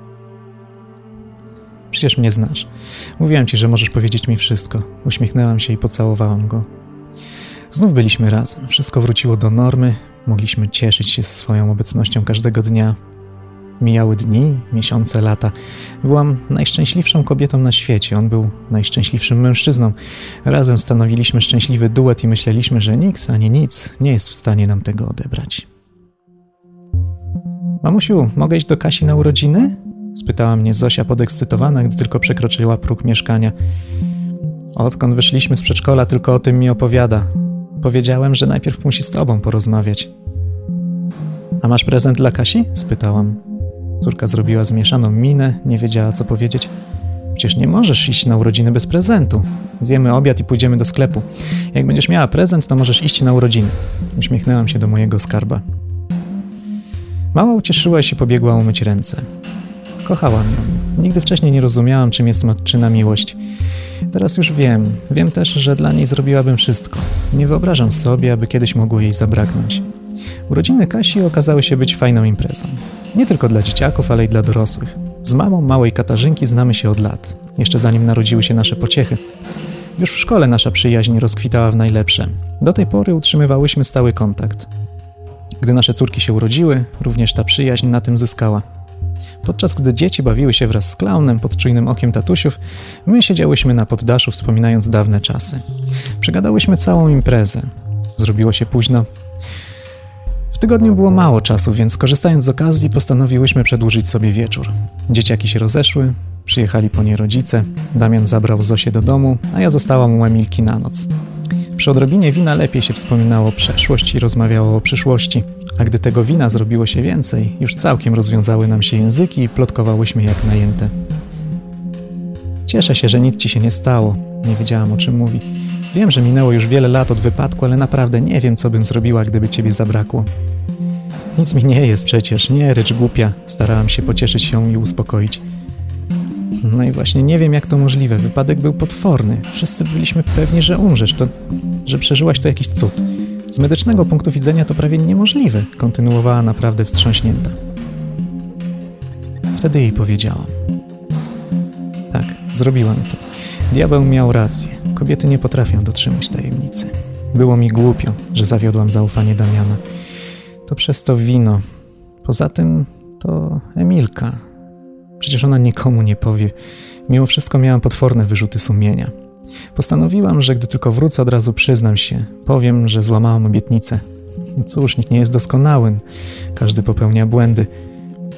Przecież mnie znasz. Mówiłem ci, że możesz powiedzieć mi wszystko. Uśmiechnęłam się i pocałowałam go. Znów byliśmy razem. Wszystko wróciło do normy. Mogliśmy cieszyć się swoją obecnością każdego dnia. Mijały dni, miesiące, lata. Byłam najszczęśliwszą kobietą na świecie. On był najszczęśliwszym mężczyzną. Razem stanowiliśmy szczęśliwy duet i myśleliśmy, że nikt ani nic nie jest w stanie nam tego odebrać. Mamusiu, mogę iść do Kasi na urodziny? Spytała mnie Zosia podekscytowana, gdy tylko przekroczyła próg mieszkania. Odkąd wyszliśmy z przedszkola, tylko o tym mi opowiada. Powiedziałem, że najpierw musi z tobą porozmawiać. A masz prezent dla Kasi? spytałam. Córka zrobiła zmieszaną minę, nie wiedziała co powiedzieć. Przecież nie możesz iść na urodziny bez prezentu. Zjemy obiad i pójdziemy do sklepu. Jak będziesz miała prezent, to możesz iść na urodziny. Uśmiechnęłam się do mojego skarba. Mała ucieszyła się pobiegła umyć ręce. Kochałam ją. Nigdy wcześniej nie rozumiałam, czym jest matczyna miłość. Teraz już wiem. Wiem też, że dla niej zrobiłabym wszystko. Nie wyobrażam sobie, aby kiedyś mogło jej zabraknąć. Urodziny Kasi okazały się być fajną imprezą. Nie tylko dla dzieciaków, ale i dla dorosłych. Z mamą małej Katarzynki znamy się od lat, jeszcze zanim narodziły się nasze pociechy. Już w szkole nasza przyjaźń rozkwitała w najlepsze. Do tej pory utrzymywałyśmy stały kontakt. Gdy nasze córki się urodziły, również ta przyjaźń na tym zyskała. Podczas gdy dzieci bawiły się wraz z klaunem pod czujnym okiem tatusiów, my siedziałyśmy na poddaszu wspominając dawne czasy. Przegadałyśmy całą imprezę. Zrobiło się późno. W tygodniu było mało czasu, więc korzystając z okazji postanowiłyśmy przedłużyć sobie wieczór. Dzieciaki się rozeszły, przyjechali po nie rodzice, Damian zabrał Zosię do domu, a ja zostałam u Emilki na noc. Przy odrobinie wina lepiej się wspominało przeszłość i rozmawiało o przyszłości, a gdy tego wina zrobiło się więcej, już całkiem rozwiązały nam się języki i plotkowałyśmy jak najęte. Cieszę się, że nic ci się nie stało. Nie wiedziałam o czym mówi. Wiem, że minęło już wiele lat od wypadku, ale naprawdę nie wiem, co bym zrobiła, gdyby ciebie zabrakło. Nic mi nie jest przecież, nie rycz głupia. Starałam się pocieszyć się i uspokoić. No i właśnie nie wiem, jak to możliwe. Wypadek był potworny. Wszyscy byliśmy pewni, że umrzesz, to, że przeżyłaś to jakiś cud. Z medycznego punktu widzenia to prawie niemożliwe, kontynuowała naprawdę wstrząśnięta. Wtedy jej powiedziałam. Tak, zrobiłam to. Diabeł miał rację. Kobiety nie potrafią dotrzymać tajemnicy. Było mi głupio, że zawiodłam zaufanie Damiana. To przez to wino. Poza tym to Emilka. Przecież ona nikomu nie powie. Mimo wszystko miałam potworne wyrzuty sumienia. Postanowiłam, że gdy tylko wrócę, od razu przyznam się. Powiem, że złamałam obietnicę. Cóż, nikt nie jest doskonały. Każdy popełnia błędy.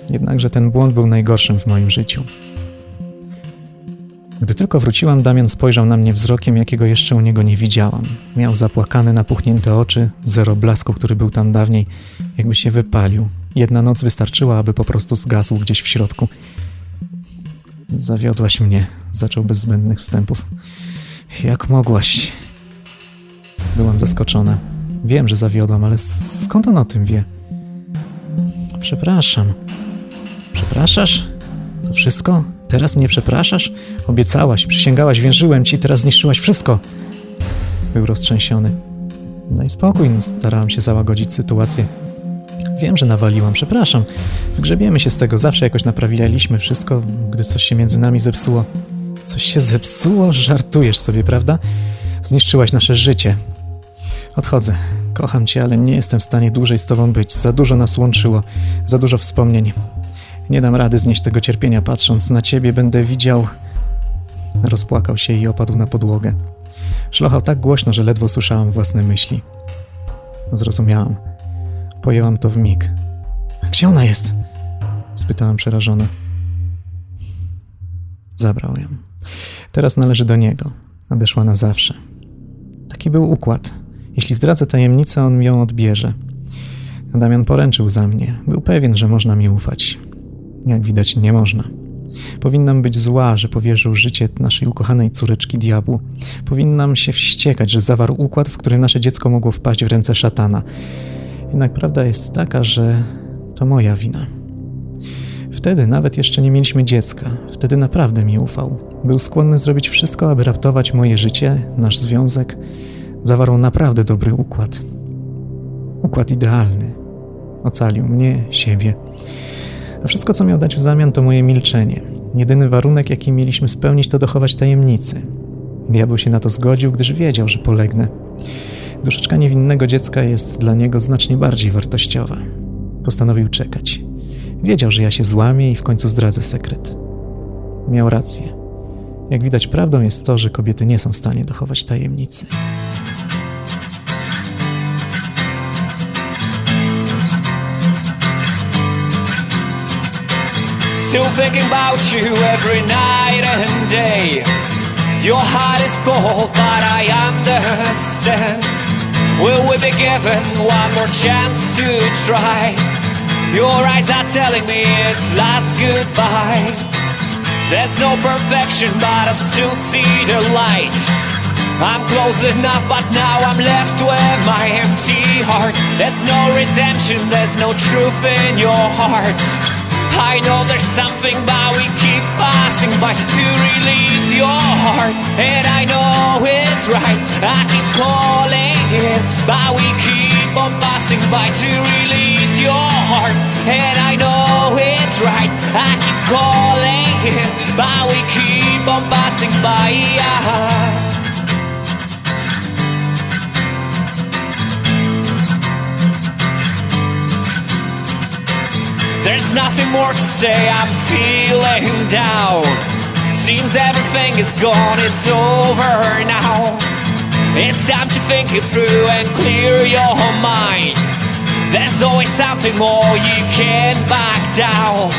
Jednakże ten błąd był najgorszym w moim życiu. Gdy tylko wróciłam, Damian spojrzał na mnie wzrokiem, jakiego jeszcze u niego nie widziałam. Miał zapłakane, napuchnięte oczy, zero blasku, który był tam dawniej, jakby się wypalił. Jedna noc wystarczyła, aby po prostu zgasł gdzieś w środku. Zawiodłaś mnie, zaczął bez zbędnych wstępów. Jak mogłaś? Byłam zaskoczona. Wiem, że zawiodłam, ale skąd on o tym wie? Przepraszam. Przepraszasz? To wszystko? Teraz mnie przepraszasz? Obiecałaś, przysięgałaś, wierzyłem ci, teraz zniszczyłaś wszystko. Był roztrzęsiony. Daj spokój, no, starałam się załagodzić sytuację. Wiem, że nawaliłam, przepraszam. Wygrzebiemy się z tego, zawsze jakoś naprawiliśmy wszystko, gdy coś się między nami zepsuło. Coś się zepsuło? Żartujesz sobie, prawda? Zniszczyłaś nasze życie. Odchodzę. Kocham cię, ale nie jestem w stanie dłużej z tobą być. Za dużo nas łączyło, za dużo wspomnień. Nie dam rady znieść tego cierpienia, patrząc na ciebie, będę widział. Rozpłakał się i opadł na podłogę. Szlochał tak głośno, że ledwo słyszałam własne myśli. Zrozumiałam. Pojęłam to w mig. Gdzie ona jest? spytałam przerażona. Zabrał ją. Teraz należy do niego. Nadeszła na zawsze. Taki był układ. Jeśli zdradzę tajemnicę, on ją odbierze. Damian poręczył za mnie. Był pewien, że można mi ufać. Jak widać, nie można. Powinnam być zła, że powierzył życie naszej ukochanej córeczki diabłu. Powinnam się wściekać, że zawarł układ, w którym nasze dziecko mogło wpaść w ręce szatana. Jednak prawda jest taka, że to moja wina. Wtedy nawet jeszcze nie mieliśmy dziecka. Wtedy naprawdę mi ufał. Był skłonny zrobić wszystko, aby raptować moje życie, nasz związek. Zawarł naprawdę dobry układ. Układ idealny. Ocalił mnie, siebie. A wszystko, co miał dać w zamian, to moje milczenie. Jedyny warunek, jaki mieliśmy spełnić, to dochować tajemnicy. Diabeł się na to zgodził, gdyż wiedział, że polegnę. Duszeczka niewinnego dziecka jest dla niego znacznie bardziej wartościowa. Postanowił czekać. Wiedział, że ja się złamię i w końcu zdradzę sekret. Miał rację. Jak widać, prawdą jest to, że kobiety nie są w stanie dochować tajemnicy. Still thinking about you every night and day. Your heart is cold, but I understand. Will we be given one more chance to try? Your eyes are telling me it's last goodbye. There's no perfection, but I still see the light. I'm close enough, but now I'm left with my empty heart. There's no redemption, there's no truth in your heart. I know there's something, but we keep passing by to release your heart. And I know it's right, I keep calling it, but we keep on passing by to release your heart. And I know it's right, I keep calling it, but we keep on passing by. There's nothing more to say, I'm feeling down. Seems everything is gone, it's over now. It's time to think it through and clear your mind. There's always something more, you can't back down.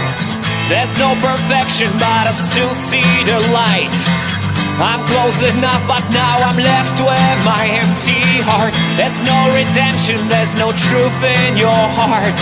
There's no perfection, but I still see the light. I'm close enough, but now I'm left with my empty heart. There's no redemption, there's no truth in your heart.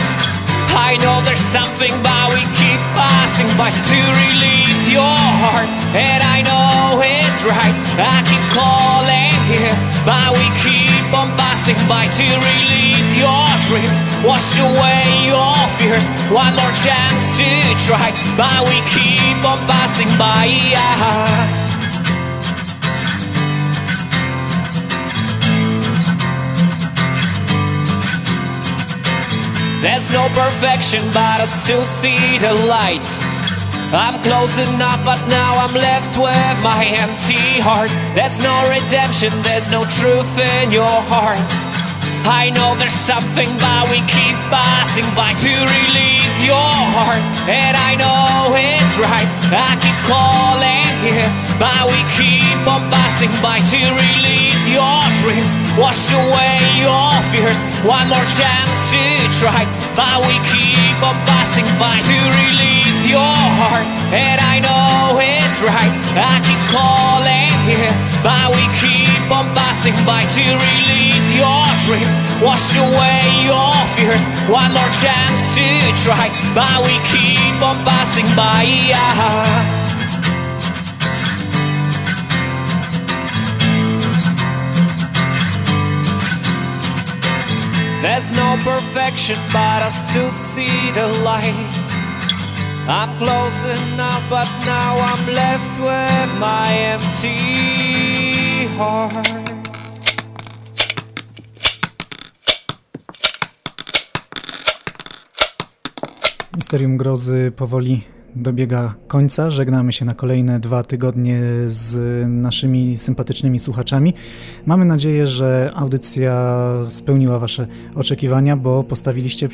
I know there's something, but we keep passing by to release your heart. And I know it's right, I keep calling here, but we keep passing by to release your dreams. Wash away your fears, one more chance to try, but we keep on passing by. There's no perfection, but I still see the light. I'm close enough, but now I'm left with my empty heart. There's no redemption, there's no truth in your heart. I know there's something, but we keep passing by to release your heart. And I know it's right, I keep calling here, but we keep on passing by to release your dreams. Wash away your fears, one more chance to try, but we keep on passing by to release your heart. And I know it's right, I keep calling here, but we keep on passing by to release your dreams. Wash away your fears, one more chance to try, but we keep on passing by. There's no perfection, but I still see the light. I'm close enough, but now I'm left with my empty heart. Misterium Grozy powoli dobiega końca. Żegnamy się na kolejne dwa tygodnie z naszymi sympatycznymi słuchaczami. Mamy nadzieję, że audycja spełniła Wasze oczekiwania, bo postawiliście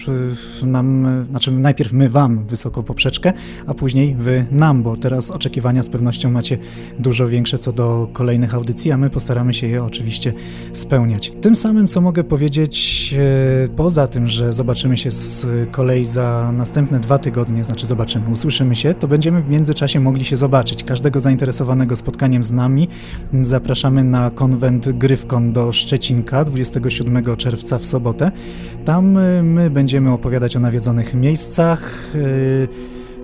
nam, znaczy najpierw my Wam wysoko poprzeczkę, a później Wy nam, bo teraz oczekiwania z pewnością macie dużo większe co do kolejnych audycji, a my postaramy się je oczywiście spełniać. Tym samym, co mogę powiedzieć, e, poza tym, że zobaczymy się z kolei za następne dwa tygodnie, znaczy zobaczymy, usłyszymy się, to będziemy w międzyczasie mogli się zobaczyć. Każdego zainteresowanego spotkaniem z nami zapraszamy na konwent Gryfkon do Szczecinka 27 czerwca w sobotę. Tam y, my będziemy opowiadać o nawiedzonych miejscach. Y,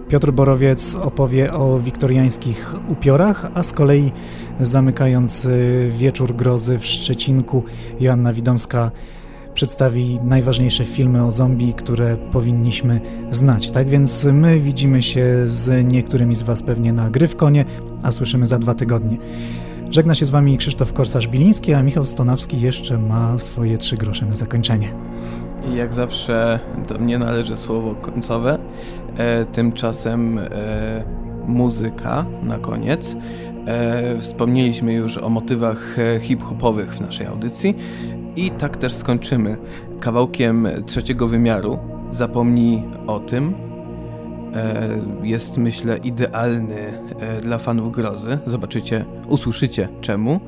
Piotr Borowiec opowie o wiktoriańskich upiorach, a z kolei zamykając y, wieczór grozy w Szczecinku Joanna Widomska przedstawi najważniejsze filmy o zombie, które powinniśmy znać. Tak więc my widzimy się z niektórymi z Was pewnie na Gryfkonie, a słyszymy za dwa tygodnie. Żegna się z Wami Krzysztof Korsarz-Biliński, a Michał Stonawski jeszcze ma swoje trzy grosze na zakończenie. I jak zawsze do mnie należy słowo końcowe. E, tymczasem e, muzyka na koniec. E, wspomnieliśmy już o motywach e, hip-hopowych w naszej audycji i tak też skończymy kawałkiem trzeciego wymiaru. Zapomnij o tym. E, jest myślę idealny e, dla fanów grozy. Zobaczycie, usłyszycie czemu.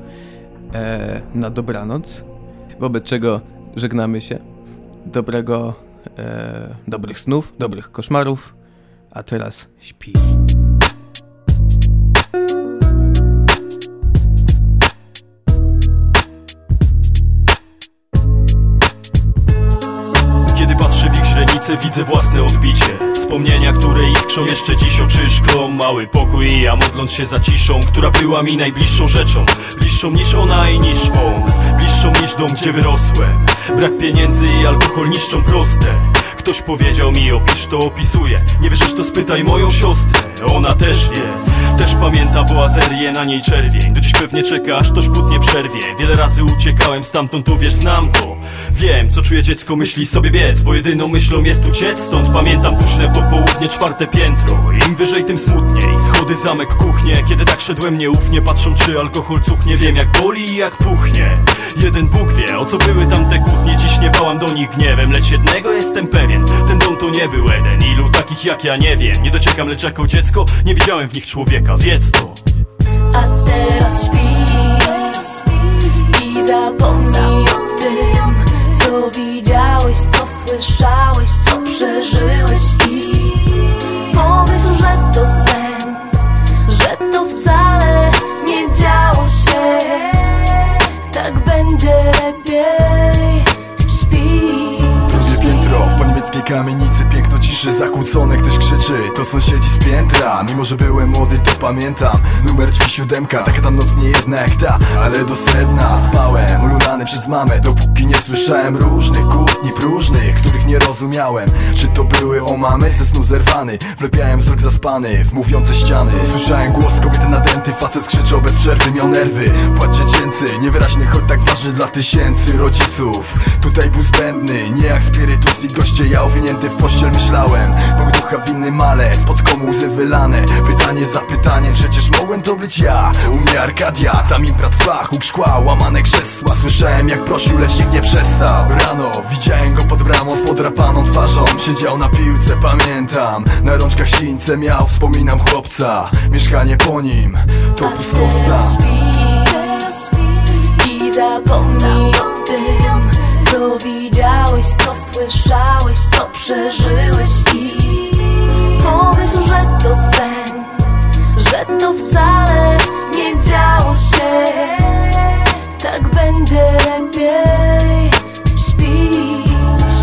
E, na dobranoc. Wobec czego żegnamy się. Dobrego, e, dobrych snów, dobrych koszmarów. A teraz śpi. Widzę własne odbicie. Wspomnienia, które iskrzą jeszcze dziś oczy szklą Mały pokój i ja modląc się za ciszą Która była mi najbliższą rzeczą. Bliższą niż ona i niż on. Bliższą niż dom, gdzie wyrosłem. Brak pieniędzy i alkohol niszczą proste Ktoś powiedział mi opisz to opisuję. Nie wierzysz to spytaj moją siostrę Ona też wie. Też pamięta boazerię na niej czerwień Do dziś pewnie czeka aż to szkód nie przerwie. Wiele razy uciekałem stamtąd tu wiesz znam to. Wiem co czuje dziecko myśli sobie biec Bo jedyną myślą jest uciec. Stąd pamiętam puszne popołudnie czwarte piętro. Im wyżej tym smutniej Schody zamek kuchnie. Kiedy tak szedłem nieufnie Patrzą czy alkohol cuchnie. Wiem jak boli i jak puchnie. Jeden Bóg wie o co były tamte kłótnie. Dziś nie bałam do nich gniewem Lecz jednego jestem pewien Ten dom to nie był Eden. Ilu takich jak ja nie wiem. Nie dociekam lecz jako dziecko Nie widziałem w nich człowieka. Wiedz to. A teraz śpi. I zapomnij o tym Co widziałeś, co słyszałeś Co przeżyłeś камень ciszy zakłócone, ktoś krzyczy To sąsiedzi z piętra. Mimo, że byłem młody to pamiętam Numer drzwi siódemka, taka tam noc nie jedna jak ta Ale do sedna. Spałem Ululany przez mamę, dopóki nie słyszałem Różnych kłótni próżnych, których nie rozumiałem. Czy to były o mamy, ze snu zerwany Wlepiałem wzrok zaspany w mówiące ściany. Słyszałem głos kobiety nadęty Facet krzyczał bez przerwy, miał nerwy. Płacz dziecięcy, niewyraźny, choć tak ważny dla tysięcy rodziców. Tutaj był zbędny, nie jak spirytus i goście. Ja owinięty w pościel myślałem Bóg ducha winny malec, pod komu łzy wylane? Pytanie za pytaniem, przecież mogłem to być ja. U mnie Arkadia, tam impra trwa, huk szkła, łamane krzesła. Słyszałem jak prosił, lecz nikt nie przestał. Rano widziałem go pod bramą z podrapaną twarzą. Siedział na piłce, pamiętam. Na rączkach sińce miał, wspominam chłopca. Mieszkanie po nim, to pustostan I zapomnij o tym Co widziałeś, co słyszałeś Co przeżyłeś I pomyśl, że to sen Że to wcale nie działo się. Tak będzie lepiej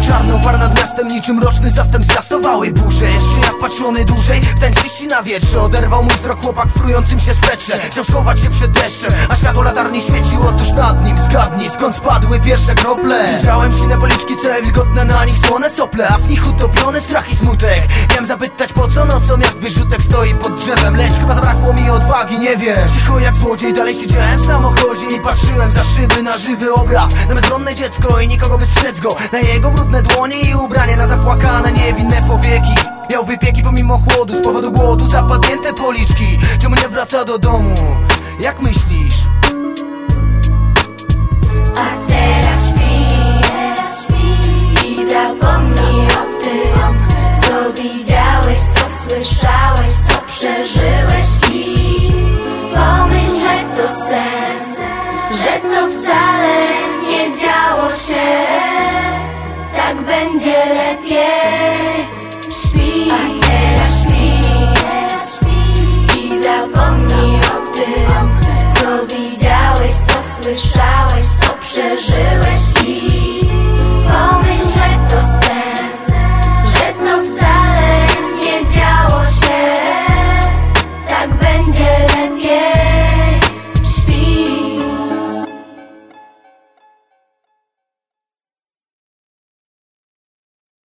Czarnopar nad miastem niczym roczny zastęp zwiastowały burze. Jeszcze ja wpatrzony dłużej w tańc liści na wietrze. Oderwał mój wzrok chłopak w frującym się swetrze Chciał schować się przed deszczem, a światło latarni świeciło tuż nad nim. Zgadnij skąd spadły pierwsze krople? Widziałem sine policzki, całe wilgotne na nich słone sople A w nich utopiony strach i smutek. Miałem zapytać po co nocą jak wyrzutek stoi pod drzewem. Lecz chyba zabrakło mi odwagi, nie wiem. Cicho jak złodziej dalej siedziałem w samochodzie I patrzyłem za szyby na żywy obraz. Na bezbronne dziecko i nikogo by strzec go Na jego brudne dłonie i ubranie na zapłakane niewinne powieki Miał wypieki pomimo chłodu, z powodu głodu zapadnięte policzki Czemu nie wraca do domu? Jak myślisz? A teraz śpi I zapomnij o tym Co widziałeś, co słyszałeś Co przeżyłeś się Tak będzie lepiej Śpi